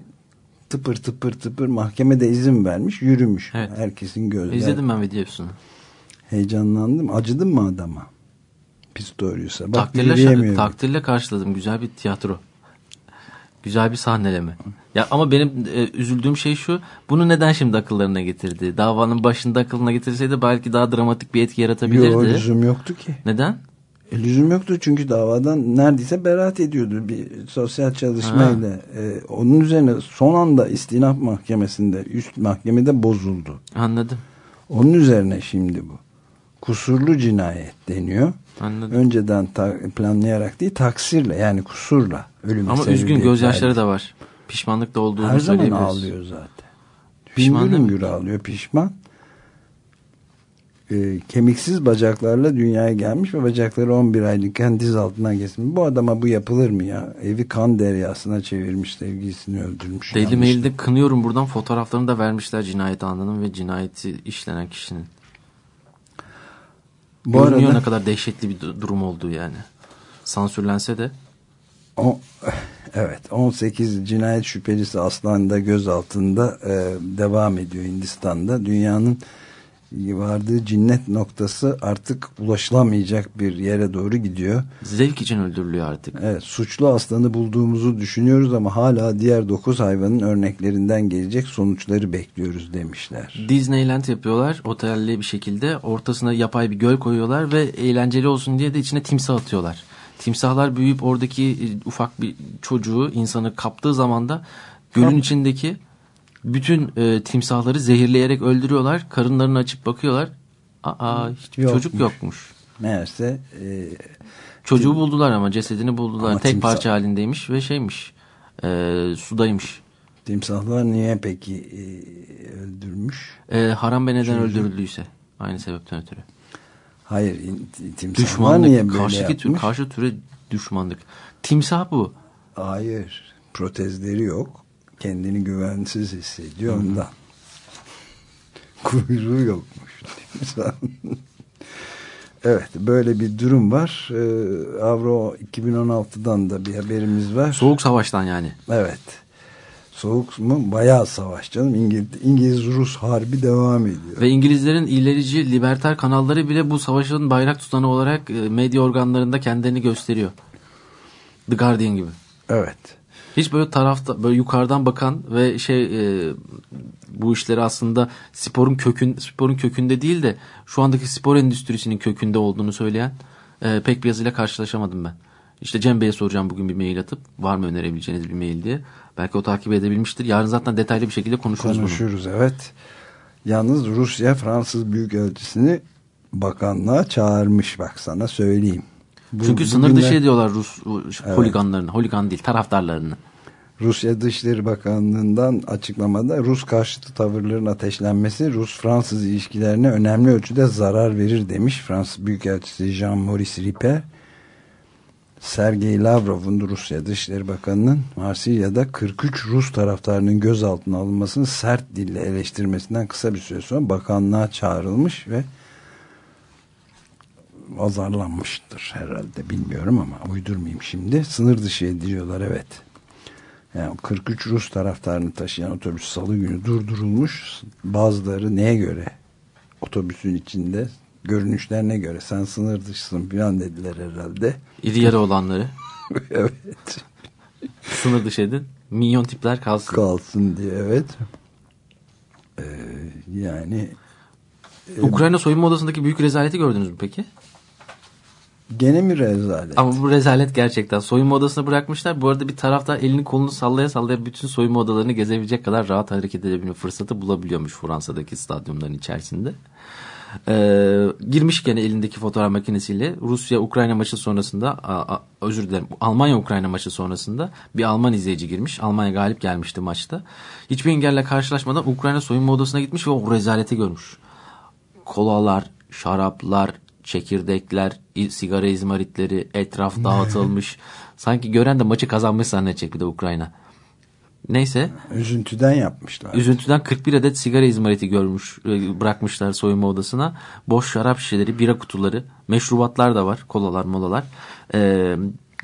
tıpır tıpır tıpır mahkemede izin vermiş yürümüş. Evet. Herkesin gözleri. İzledim ben videosunu. Heyecanlandım. Acıdın mı adama? Pistorius'a. Bak Takdirle, takdirle karşıladım. Güzel bir tiyatro. Güzel bir sahneleme. Ya ama benim e, üzüldüğüm şey şu. Bunu neden şimdi akıllarına getirdi? Davanın başında aklına getirseydi belki daha dramatik bir etki yaratabilirdi. Yok lüzum yoktu ki. Neden? E, lüzum yoktu çünkü davadan neredeyse beraat ediyordu bir sosyal çalışmayla. E, onun üzerine son anda istinaf mahkemesinde üst mahkemede bozuldu. Anladım. Onun üzerine şimdi bu. Kusurlu cinayet deniyor. Anladım. Önceden planlayarak değil taksirle yani kusurla ölüme Ama üzgün gözyaşları da var. Pişmanlık da olduğunu Her zaman ağlıyor zaten. Pişman hüngür ağlıyor pişman. Ee, kemiksiz bacaklarla dünyaya gelmiş ve bacakları 11 aylıkken diz altından kesmiş. Bu adama bu yapılır mı ya? Evi kan deryasına çevirmiş sevgilisini öldürmüş. Daily Yanlış. Mail'de kınıyorum buradan fotoğraflarını da vermişler cinayet anının ve cinayeti işlenen kişinin. Bu Görünüyor arada ne kadar dehşetli bir du- durum olduğu yani. Sansürlense de o, evet 18 cinayet şüphelisi Aslan'da gözaltında e, devam ediyor Hindistan'da. Dünyanın vardığı cinnet noktası artık ulaşılamayacak bir yere doğru gidiyor. zevk için öldürülüyor artık. Evet, suçlu aslanı bulduğumuzu düşünüyoruz ama hala diğer 9 hayvanın örneklerinden gelecek sonuçları bekliyoruz demişler. Disneyland yapıyorlar otelli bir şekilde. Ortasına yapay bir göl koyuyorlar ve eğlenceli olsun diye de içine timsah atıyorlar. Timsahlar büyüyüp oradaki e, ufak bir çocuğu insanı kaptığı zaman da gölün Kap- içindeki bütün e, timsahları zehirleyerek öldürüyorlar. Karınlarını açıp bakıyorlar. Aa hiçbir Yokmuş. çocuk yokmuş. Meğerse e, Çocuğu buldular ama cesedini buldular. Ama Tek timsah- parça halindeymiş ve şeymiş. E, sudaymış. Timsahlar niye peki e, öldürmüş? E, haram ve neden öldürüldüyse. Aynı sebepten ötürü. Hayır timsahlar Düşmanlık. niye böyle Karşıki tür, yapmış? karşı türe düşmanlık. Timsah bu. Hayır. Protezleri yok. Kendini güvensiz hissediyor ondan. Kuyruğu yokmuş. evet böyle bir durum var. Ee, Avro 2016'dan da bir haberimiz var. Soğuk savaştan yani. Evet. Soğuk mu? Bayağı savaş canım. İngiliz, İngiliz-Rus harbi devam ediyor. Ve İngilizlerin ilerici liberter kanalları bile bu savaşın bayrak tutanı olarak e, medya organlarında kendilerini gösteriyor. The Guardian gibi. Evet. Hiç böyle tarafta böyle yukarıdan bakan ve şey e, bu işleri aslında sporun kökün sporun kökünde değil de şu andaki spor endüstrisinin kökünde olduğunu söyleyen e, pek bir yazıyla karşılaşamadım ben. İşte Cem Bey'e soracağım bugün bir mail atıp var mı önerebileceğiniz bir mail diye. Belki o takip edebilmiştir. Yarın zaten detaylı bir şekilde konuşuruz bunu. Konuşuruz evet. Yalnız Rusya Fransız Büyükelçisini bakanlığa çağırmış bak sana söyleyeyim. Bu- Çünkü sınır dışı ediyorlar Rus holiganlarını. Holigan değil taraftarlarını. Rusya Dışişleri Bakanlığı'ndan açıklamada Rus karşıtı tavırların ateşlenmesi Rus-Fransız ilişkilerine önemli ölçüde zarar verir demiş. Fransız Büyükelçisi Jean-Maurice Ripper. Sergey Lavrov'un Rusya Dışişleri Bakanı'nın Marsilya'da 43 Rus taraftarının gözaltına alınmasını sert dille eleştirmesinden kısa bir süre sonra bakanlığa çağrılmış ve azarlanmıştır herhalde bilmiyorum ama uydurmayayım şimdi. Sınır dışı ediliyorlar evet. Yani 43 Rus taraftarını taşıyan otobüs salı günü durdurulmuş. Bazıları neye göre otobüsün içinde görünüşlerine göre sen sınır dışısın falan dediler herhalde. İri yarı olanları evet. sınır dışı edin. Minyon tipler kalsın. Kalsın diye evet. Ee, yani Ukrayna soyunma odasındaki büyük rezaleti gördünüz mü peki? Gene mi rezalet? Ama bu rezalet gerçekten. Soyunma odasına bırakmışlar. Bu arada bir tarafta elini kolunu sallaya sallaya bütün soyunma odalarını gezebilecek kadar rahat hareket edebilme fırsatı bulabiliyormuş Fransa'daki stadyumların içerisinde. Ee, girmiş elindeki fotoğraf makinesiyle Rusya-Ukrayna maçı sonrasında a, a, özür dilerim Almanya-Ukrayna maçı sonrasında bir Alman izleyici girmiş. Almanya galip gelmişti maçta. Hiçbir engelle karşılaşmadan Ukrayna soyunma odasına gitmiş ve o rezaleti görmüş. Kolalar, şaraplar, çekirdekler, sigara izmaritleri, etraf dağıtılmış. Sanki gören de maçı kazanmış zannedecek bir de Ukrayna. Neyse Üzüntüden yapmışlar. üzüntüden 41 adet sigara izmariti görmüş e, bırakmışlar soyunma odasına. Boş şarap şişeleri, bira kutuları, meşrubatlar da var. Kolalar, molalar. Ee,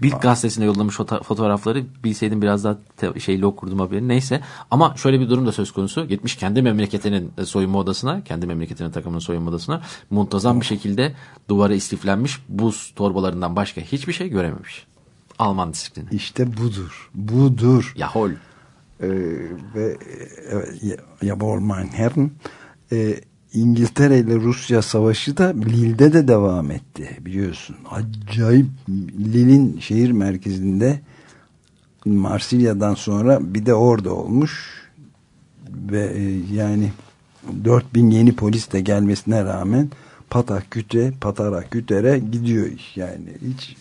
Bild gazetesine yollamış foto- fotoğrafları bilseydim biraz daha şeyli okurdum haberi. Neyse ama şöyle bir durum da söz konusu. Gitmiş kendi memleketinin e, soyunma odasına, kendi memleketinin takımının soyunma odasına muntazam bir şekilde duvara istiflenmiş buz torbalarından başka hiçbir şey görememiş. Alman disiplini. İşte budur. Budur. Yahol. Ee, ve e, ya- ya Bormann Herren e, İngiltere ile Rusya savaşı da Lille'de de devam etti biliyorsun. Acayip Lille'in şehir merkezinde Marsilya'dan sonra bir de orada olmuş ve e, yani 4000 yeni polis de gelmesine rağmen patak küte patara kütere gidiyor iş yani hiç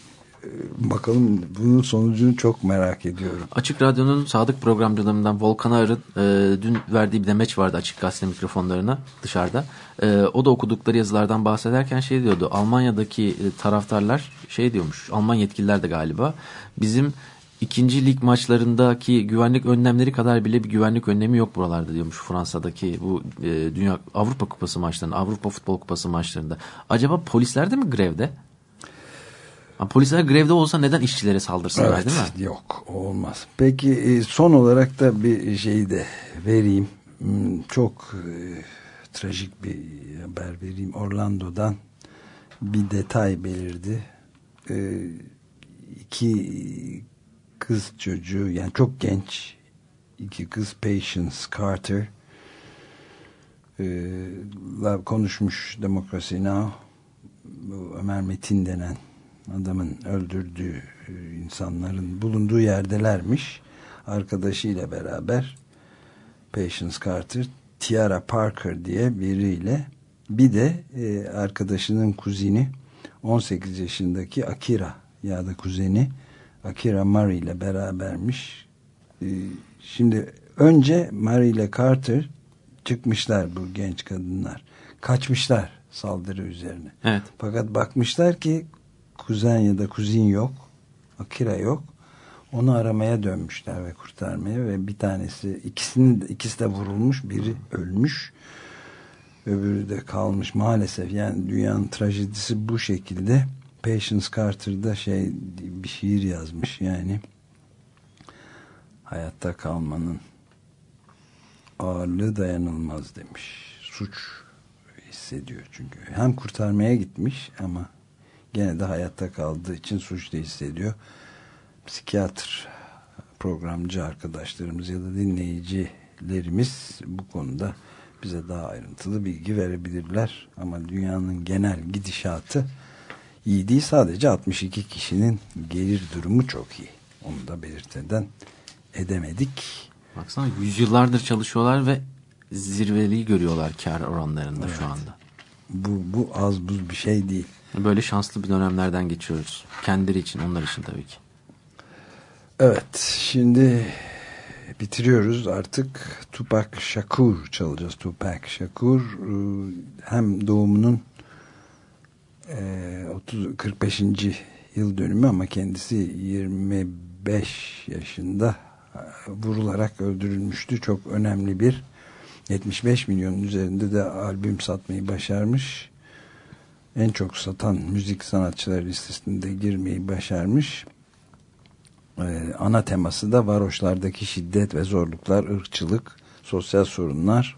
bakalım bunun sonucunu çok merak ediyorum. Açık Radyo'nun sadık programcılarından Volkan Ağır'ın e, dün verdiği bir demeç vardı Açık Gazete mikrofonlarına dışarıda. E, o da okudukları yazılardan bahsederken şey diyordu. Almanya'daki e, taraftarlar şey diyormuş. Alman yetkililer de galiba. Bizim ikinci lig maçlarındaki güvenlik önlemleri kadar bile bir güvenlik önlemi yok buralarda diyormuş Fransa'daki bu e, Dünya Avrupa Kupası maçlarında, Avrupa Futbol Kupası maçlarında. Acaba polisler de mi grevde? Ha, polisler grevde olsa neden işçilere saldırsınlar Evet, değil mi? Yok olmaz. Peki e, son olarak da bir şey de vereyim. Hmm, Çok e, trajik bir haber vereyim. Orlando'dan bir detay belirdi. E, iki kız çocuğu yani çok genç iki kız Patience Carter e, konuşmuş Demokrasi Now Ömer Metin denen adamın öldürdüğü e, insanların bulunduğu yerdelermiş. Arkadaşıyla beraber Patience Carter, Tiara Parker diye biriyle bir de e, arkadaşının kuzini 18 yaşındaki Akira ya da kuzeni Akira Murray ile berabermiş. Ee, şimdi önce Murray ile Carter çıkmışlar bu genç kadınlar. Kaçmışlar saldırı üzerine. Evet. Fakat bakmışlar ki kuzen ya da kuzin yok. Akira yok. Onu aramaya dönmüşler ve kurtarmaya ve bir tanesi ikisinin ikisi de vurulmuş biri ölmüş öbürü de kalmış maalesef yani dünyanın trajedisi bu şekilde Patience Carter'da şey bir şiir yazmış yani hayatta kalmanın ağırlığı dayanılmaz demiş suç hissediyor çünkü hem kurtarmaya gitmiş ama gene de hayatta kaldığı için suç da hissediyor psikiyatr programcı arkadaşlarımız ya da dinleyicilerimiz bu konuda bize daha ayrıntılı bilgi verebilirler. Ama dünyanın genel gidişatı iyi değil. Sadece 62 kişinin gelir durumu çok iyi. Onu da belirteden edemedik. Baksana yüzyıllardır çalışıyorlar ve zirveliği görüyorlar kar oranlarında Evet. şu anda. Bu, bu az buz bir şey değil. Böyle şanslı bir dönemlerden geçiyoruz. Kendileri için, onlar için tabii ki. Evet şimdi bitiriyoruz artık Tupac Shakur çalacağız Tupac Shakur e, hem doğumunun e, 30 45. yıl dönümü ama kendisi 25 yaşında e, vurularak öldürülmüştü çok önemli bir 75 milyonun üzerinde de albüm satmayı başarmış en çok satan müzik sanatçıları listesinde girmeyi başarmış ee, ana teması da varoşlardaki şiddet ve zorluklar, ırkçılık, sosyal sorunlar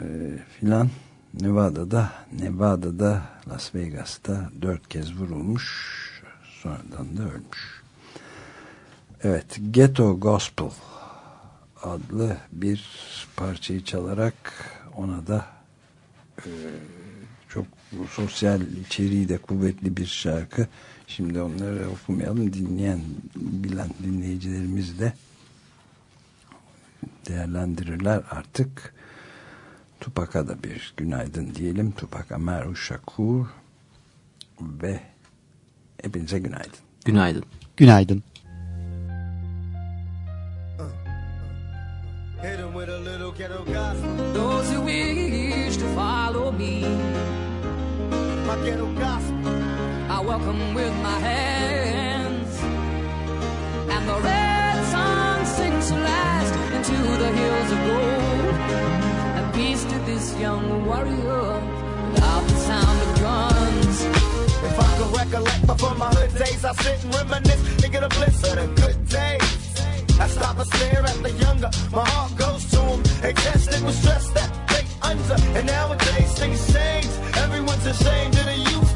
e, filan. Nevada'da, Nevada'da, Las Vegas'ta dört kez vurulmuş, sonradan da ölmüş. Evet, Ghetto Gospel adlı bir parçayı çalarak ona da e, çok sosyal içeriği de kuvvetli bir şarkı. Şimdi onları okumayalım. Dinleyen, bilen dinleyicilerimiz de değerlendirirler artık. Tupac'a da bir günaydın diyelim. Tupac Amaru Shakur ve hepinize günaydın. Günaydın. Günaydın. Hit 'em with a little ghetto gospel. Gospel. I welcome with my hands. And the red sun sinks to last into the hills of gold. And peace to this young warrior without the sound of guns. If I could recollect before my hood days, I sit and reminisce, thinking of bliss of the good days. I stop and stare at the younger, my heart goes to them. They tested with stress that under, and nowadays things change. Everyone's ashamed of the youth,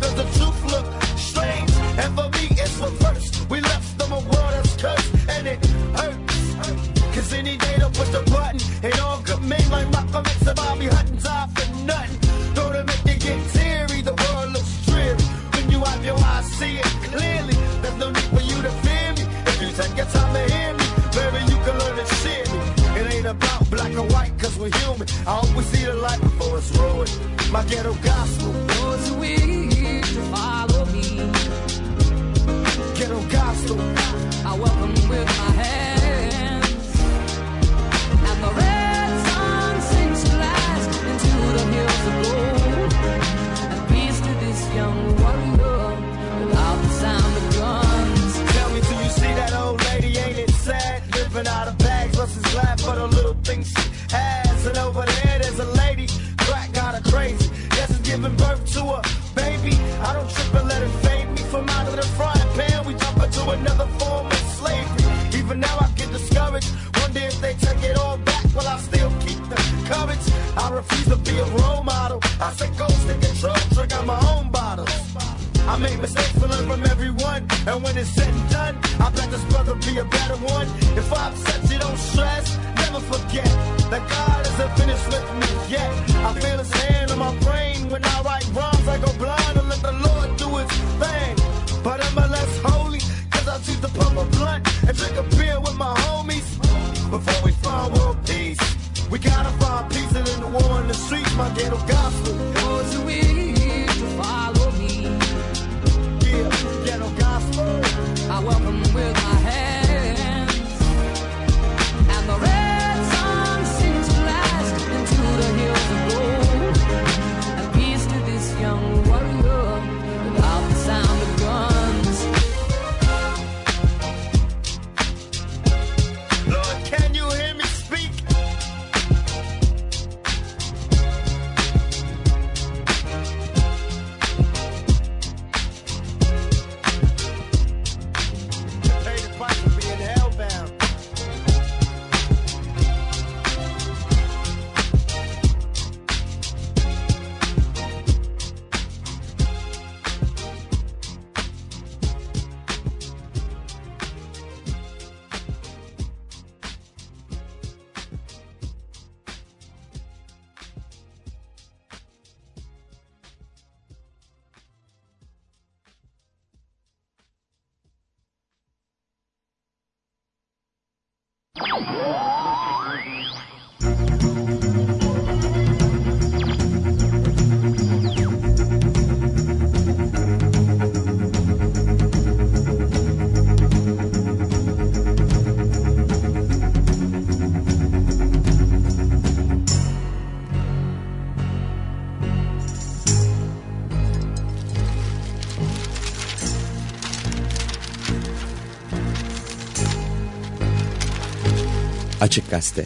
Açık Gazete